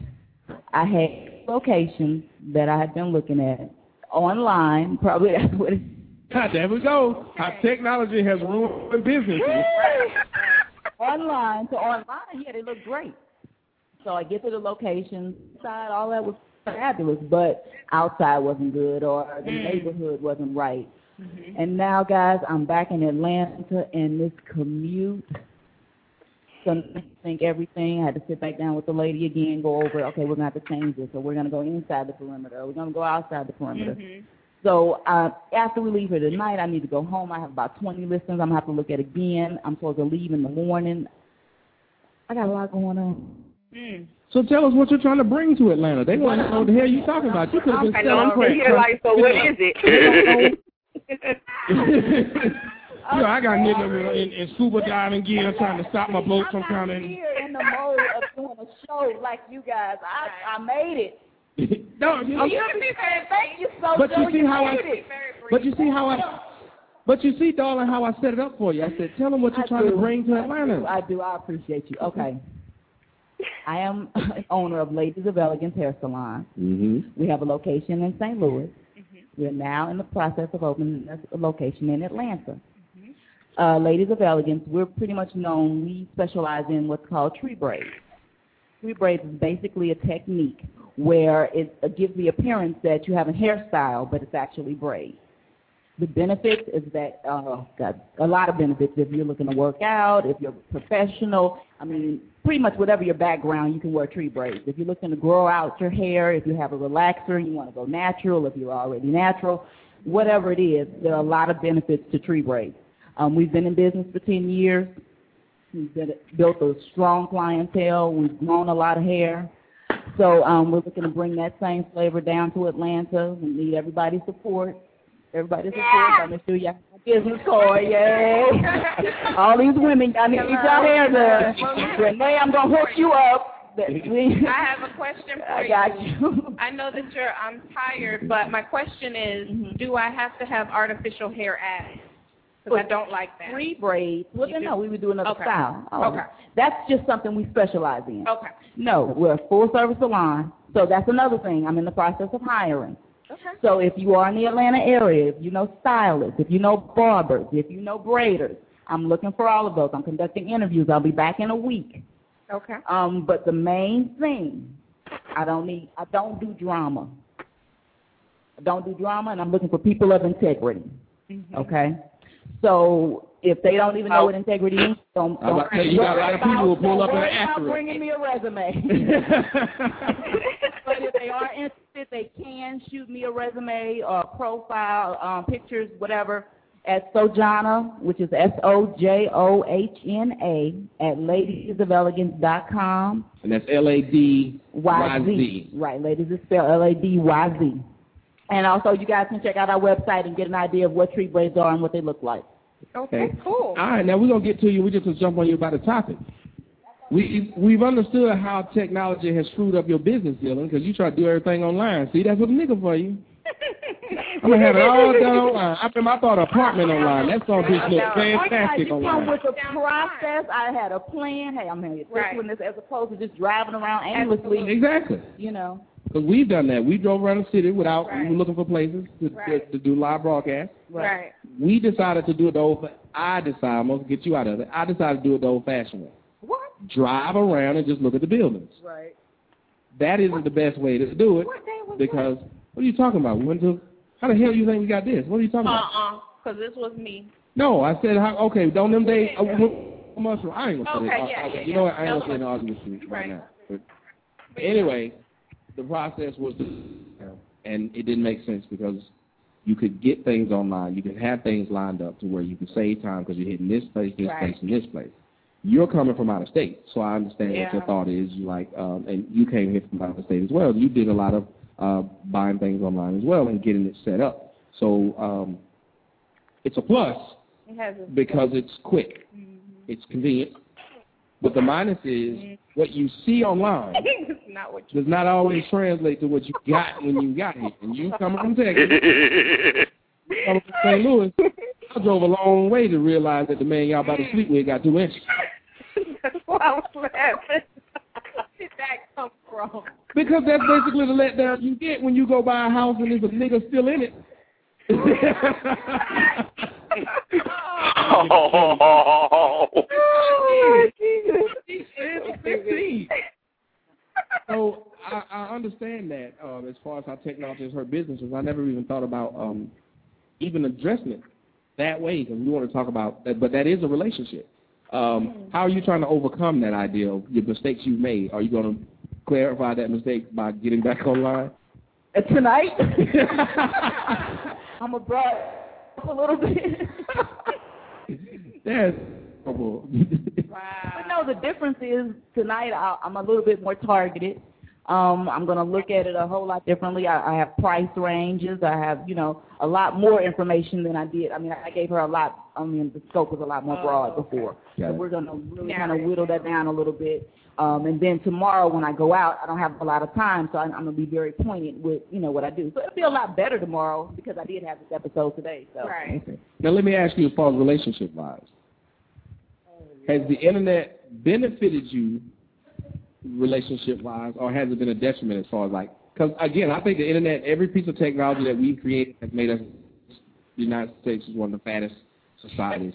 S: I had locations that I had been looking at online. Probably that's what it
B: God, there we go. How technology has ruined business.
S: online. So online, yeah, they look great. So I get to the location, side, all that was fabulous, but outside wasn't good or the
C: Mm.
S: neighborhood wasn't right.
C: Mm-hmm.
S: And now, guys, I'm back in Atlanta, and this commute, gonna think everything. I had to sit back down with the lady again, go over. Okay, we're gonna have to change this, or we're gonna go inside the perimeter. Or we're gonna go outside the perimeter.
C: Mhm.
S: So uh, after we leave here tonight, I need to go home. I have about 20 listings. I'm gonna have to look at again. I'm supposed to leave in the morning. I got a lot going on.
C: Mm.
B: So tell us what you're trying to bring to Atlanta. They want to know what the hell you're talking about. You could have been
P: I know
B: selling
P: I'm
B: crack.
P: here like, so what is it?
B: you know, I got niggas in, in scuba diving gear trying to stop my boat from kind of.
S: Here in the mode of doing a show like you guys, I I made it.
B: no,
S: You
B: I'm-
S: hear me saying thank you so
B: But you
S: so
B: see how I- But you see how I, but you see, darling, how I set it up for you. I said, tell them what you're
S: I
B: trying to bring to
S: I
B: Atlanta.
S: do. I do. I appreciate you. Okay. I am an owner of Ladies of Elegance Hair Salon.
B: Mm-hmm.
S: We have a location in St. Louis.
C: Mm-hmm.
S: We're now in the process of opening a location in Atlanta. Uh, Ladies of Elegance, we're pretty much known, we specialize in what's called tree braids. Tree braids is basically a technique where it gives the appearance that you have a hairstyle, but it's actually braids. The benefits is that, uh, got a lot of benefits if you're looking to work out, if you're professional. I mean, pretty much whatever your background, you can wear tree braids. If you're looking to grow out your hair, if you have a relaxer, and you want to go natural, if you're already natural, whatever it is, there are a lot of benefits to tree braids. Um, we've been in business for 10 years. We've built a strong clientele. We've grown a lot of hair. So um, we're looking to bring that same flavor down to Atlanta. We need everybody's support. Everybody's support. I'm going to show you my business card. Yay. All these women, y'all need to get your hair done. Renee, I'm going to hook you up.
C: I have a question for
S: I
C: you.
S: got you.
C: I know that you're I'm tired, but my question is,
S: Mm-hmm.
C: do I have to have artificial hair added? Because I don't like that.
S: Three braids. Well,
C: You
S: then
C: do?
S: no, we would do another
C: Okay.
S: style. Oh,
C: Okay.
S: That's just something we specialize in.
C: Okay.
S: No, we're a full service salon. So that's another thing. I'm in the process of hiring.
C: Okay.
S: So if you are in the Atlanta area, if you know stylists, if you know barbers, if you know braiders, I'm looking for all of those. I'm conducting interviews. I'll be back in a week.
C: Okay.
S: Um, but the main thing, I don't need, I don't do drama. I don't do drama, and I'm looking for people of integrity.
C: Mm-hmm.
S: Okay. So if they don't even know what integrity is, don't.
B: I was about to say, you got a lot of people who pull up in an
S: Worry about bringing me a resume. but if they are interested, they can shoot me a resume or a profile, um, pictures, whatever, at Sojohna, which is S O J O H N A, at ladiesofelegance.com.
B: And that's L A D Y
S: Y
B: Z.
S: Z. Right, ladies is spelled L A D Y Z. And also, you guys can check out our website and get an idea of what tree braids are and what they look like.
C: Okay, cool.
B: All right, now we're gonna get to you. We're just gonna jump on you about the topic. We we've understood how technology has screwed up your business dealing because you try to do everything online. See, that's what a nigga for you. I'm gonna have it all done online. I remember I thought apartment online. That's gonna be look fantastic oh
S: you come with a process. I had a plan. Hey, I'm going to
C: Right.
S: this as opposed to just driving around aimlessly.
B: Exactly.
S: You know.
B: Because we've done that. We drove around the city without
C: Right.
B: we were looking for places to,
C: Right.
B: to, to do live broadcast.
C: Right.
B: We decided to do it the old. I decided. I'm gonna get you out of it. I decided to do it the old-fashioned way.
S: What?
B: Drive around and just look at the buildings.
S: Right.
B: That isn't the best way to do it because what are you talking about? We went to how the hell do you think we got this? What are you talking about?
C: Uh-uh, because this was me.
B: No, I said how, okay. Don't them days. Uh, wh- I ain't gonna say
C: Okay,
B: that.
C: yeah,
B: Uh,
C: yeah,
B: you know what? I ain't
C: No,
B: gonna say no argument with you right,
C: right.
B: now. But anyway, the process was, and it didn't make sense because you could get things online. You could have things lined up to where you could save time because you're hitting this place, this
C: Right.
B: place, and this place. You're coming from out of state, so I understand what your thought is. You like, um, and you came here from out of state as well. You did a lot of uh, buying things online as well and getting it set up. So um, it's a plus
C: It
B: because it's quick, it's convenient. But the minus is what you see online
C: not what you
B: does not always translate to what you got when you got here. And you coming from Texas, coming from St. Louis, I drove a long way to realize that the man y'all about to sleep with got two inches.
C: That's why I was laughing. Where did that come from?
B: Because that's basically the letdown you get when you go buy a house and there's a nigga still in it.
R: Oh.
B: It's 15. So I, I understand that um, as far as how technology has hurt businesses. I never even thought about um, even addressing it that way because we want to talk about that, but that is a relationship. Um, how are you trying to overcome that idea of your mistakes you've made? Are you going to clarify that mistake by getting back online?
S: Uh, tonight, I'm a broad a little bit.
B: That's horrible.
S: But no, the difference is tonight I, I'm a little bit more targeted. Um, I'm going to look at it a whole lot differently. I, I have price ranges. I have, you know, a lot more information than I did. I mean, I gave her a lot. I mean, the scope was a lot more broad before.
B: Got
S: So
B: it.
S: we're going to really kind of whittle that down a little bit. Um, and then tomorrow when I go out, I don't have a lot of time, so I'm, I'm going to be very pointed with, you know, what I do. So it'll be a lot better tomorrow because I did have this episode today. So.
C: Right.
B: Okay. Now let me ask you as far as relationship wise. Has the internet benefited you relationship wise or has it been a detriment as far as like because again I think the internet every piece of technology that we've created has made us the United States is one of the fattest societies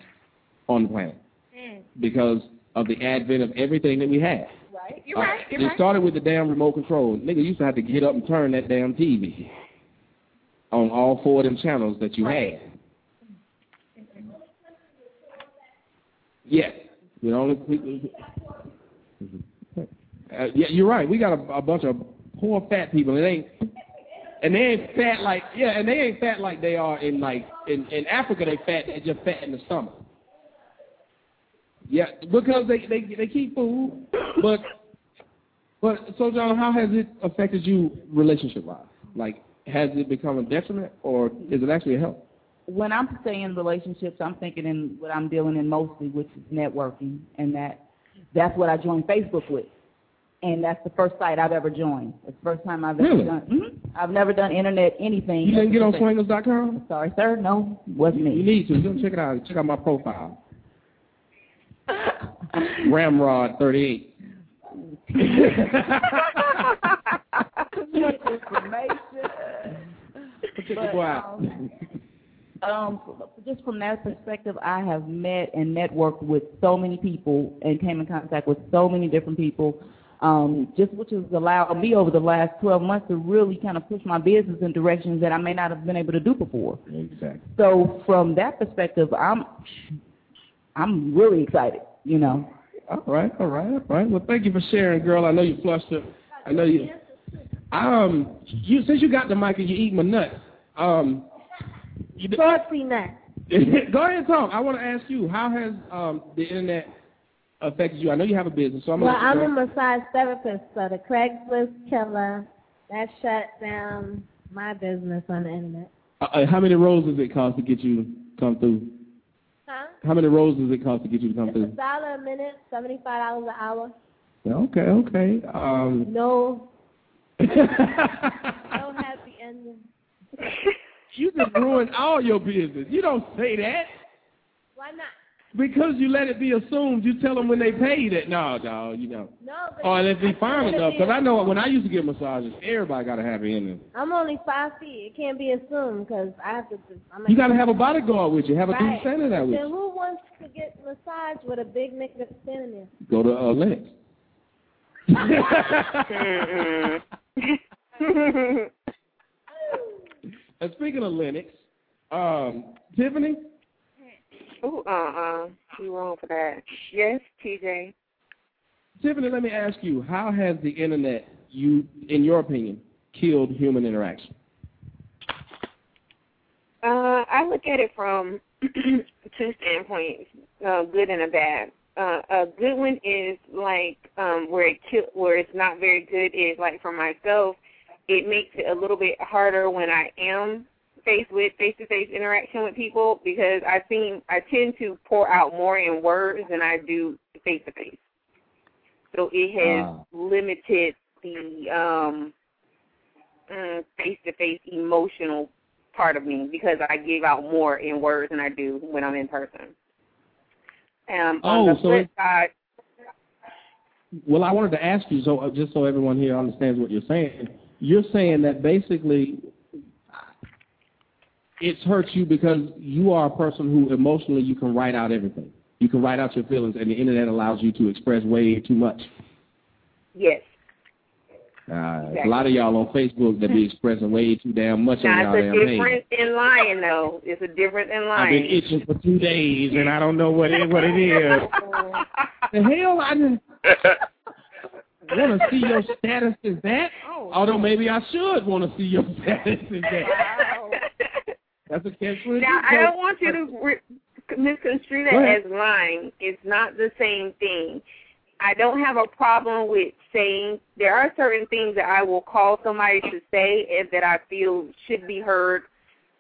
B: on the planet
C: Mm.
B: because of the advent of everything that we have.
C: Right. You're right. You're
B: it
C: right.
B: started with the damn remote control. Nigga used to have to get up and turn that damn TV on all four of them channels that you had. Only people. Uh, yeah, you're right. We got a, a bunch of poor fat people. It ain't, and they ain't fat like yeah, and they ain't fat like they are in like in in Africa. They fat. They just fat in the stomach. Yeah, because they they they keep food, but but so John, how has it affected you relationship wise? Like, has it become a detriment or is it actually a help?
S: when I'm saying relationships, I'm thinking in what I'm dealing in mostly, which is networking, and that that's what I joined Facebook with, and that's the first site I've ever joined. It's the first time I've ever
B: Really?
S: done. mhm. I've never done internet anything.
B: You didn't get on swingers.com?
S: Sorry, sir. No, wasn't me.
B: You need to. You check it out. Check out my profile. Ramrod thirty eight.
S: But, um, um, just from that perspective, I have met and networked with so many people and came in contact with so many different people, um, just which has allowed me over the last 12 months to really kind of push my business in directions that I may not have been able to do before.
B: Exactly.
S: So from that perspective, I'm I'm really excited. You know.
B: All right, all right, all right. Well, thank you for sharing, girl. I know you're flustered. I know you. Um, you since you got the mic and you eat my nuts. Um, you,
M: Salty nut.
B: go ahead and talk. I want to ask you, how has um the internet affected you? I know you have a business, so I'm
M: Well, I'm a massage therapist, so the Craigslist killer that shut down my business on the internet.
B: Uh, uh, how many rolls does it cost to get you to come through? How many rolls does it cost to get you to come
M: A
B: through?
M: dollar a minute, seventy-five dollars an hour.
B: Yeah, Okay, okay. Um,
M: No, no happy ending.
B: you just ruined all your business. You don't say that.
M: Why not?
B: Because you let it be assumed, you tell them when they pay you that. No, no, you know.
M: No, but
B: Or if they fine
M: Let
B: enough. Because I know when I used to get massages, everybody got a happy ending.
M: I'm only five feet. It can't be assumed because I have to. I'm
B: You got to have a bodyguard with you. Have a dude
M: right.
B: standing there with
M: Then
B: you.
M: who wants to get massaged with a big nigga standing there?
B: Go to uh, Lenox. and speaking of Lenox, um, Tiffany,
P: Ooh, uh-uh. You're wrong for that. Yes, TJ.
B: Tiffany, let me ask you, how has the internet, you, in your opinion, killed human interaction?
P: Uh, I look at it from two standpoints, uh, good and a bad. Uh, a good one is like um, where it kill, where it's not very good is like for myself, it makes it a little bit harder when I am faced with face-to-face interaction with people because I seem I tend to pour out more in words than I do face-to-face. So it has
B: Ah.
P: limited the um, mm, face-to-face emotional part of me because I give out more in words than I do when I'm in person. Um, on
B: Oh,
P: the
B: so
P: flip side,
B: Well, I wanted to ask you, so uh, just so everyone here understands what you're saying, you're saying that basically it's hurt you because you are a person who emotionally you can write out everything. You can write out your feelings, and the internet allows you to express way too much.
P: yes.
B: Uh, A lot of y'all on Facebook that be expressing way too damn much on
P: Now
B: y'all
P: it's a
B: damn
P: difference in lying though. It's a difference in lying.
B: I've been itching for two days, and I don't know what it what it is. the hell I didn't want to see your status as that. Oh, Although maybe I should want to see your status as that. That's a twenty.
P: Now I don't want you to re- misconstrue that as lying. It's not the same thing. I don't have a problem with saying there are certain things that I will call somebody to say and that I feel should be heard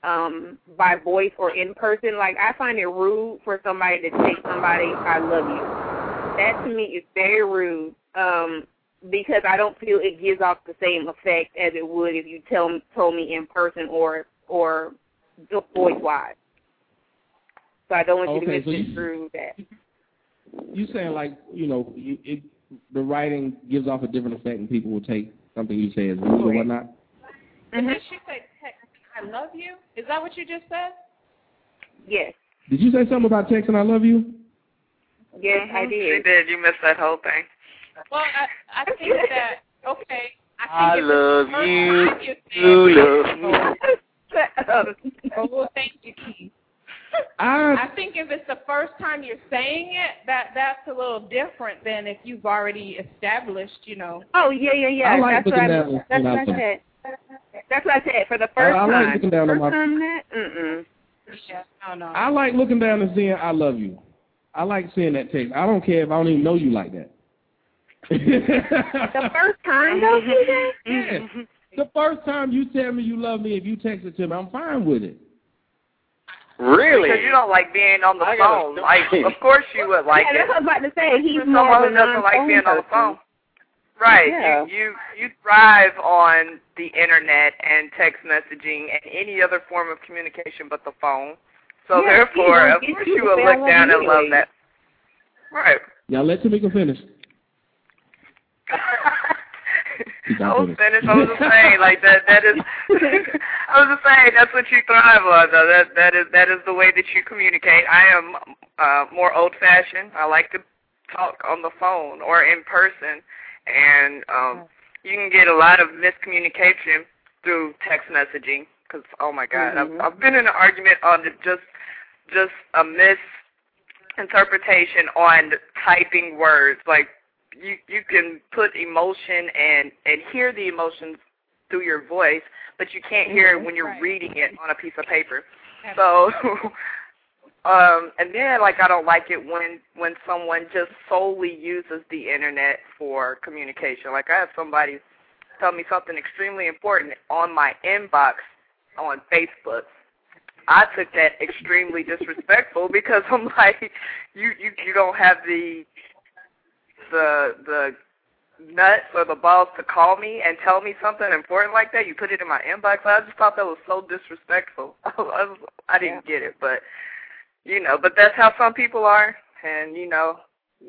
P: um by voice or in person. Like I find it rude for somebody to say somebody I love you. That to me is very rude. Um because I don't feel it gives off the same effect as it would if you tell told me in person or or voice wise. So I don't want you
B: Okay,
P: to
B: so you-
P: misconstrue that.
B: You saying like you know you, it, the writing gives off a different effect, and people will take something you say as rude or whatnot. Mm-hmm.
C: Did she say, text, I love you? Is that what you just said?
P: Yes.
B: Did you say something about texting "I love you"?
P: Yes, I mm-hmm. did.
Q: She did. You missed that whole thing.
C: Well, I, I think that, okay.
R: I
C: I,
R: love you.
C: it's the first
R: You love
C: you're saying it, oh, well, thank you, Keith.
B: I
C: I think if it's the first time you're saying it, that that's a little different than if you've already established, you know.
P: Oh yeah, yeah, yeah.
B: I like
P: that's what
B: looking
P: I,
B: down
P: that's what
B: I
P: I said. That's what I said for the first
B: I like
P: time.
B: looking down on
P: first
B: my-
P: time that? Mm-mm.
C: Yeah, no, no.
B: I like looking down and seeing "I love you." I like seeing that text. I don't care if I don't even know you like that.
P: The first time though, TJ?
B: Yeah. Mm-hmm. The first time you tell me you love me, if you text it to me, I'm fine with it.
R: Really?
Q: Because you don't like being on the
R: I
Q: phone. Like, of course you would like
P: yeah,
Q: it.
P: that's what I was about to say. He's
Q: For
P: more
Q: someone
P: of a
Q: who doesn't like being on the phone. Right.
P: Yeah.
Q: You, you you thrive on the internet and text messaging and any other form of communication but the phone. So
P: Yeah,
Q: therefore, of course
P: to
Q: you will look down
P: you
Q: and love that. Right.
B: Y'all let Tamika finish. She
Q: I
B: got
Q: was
B: finished.
Q: finished. I was just saying, like that. That is. I was just saying that's what you thrive on. Though that that is that is the way that you communicate. I am uh, more old-fashioned. I like to talk on the phone or in person, and um, you can get a lot of miscommunication through text messaging. Because oh my God,
P: Mhm.
Q: I've, I've been in an argument on the- just just a misinterpretation on typing words. Like you you can put emotion and and hear the emotions through your voice, but you can't hear it when you're reading it on a piece of paper. So um and then like I don't like it when when someone just solely uses the internet for communication. Like I have somebody tell me something extremely important on my inbox on Facebook. I took that extremely disrespectful because I'm like, you you you don't have the the the nuts or the balls to call me and tell me something important like that. You put it in my inbox. I just thought that was so disrespectful. I, was, I didn't get it, but you know, but that's how some people are, and you know,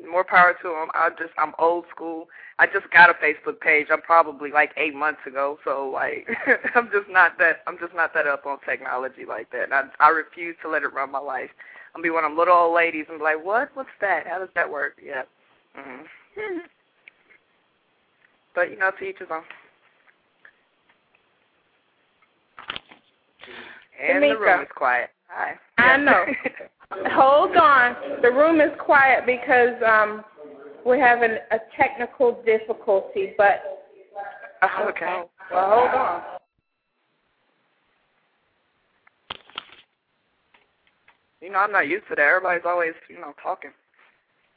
Q: more power to them. I just I'm old school. I just got a Facebook page. I'm probably like eight months ago, so like I'm just not that I'm just not that up on technology like that. And I I refuse to let it run my life. I'll be one of them little old ladies and be like, what? What's that? How does that work? Yeah. Mm-hmm. but you know, to each his own. And the
C: Tamika.
Q: room is quiet. Hi.
C: I know. Hold on. The room is quiet because um we're having a technical difficulty, but
Q: okay.
C: Well, hold on.
Q: You know, I'm not used to that. Everybody's always, you know, talking.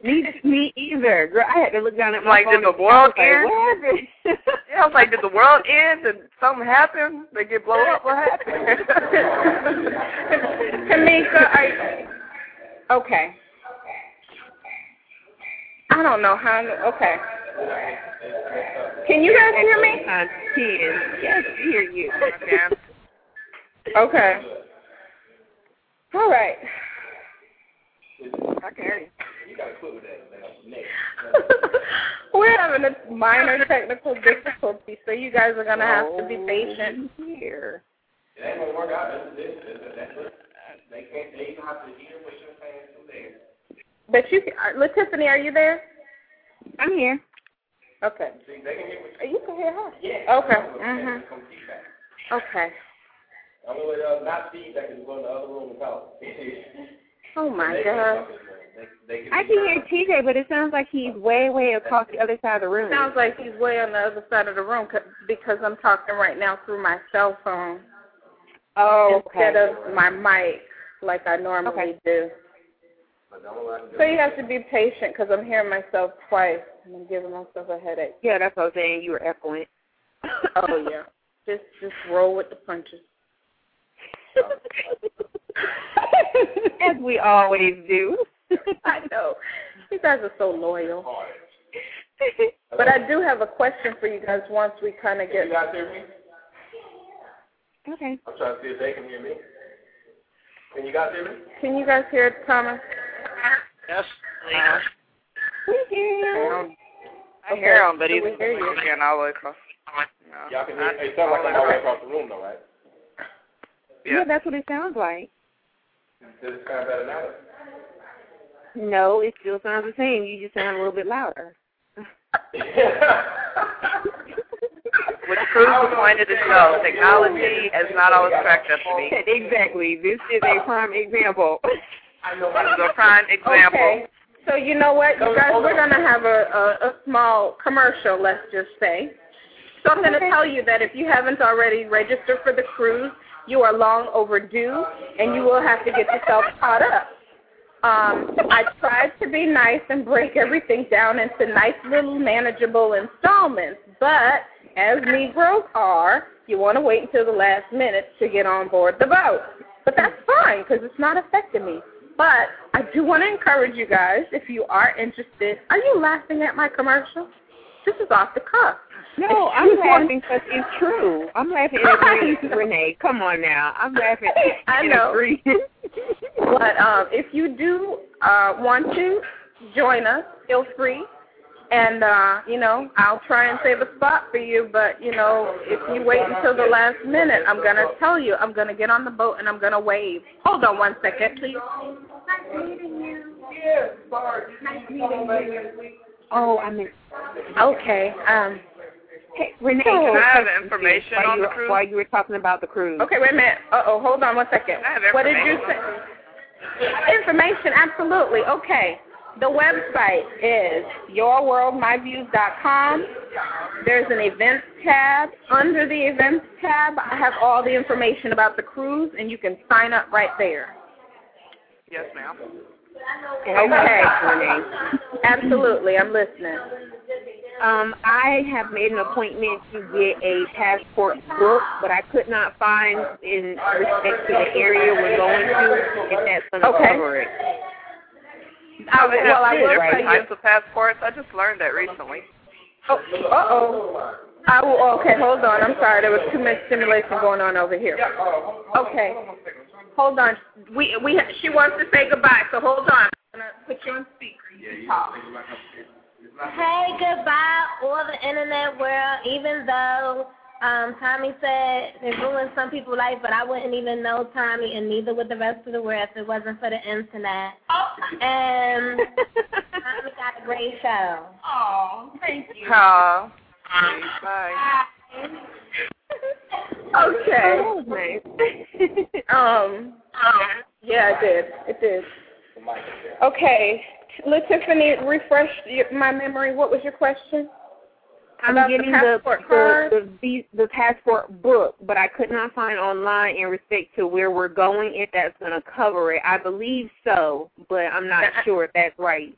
P: Me, me either. Girl, I had to look down at my
Q: Like,
P: phone.
Q: did the
P: and
Q: world
P: I
Q: end?
P: was like, happened?
Q: Yeah, I was like, did the world end? Did something happen? They get blown up? What happened?
C: Tamika, I okay. I don't know how. Okay. Can you guys hear me?
P: Uh, yes, I hear you.
C: Okay. All right.
Q: I can hear you.
C: We're having a minor technical difficulty, so you guys are gonna have to be patient here. But you, uh, Tiffany, are you there?
P: I'm here.
C: Okay. You can hear her. Yeah. Okay. Mhm. Okay.
T: Only way uh, not feedback is go in the other room and talk.
C: Oh my God.
P: I can hear TJ, but it sounds like he's way, way across the other side of the room.
C: Sounds like he's way on the other side of the room because I'm talking right now through my cell phone
P: oh,
C: instead
P: okay.
C: of my mic like I normally do. So you have to be patient because I'm hearing myself twice and I'm giving myself a headache.
P: Yeah, that's what I'm saying. You were echoing.
C: Oh yeah. Just just roll with the punches.
P: As we always do.
C: I know. You guys are so loyal. But I do have a question for you guys once we kind of get.
T: Can you guys hear me?
P: Okay.
T: I'm trying to see if they can hear me. Can you guys hear me?
C: Can you guys hear Thomas?
T: Yes. Uh-huh.
C: We hear you.
Q: I hear him, but
C: so
Q: he's
C: we hear you.
Q: again all the way across. No,
T: Y'all can hear It sounds like I'm all the way across the room, though, right?
P: Yeah. that's what it sounds like.
T: Does it sound better now?
P: No, it still sounds the same. You just sound a little bit louder.
Q: Which proves the point of the show. Technology is not always cracked up to me.
P: exactly. This is a prime example.
Q: This is a prime example.
C: Okay. So you know what, you guys, we're gonna have a, a, a small commercial, let's just say. So I'm gonna tell you that if you haven't already registered for the cruise, you are long overdue, and you will have to get yourself caught up. Um, I tried to be nice and break everything down into nice little manageable installments, but as Negroes are, you want to wait until the last minute to get on board the boat. But that's fine because it's not affecting me. But I do want to encourage you guys, if you are interested, are you laughing at my commercial? This is off the cuff.
P: No, I'm laughing because it's true. I'm laughing at agreement, Renee. Come on now. I'm laughing
C: I
P: in
C: know. But um, if you do uh, want to join us, feel free. And, uh, you know, I'll try and save a spot for you. But, you know, if you wait until the last minute, I'm going to tell you, I'm going to get on the boat and I'm going to wave. Hold on one second, please. Nice meeting you. Nice meeting you.
P: Oh, I mean,
C: Okay. Um,
P: hey, Renee,
C: So-
P: can
Q: I have
P: ask you
Q: information
P: while
Q: on
P: you,
Q: the cruise?
P: While you were talking about the cruise.
C: Okay, wait a minute. Uh oh, hold on one second.
Q: I have
C: What did you say? Information, absolutely. Okay. The website is yourworldmyviews.com. There's an events tab. Under the events tab, I have all the information about the cruise, and you can sign up right there.
Q: Yes, ma'am.
C: Okay. Absolutely, I'm listening.
P: Um, I have made an appointment to get a passport book, but I could not find in respect to the area we're going to if that's going to
C: Okay.
P: cover it.
Q: Oh, they
P: well, I
Q: have
P: will
Q: different
P: tell you-
Q: types of passports. I just learned that recently.
C: Oh, uh-oh. I will, okay, hold on. I'm sorry. There was too much stimulation going on over here. Okay. Hold on. We we she wants to say goodbye, so hold on. I'm gonna put you on speaker. You can talk.
M: Hey, goodbye, all the internet world. Even though um, Tommy said it ruined some people's life, but I wouldn't even know Tommy, and neither would the rest of the world if it wasn't for the internet. And Tommy got a great show.
C: Oh, thank you.
Q: Oh. Bye.
C: Okay.
P: Oh,
C: um. Yeah, it did. It did. Okay, Tiffany, refresh my memory. What was your question?
P: I'm
C: About
P: getting the
C: passport
P: the, the, the the passport book, but I could not find online in respect to where we're going if that's going to cover it. I believe so, but I'm not sure if that's right.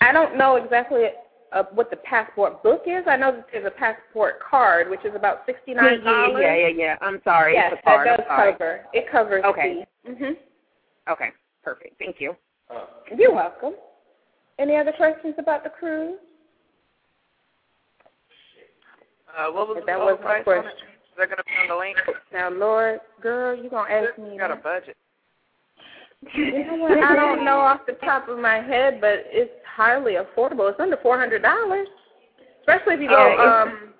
C: I don't know exactly uh, what the passport book is. I know that there's a passport card, which is about sixty nine dollars.
P: yeah, yeah, yeah. I'm sorry.
C: Yes,
P: it's
C: that does cover. It covers.
P: Okay.
C: The, hmm
P: Okay, perfect. Thank you.
C: You're welcome. Any other questions about the cruise?
Q: Uh, what was
C: If
Q: the
C: that
Q: total
C: was my
Q: price on
C: question.
Q: Is that going to be on the link?
C: Now, Lord, girl, you gonna ask me?
Q: You got a budget.
C: You know what? I don't know off the top of my head, but it's highly affordable. It's under four hundred dollars, especially if you go
P: Yeah, it's-
C: um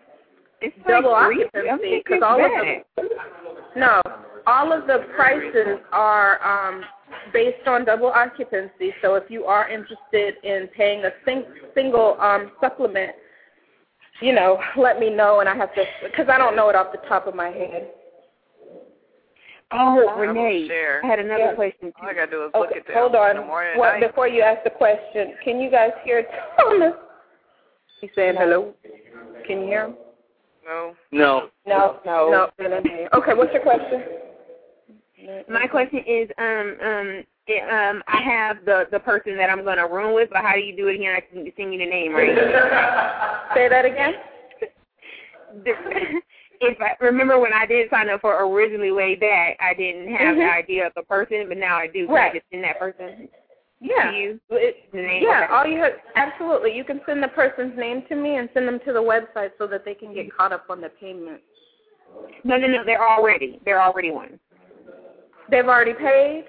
P: It's
C: double
P: like
C: occupancy because
P: it's
C: all of the no, all of the prices are um based on double occupancy. So if you are interested in paying a sing- single um supplement, you know, let me know and I have to because I don't know it off the top of my head.
P: Oh,
Q: I will
P: Renee,
Q: share.
P: I had another
C: Yeah.
P: question.
Q: All I got to do is look at them
C: hold
Q: in
C: on.
Q: the morning
C: What, before you ask the question, can you guys hear Thomas? He's saying hello. Can you hear him?
Q: No.
R: no,
C: no,
Q: no,
C: no. Okay, what's your question?
P: My question is, um, um, it, um, I have the the person that I'm going to room with, but how do you do it again? I can send you the name, right?
C: Say that again.
P: if I remember when I did sign up for originally way back, I didn't have the
C: Mhm.
P: idea of the person, but now I do. Can
C: Right.
P: I just send that person
C: Yeah.
P: to you? The
C: yeah, all you have, absolutely. You can send the person's name to me and send them to the website so that they can get caught up on the payment.
P: No, no, no. They're already. They're already one.
C: They've already paid.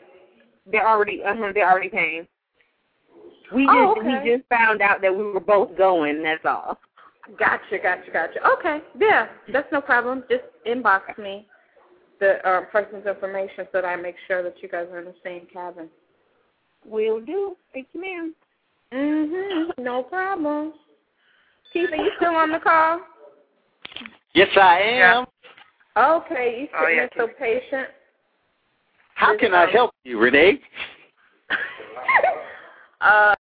P: They're already. uh huh. they're already paying. We just
C: Oh, okay.
P: we just found out that we were both going. That's all.
C: Gotcha, gotcha, gotcha. Okay, yeah, that's no problem. Just inbox me the uh, person's information so that I make sure that you guys are in the same cabin.
P: Will do. Thank you, ma'am.
C: Mhm. No problem. Keith, are you still on the call?
R: Yes, I am.
C: Okay, you
R: Oh,
C: sitting
R: yeah,
C: there so patient.
R: How can I help you, Renee?
C: Uh,